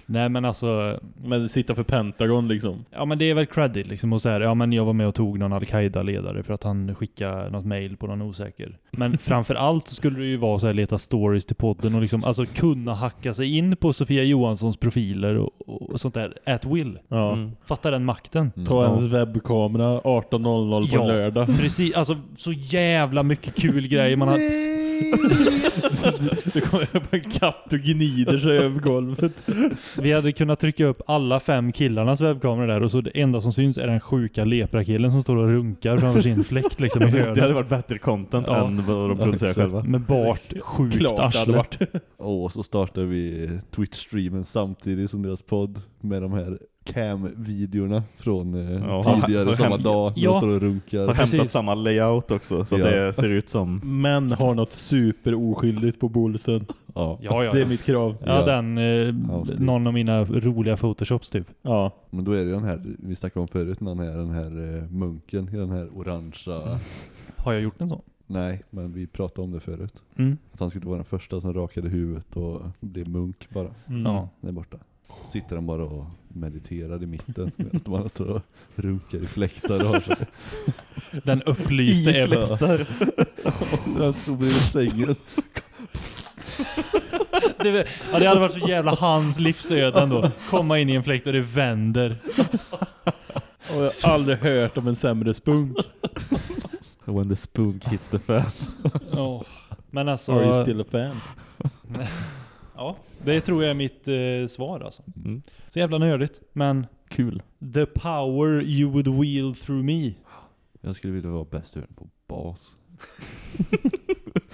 S1: Nej men alltså,
S4: Men sitta för Pentagon liksom.
S1: ja men det är väl credit liksom och så här, ja men jag var med och tog någon Al-Qaida-ledare för att han skickade något mail på någon osäker. Men framför allt så skulle det ju vara så här leta stories till podden och liksom alltså kunna hacka sig in på Sofia Johanssons profiler och, och sånt där at will.
S4: Ja.
S5: Mm.
S1: Fatta den makten.
S4: Ta ens webbkamera 18.00 på
S1: Ja.
S4: lördag.
S1: Precis, alltså så jävla mycket kul grejer man har.
S4: Det kommer upp en katt och gnider sig över golvet.
S1: Vi hade kunnat trycka upp alla fem killarnas webbkameror där och så det enda som syns är den sjuka leprakillen som står och runkar framför sin fläkt liksom i
S5: Det hade
S1: hörnet.
S5: varit bättre content
S1: Ja.
S5: än vad de
S3: Ja,
S5: producerar
S3: exakt.
S5: själva.
S1: Med bart sjukt
S4: Klart
S1: arsle.
S3: Och så startar vi Twitch-streamen samtidigt som deras podd med de här cam-videorna från eh,
S5: Ja.
S3: tidigare
S5: Och
S3: samma
S5: hem-
S3: dag.
S1: Ja.
S3: de står och runkar.
S5: Har hämtat
S1: Precis.
S5: samma layout också, så att
S3: Ja.
S5: det ser ut som...
S4: Men har något superoskyldigt på bolsen.
S3: Ja.
S1: Ja, ja.
S4: Det är mitt krav.
S1: Ja,
S3: Ja.
S1: den, eh, någon av mina roliga photoshops typ.
S4: Ja.
S3: Men då är det den här, vi snackade om förut, den här, den här eh, munken i den här orangea
S1: Har jag gjort en sån?
S3: Nej, men vi pratade om det förut.
S1: Mm.
S3: Att han skulle vara den första som rakade huvudet och blev munk bara.
S4: Mm.
S1: Ja.
S3: Där borta. Sitter han bara och mediterar i mitten medan de andra står och runkar i fläktar och har sig.
S1: Den upplyste
S3: I
S1: är
S3: fläktar. Han stod bredvid sängen.
S1: det, ja, det hade varit så jävla hans livsöde ändå. Komma in i en fläkt och det vänder.
S4: Och jag har aldrig hört om en sämre spunk.
S5: When the spook hits the fan.
S1: Ja. Men alltså...
S4: Are you still a fan?
S1: Ja, det tror jag är mitt eh, svar alltså.
S5: Mm.
S1: Så jävla nördigt. Men
S5: Kul.
S1: the power you would wield through me.
S3: Jag skulle vilja vara bäst i världen på bas.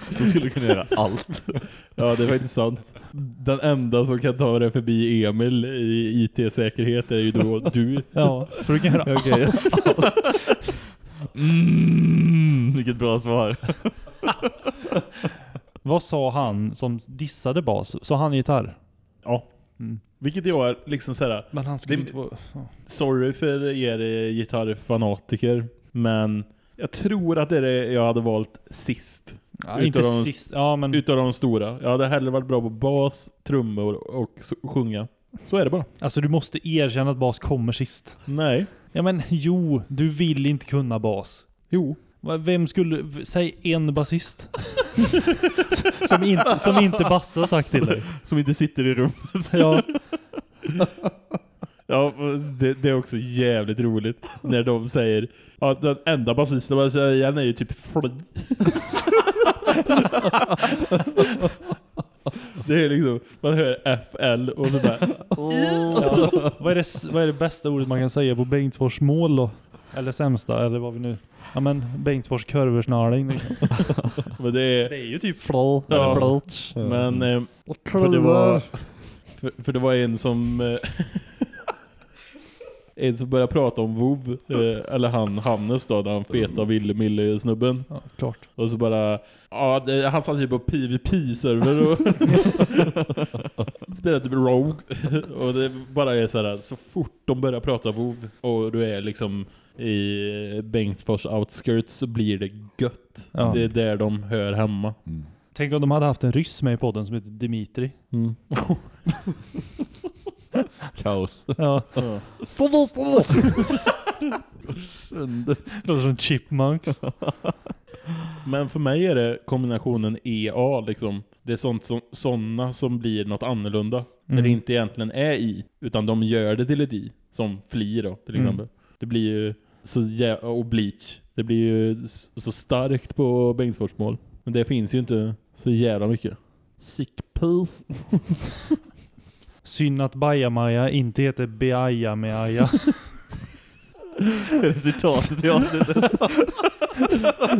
S5: Då skulle du kunna göra allt.
S4: Ja, det är faktiskt sant. Den enda som kan ta det förbi Emil i IT-säkerhet är ju då du.
S1: Ja, för du kan göra
S4: Okej.
S5: Mm, vilket bra svar.
S1: Vad sa han som dissade bas? Sa han gitarr?
S4: Ja.
S1: Mm.
S4: Vilket jag är liksom såhär...
S1: Men han skulle
S4: det-
S1: inte vara... ja.
S4: Sorry för er gitarrfanatiker, men jag tror att det är det jag hade valt sist.
S1: Ja,
S4: Utav
S1: inte
S4: de,
S1: sist, ja men...
S4: Utav de stora. Jag hade hellre varit bra på bas, trummor och s- sjunga. Så är det bara.
S1: Alltså du måste erkänna att bas kommer sist.
S4: Nej.
S1: Ja men jo, du vill inte kunna bas.
S4: Jo.
S1: Vem skulle... Säg en basist. som, inte, som inte Basse har sagt till dig.
S4: Som inte sitter i rummet.
S1: Ja.
S4: Ja, det, det är också jävligt roligt när de säger ja, den enda basisten man säger igen är ju typ fly. Det är liksom, man hör FL och sådär.
S1: Ja. vad, är det, vad är det bästa ordet man kan säga på Bengtsfors mål då? Eller sämsta, eller vad vi nu... Ja men Bengtsfors kurversnarling liksom.
S4: Men det är,
S1: Det är ju typ flow,
S4: Ja.
S1: eller blotch.
S4: Men eh, för det var för, för det var en som eh, en som började prata om WoW eh, eller han Hannes då, den feta Ville Mille snubben.
S1: Ja, klart.
S4: Och så bara ja, det, han satt typ på PVP-server och spelade typ Rogue och det bara är så här så fort de börjar prata WoW och du är liksom i Bengtsfors outskirts så blir det gött.
S1: Ja.
S4: Det är där de hör hemma.
S1: Tänk om de hade haft en ryss med i podden som heter Dimitri.
S4: Mm.
S3: Kaos.
S1: Ja.
S4: Ja.
S1: Låter som chipmunks.
S4: Men för mig är det kombinationen EA liksom. Det är sånt som, såna som blir något annorlunda. När
S1: Mm.
S4: det inte egentligen är i. Utan de gör det till ett i. Som Fli då till
S1: Mm.
S4: exempel. Det blir ju så och Bleach. Det blir ju så starkt på Bengtsfors mål. Men det finns ju inte så jävla mycket. Sick piece.
S1: Synd att Bajamaja inte heter Beaja-Meaja.
S5: Är det citatet i avsnittet?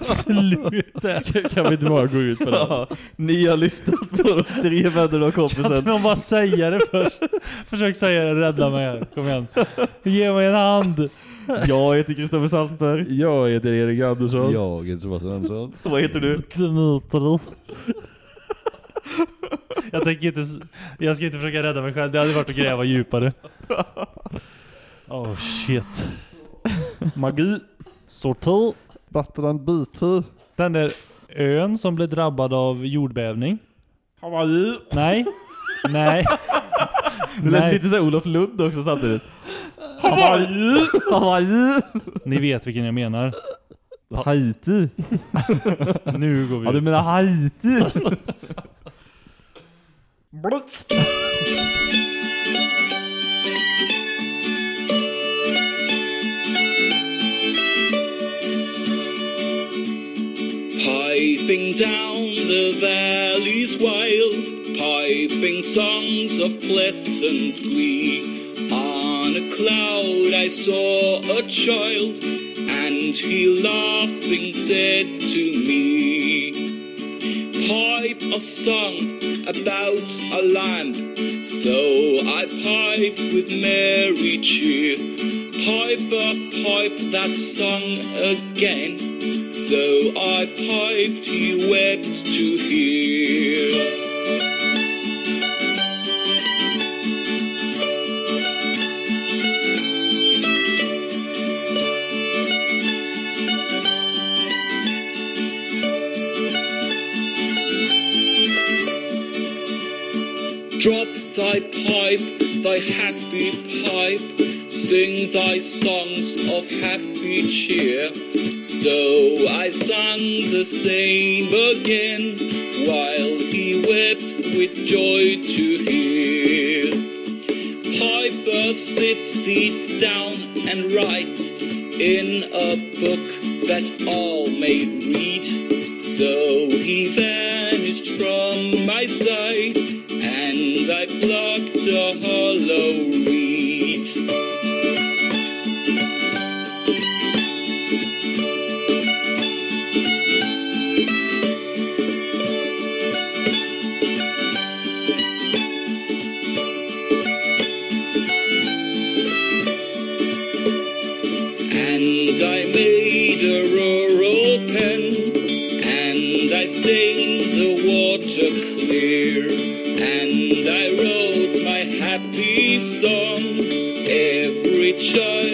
S1: Sluta!
S4: Kan- vi inte bara gå ut på det?
S5: Ja, ni har lyssnat på de tre vännerna och
S1: Kan inte
S5: kompisen.
S1: någon bara säga det först? Försök säga det, rädda mig här. Kom igen. Ge mig en hand.
S5: Jag heter Kristoffer Saltberg.
S4: Jag heter Erik Andersson.
S3: Jag heter Sebastian Andersson.
S5: Vad heter du?
S1: Dimitri. Jag tänker inte... Jag ska inte försöka rädda mig själv. Det hade varit att gräva djupare. Oh shit.
S4: Magi.
S1: Sorti.
S3: Battran BT.
S1: Den där ön som blev drabbad av jordbävning.
S4: Hawaii.
S1: Nej. Nej.
S5: Det lät
S1: Nej.
S5: lite så här Olof Lund också samtidigt.
S4: Hawaii.
S5: Hawaii!
S1: Ni vet vilken jag menar.
S5: Haiti.
S1: Nu går vi
S5: Ja, du menar Haiti?
S14: Piping down the valleys wild, piping songs of pleasant glee. On a cloud I saw a child, and he laughing said to me, Pipe a song about a land. So I piped with merry cheer. Pipe a pipe that song again. So I piped, he wept to hear. Drop thy pipe, thy happy pipe, sing thy songs of happy cheer. So I sang the same again, while he wept with joy to hear. Piper, sit thee down and write in a book that all may read. So he vanished from my sight, and I plucked a hollow reed. Yeah.